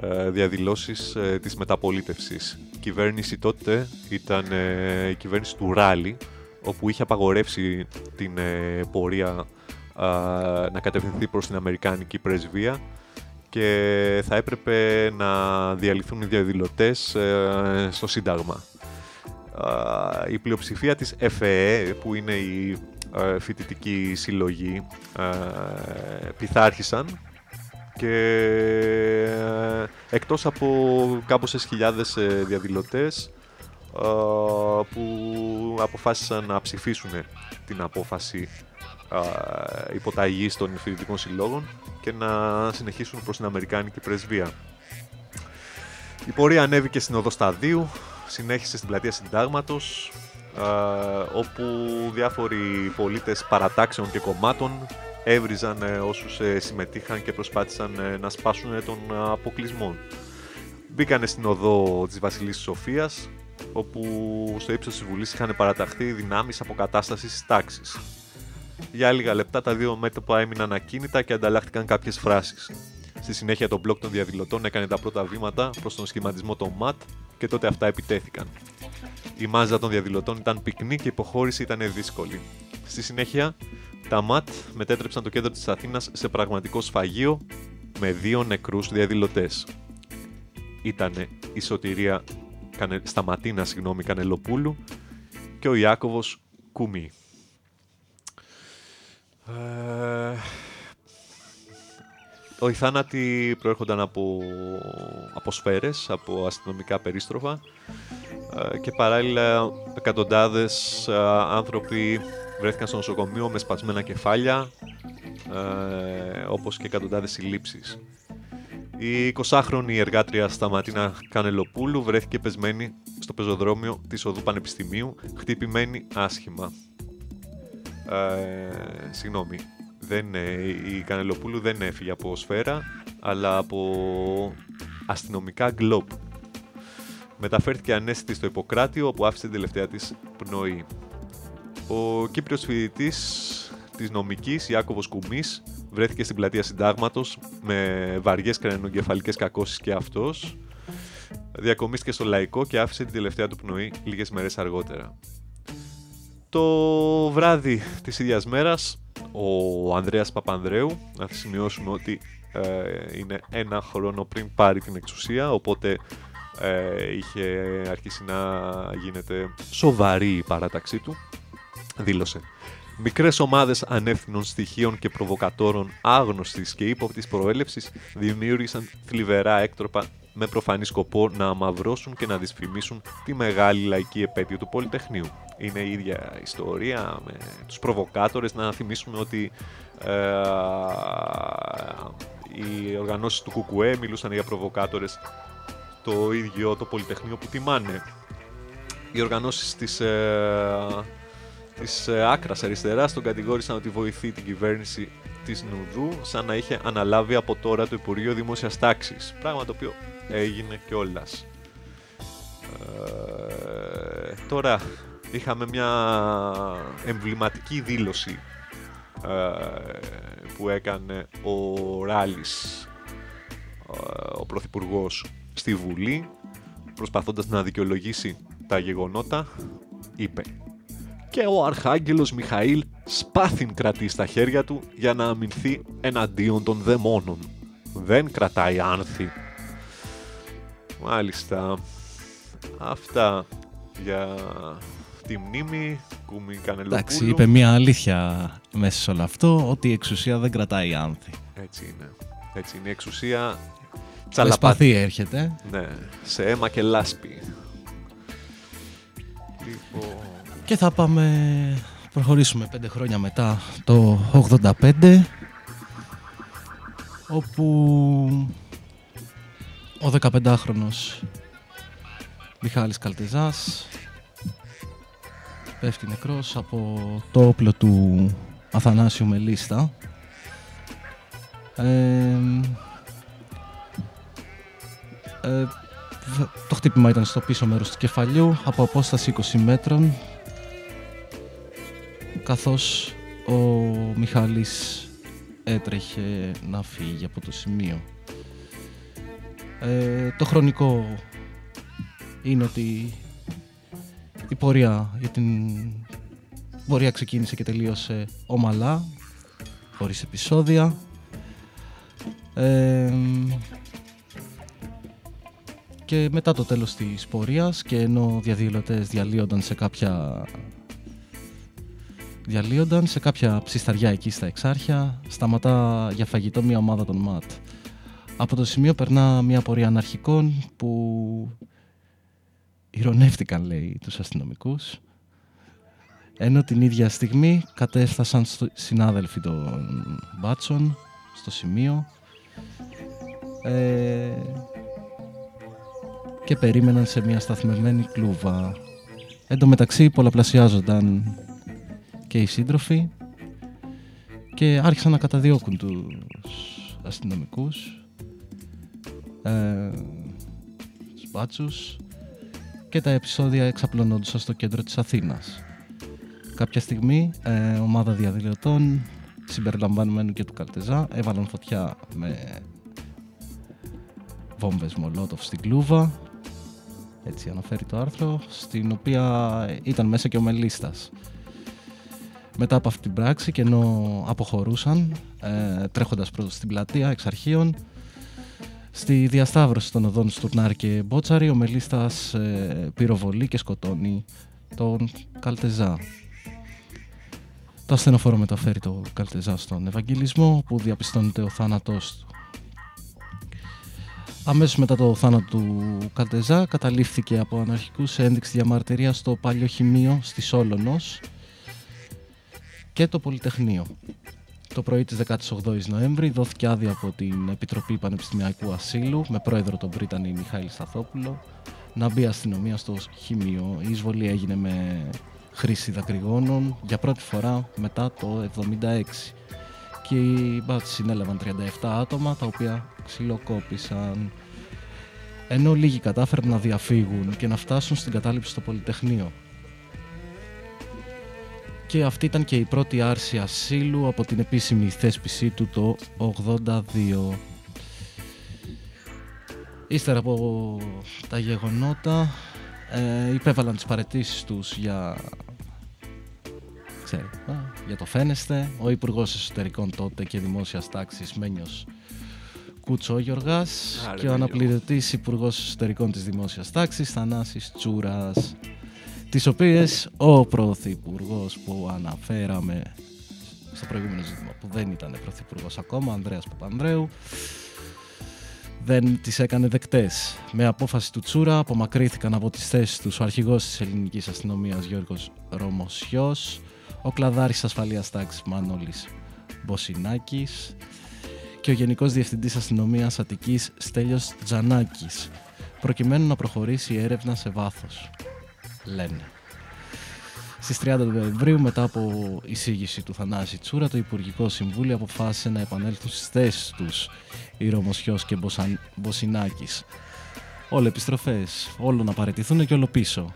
ε, διαδηλώσεις ε, της μεταπολίτευσης. Η κυβέρνηση τότε ήταν ε, η κυβέρνηση του Ράλι, όπου είχε απαγορεύσει την ε, πορεία α, να κατευθυνθεί προς την Αμερικάνικη πρεσβεία και θα έπρεπε να διαλυθούν οι διαδηλωτές ε, στο Σύνταγμα. Α, η πλειοψηφία της ΕΦΕΕ, που είναι η ε, φοιτητική συλλογή, ε, πειθάρχησαν και ε, εκτός από κάμποσε χιλιάδες ε, διαδηλωτές ε, που αποφάσισαν να ψηφίσουν την απόφαση ε, υποταγής των φοιτητικών συλλόγων και να συνεχίσουν προς την Αμερικάνικη πρεσβεία. Η πορεία ανέβηκε στην οδό Σταδίου, συνέχισε στην πλατεία Συντάγματος, ε, όπου διάφοροι πολίτες παρατάξεων και κομμάτων έβριζαν ε, όσους ε, συμμετείχαν και προσπάθησαν ε, να σπάσουν ε, τον ε, αποκλεισμό. Μπήκανε στην οδό της Βασιλής Σοφίας, όπου στο ύψος της Βουλής είχαν παραταχθεί δυνάμεις αποκατάστασης της τάξης. Για λίγα λεπτά τα δύο μέτωπα έμειναν ακίνητα και ανταλλάχθηκαν κάποιες φράσεις. Στη συνέχεια το μπλοκ των διαδηλωτών έκανε τα πρώτα βήματα προς τον σχηματισμό των ΜΑΤ και τότε αυτά επιτέθηκαν. Η μάζα των διαδηλωτών ήταν πυκνή και η υποχώρηση ήταν δύσκολη. Στη συνέχεια, τα ΜΑΤ μετέτρεψαν το κέντρο της Αθήνας σε πραγματικό σφαγείο με δύο νεκρούς διαδηλωτές. Ήτανε η Σωτηρία Κανε... Σταματίνα συγγνώμη, Κανελοπούλου και ο Ιάκωβος Κουμί. Ε, οι θάνατοι προέρχονταν από, από σφαίρες, από αστυνομικά περίστροφα ε, και παράλληλα εκατοντάδες ε, άνθρωποι βρέθηκαν στο νοσοκομείο με σπασμένα κεφάλια ε, όπως και εκατοντάδες συλλήψεις. Η 20χρονη εργάτρια Σταματίνα Κανελοπούλου βρέθηκε πεσμένη στο πεζοδρόμιο της Οδού Πανεπιστημίου, χτυπημένη άσχημα. Ε, συγγνώμη, δεν, ε, η Κανελοπούλου δεν έφυγε από σφαίρα, αλλά από αστυνομικά γκλόπ. Μεταφέρθηκε ανέστητη στο Ιπποκράτιο, όπου άφησε την τελευταία της πνοή. Ο Κύπριος φοιτητής της νομικής, Ιάκωβος Κουμής, βρέθηκε στην πλατεία Συντάγματος με βαριές κρανιογκεφαλικές κακώσεις και αυτός. Διακομίστηκε στο λαϊκό και άφησε την τελευταία του πνοή λίγες μέρες αργότερα. Το βράδυ της ίδιας μέρας, ο Ανδρέας Παπανδρέου, να σημειώσουμε ότι ε, είναι ένα χρόνο πριν πάρει την εξουσία, οπότε ε, είχε αρχίσει να γίνεται σοβαρή η παράταξή του, δήλωσε. Μικρές ομάδες ανεύθυνων στοιχείων και προβοκατόρων άγνωστης και ύποπτης προέλευσης δημιούργησαν θλιβερά έκτροπα με προφανή σκοπό να αμαυρώσουν και να δυσφημίσουν τη μεγάλη λαϊκή επέτειο του Πολυτεχνείου. Είναι η ίδια ιστορία με τους προβοκάτορες να θυμίσουμε ότι ε, οι οργανώσεις του ΚΚΕ μιλούσαν για προβοκάτορες το ίδιο το Πολυτεχνείο που τιμάνε. Οι οργανώσεις της, ε, της ε, άκρας αριστεράς τον κατηγόρησαν ότι βοηθεί την κυβέρνηση της Νουδού σαν να είχε αναλάβει από τώρα το Υπουργείο Δημόσιας Τάξης. Πράγμα το οποίο έγινε κιόλας. Ε, τώρα είχαμε μια εμβληματική δήλωση ε, που έκανε ο Ράλης, ε, ο Πρωθυπουργός, στη Βουλή, προσπαθώντας να δικαιολογήσει τα γεγονότα, είπε «Και ο Αρχάγγελος Μιχαήλ σπάθην κρατεί στα χέρια του για να αμυνθεί εναντίον των δαιμόνων. Δεν κρατάει άνθη Μάλιστα. Αυτά για τη μνήμη Κούμι Κανελοπούλου. Εντάξει, είπε μια αλήθεια μέσα σε όλο αυτό, ότι η εξουσία δεν κρατάει άνθη. Έτσι είναι. Έτσι είναι. Η εξουσία τσαλαπατή έρχεται. Ναι, σε αίμα και λάσπη. Λοιπόν... Και θα πάμε, προχωρήσουμε πέντε χρόνια μετά, το 85, όπου ο 15χρονος Μιχάλης Καλτεζάς πέφτει νεκρός από το όπλο του Αθανάσιου Μελίστα. Ε, ε, το χτύπημα ήταν στο πίσω μέρος του κεφαλιού από απόσταση 20 μέτρων καθώς ο Μιχάλης έτρεχε να φύγει από το σημείο. Ε, το χρονικό είναι ότι η πορεία για την πορεία ξεκίνησε και τελείωσε ομαλά, χωρίς επεισόδια. Ε, και μετά το τέλος της πορείας και ενώ διαδηλωτές διαλύονταν σε κάποια διαλύονταν σε κάποια ψισταριά εκεί στα εξάρχεια σταματά για φαγητό μια ομάδα των ΜΑΤ. Από το σημείο περνά μια πορεία αναρχικών που ηρωνεύτηκαν λέει τους αστυνομικούς ενώ την ίδια στιγμή κατέφθασαν στο συνάδελφοι των μπάτσων στο σημείο ε, και περίμεναν σε μια σταθμευμένη κλούβα. Εν τω μεταξύ πολλαπλασιάζονταν και οι σύντροφοι και άρχισαν να καταδιώκουν τους αστυνομικούς ε, σπάτσους και τα επεισόδια εξαπλωνόντουσαν στο κέντρο της Αθήνας. Κάποια στιγμή ε, ομάδα διαδηλωτών συμπεριλαμβανομένου και του Καλτεζά έβαλαν φωτιά με βόμβες Μολότοφ στην Κλούβα έτσι αναφέρει το άρθρο στην οποία ήταν μέσα και ο Μελίστας μετά από αυτή την πράξη και ενώ αποχωρούσαν ε, τρέχοντας προς την πλατεία εξ αρχείων Στη διασταύρωση των οδών Στουρνάρ και Μπότσαρη, ο Μελίστας ε, πυροβολεί και σκοτώνει τον Καλτεζά. Το ασθενοφόρο μεταφέρει τον Καλτεζά στον Ευαγγελισμό, που διαπιστώνεται ο θάνατός του. Αμέσως μετά το θάνατο του Καλτεζά καταλήφθηκε από αναρχικούς σε ένδειξη διαμαρτυρίας στο Παλιοχημείο στη Σόλωνος και το Πολυτεχνείο. Το πρωί της 18ης Νοέμβρη δόθηκε άδεια από την Επιτροπή Πανεπιστημιακού Ασύλου με πρόεδρο τον Πρίτανη Μιχάλη Σταθόπουλο να μπει αστυνομία στο χημείο. Η εισβολή έγινε με χρήση δακρυγόνων για πρώτη φορά μετά το 1976 και οι μπάτσοι συνέλαβαν 37 άτομα τα οποία ξυλοκόπησαν. Ενώ λίγοι κατάφεραν να διαφύγουν και να φτάσουν στην κατάληψη στο Πολυτεχνείο και αυτή ήταν και η πρώτη άρση ασύλου από την επίσημη θέσπισή του το 82. Ύστερα από τα γεγονότα ε, υπέβαλαν τις παρετήσεις τους για, για το φαίνεστε. Ο Υπουργός Εσωτερικών τότε και Δημόσιας Τάξης Μένιος Κούτσο Γιώργας Άρα, και ο ναι, αναπληρωτής Υπουργός Εσωτερικών της Δημόσιας Τάξης Θανάσης Τσούρας τις οποίες ο Πρωθυπουργός που αναφέραμε στο προηγούμενο ζήτημα που δεν ήταν Πρωθυπουργός ακόμα, Ανδρέας Παπανδρέου δεν τις έκανε δεκτές. Με απόφαση του Τσούρα απομακρύθηκαν από τις θέσεις τους ο αρχηγός της ελληνικής αστυνομίας Γιώργος Ρωμοσιός, ο κλαδάρης ασφαλείας τάξης Μανώλης Μποσινάκης και ο Γενικός Διευθυντής Αστυνομίας Αττικής Στέλιος Τζανάκης, προκειμένου να προχωρήσει η έρευνα σε βάθος, λένε. Στις 30 Νοεμβρίου, μετά από εισήγηση του Θανάση Τσούρα, το Υπουργικό Συμβούλιο αποφάσισε να επανέλθουν στις θέσεις τους οι Ρωμοσιός και Μποσαν... Μποσινάκης. Όλο επιστροφές, όλο να παρετηθούν και όλο πίσω.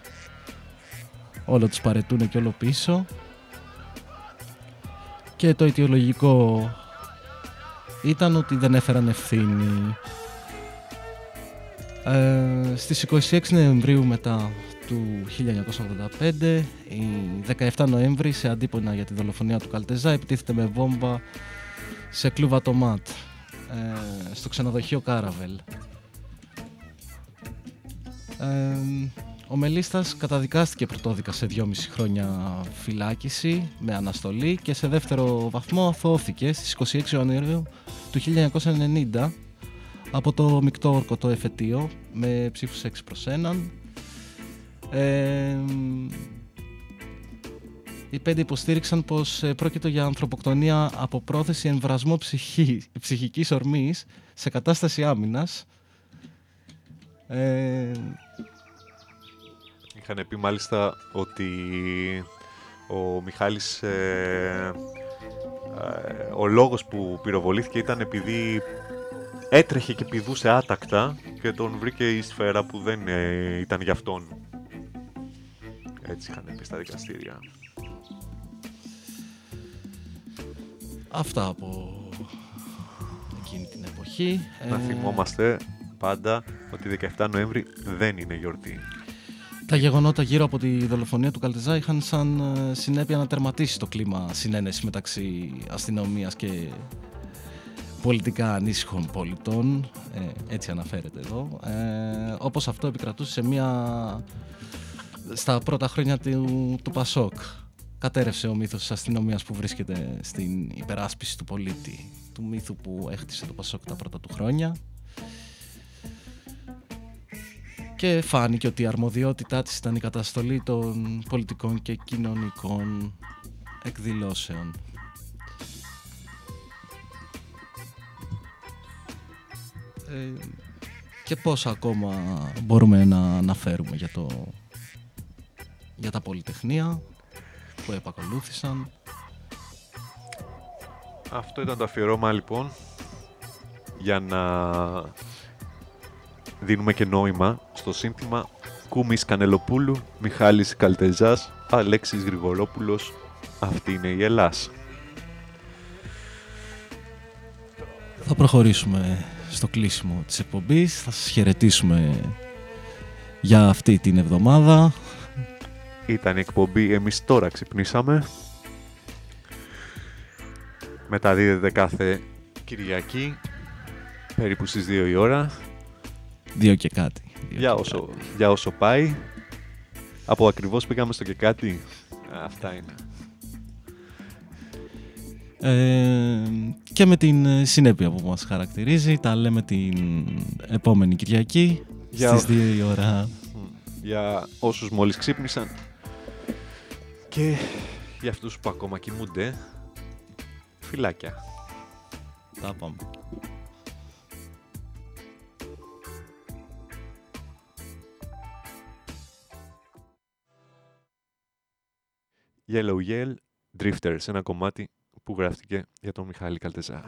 Όλο τους παρετούν και όλο πίσω. Και το αιτιολογικό ήταν ότι δεν έφεραν ευθύνη. Ε, στις 26 Νοεμβρίου μετά του 1985, η 17 Νοέμβρη, σε αντίπονα για τη δολοφονία του Καλτεζά, επιτίθεται με βόμβα σε κλούβα τομάτ ε, στο ξενοδοχείο Κάραβελ. Ε, ο Μελίστας καταδικάστηκε πρωτόδικας σε 2,5 χρόνια φυλάκιση με αναστολή και σε δεύτερο βαθμό αθώθηκε στις 26 Ιανουαρίου του 1990 από το μεικτό ορκωτό εφετείο με ψήφους 6 προς 1. Ε, οι πέντε υποστήριξαν πως ε, πρόκειται για ανθρωποκτονία από πρόθεση εμβρασμό ψυχή, ψυχικής ορμής σε κατάσταση άμυνας. Ε, Είχαν πει μάλιστα ότι ο Μιχάλης, ε, ε, ο λόγος που πυροβολήθηκε ήταν επειδή έτρεχε και πηδούσε άτακτα και τον βρήκε η σφαίρα που δεν ε, ήταν για αυτόν. Έτσι είχαν πει στα δικαστήρια. Αυτά από εκείνη την εποχή. Να Ε, θυμόμαστε πάντα ότι 17 Νοέμβρη δεν είναι γιορτή. Τα γεγονότα γύρω από τη δολοφονία του Καλτεζά είχαν σαν ε, συνέπεια να τερματίσει το κλίμα συνένεση μεταξύ αστυνομίας και πολιτικά ανήσυχων πολιτών, ε, έτσι αναφέρεται εδώ, ε, όπως αυτό επικρατούσε σε μια, στα πρώτα χρόνια του, του Πασόκ. Κατέρευσε ο μύθος της αστυνομίας που βρίσκεται στην υπεράσπιση του πολίτη, του μύθου που έχτισε το Πασόκ τα πρώτα του χρόνια και φάνηκε ότι η αρμοδιότητά της ήταν η καταστολή των πολιτικών και κοινωνικών εκδηλώσεων. Ε, και πόσα ακόμα μπορούμε να αναφέρουμε για, το, για τα πολυτεχνία που επακολούθησαν. Αυτό ήταν το αφιερώμα λοιπόν για να δίνουμε και νόημα στο σύνθημα Κούμης Κανελοπούλου, Μιχάλης Καλτεζάς, Αλέξης Γρηγορόπουλος, αυτή είναι η Ελλάς. Θα προχωρήσουμε στο κλείσιμο της εκπομπής, θα σας χαιρετήσουμε για αυτή την εβδομάδα. Ήταν η εκπομπή «Εμείς τώρα ξυπνήσαμε». Μεταδίδεται κάθε Κυριακή, περίπου στις 2 η ώρα. Δύο και κάτι. Δύο Για και όσο, για όσο πάει. Από ακριβώς πήγαμε στο και κάτι. Αυτά είναι. Ε, και με την ε, συνέπεια που μας χαρακτηρίζει, τα λέμε την επόμενη Κυριακή Για- στις 2 η ώρα. Για όσους μόλις ξύπνησαν και για αυτούς που ακόμα κοιμούνται, φυλάκια. Τα πάμε. Yellow Yell, Drifters, ένα κομμάτι που γράφτηκε για τον Μιχάλη Καλτεζά.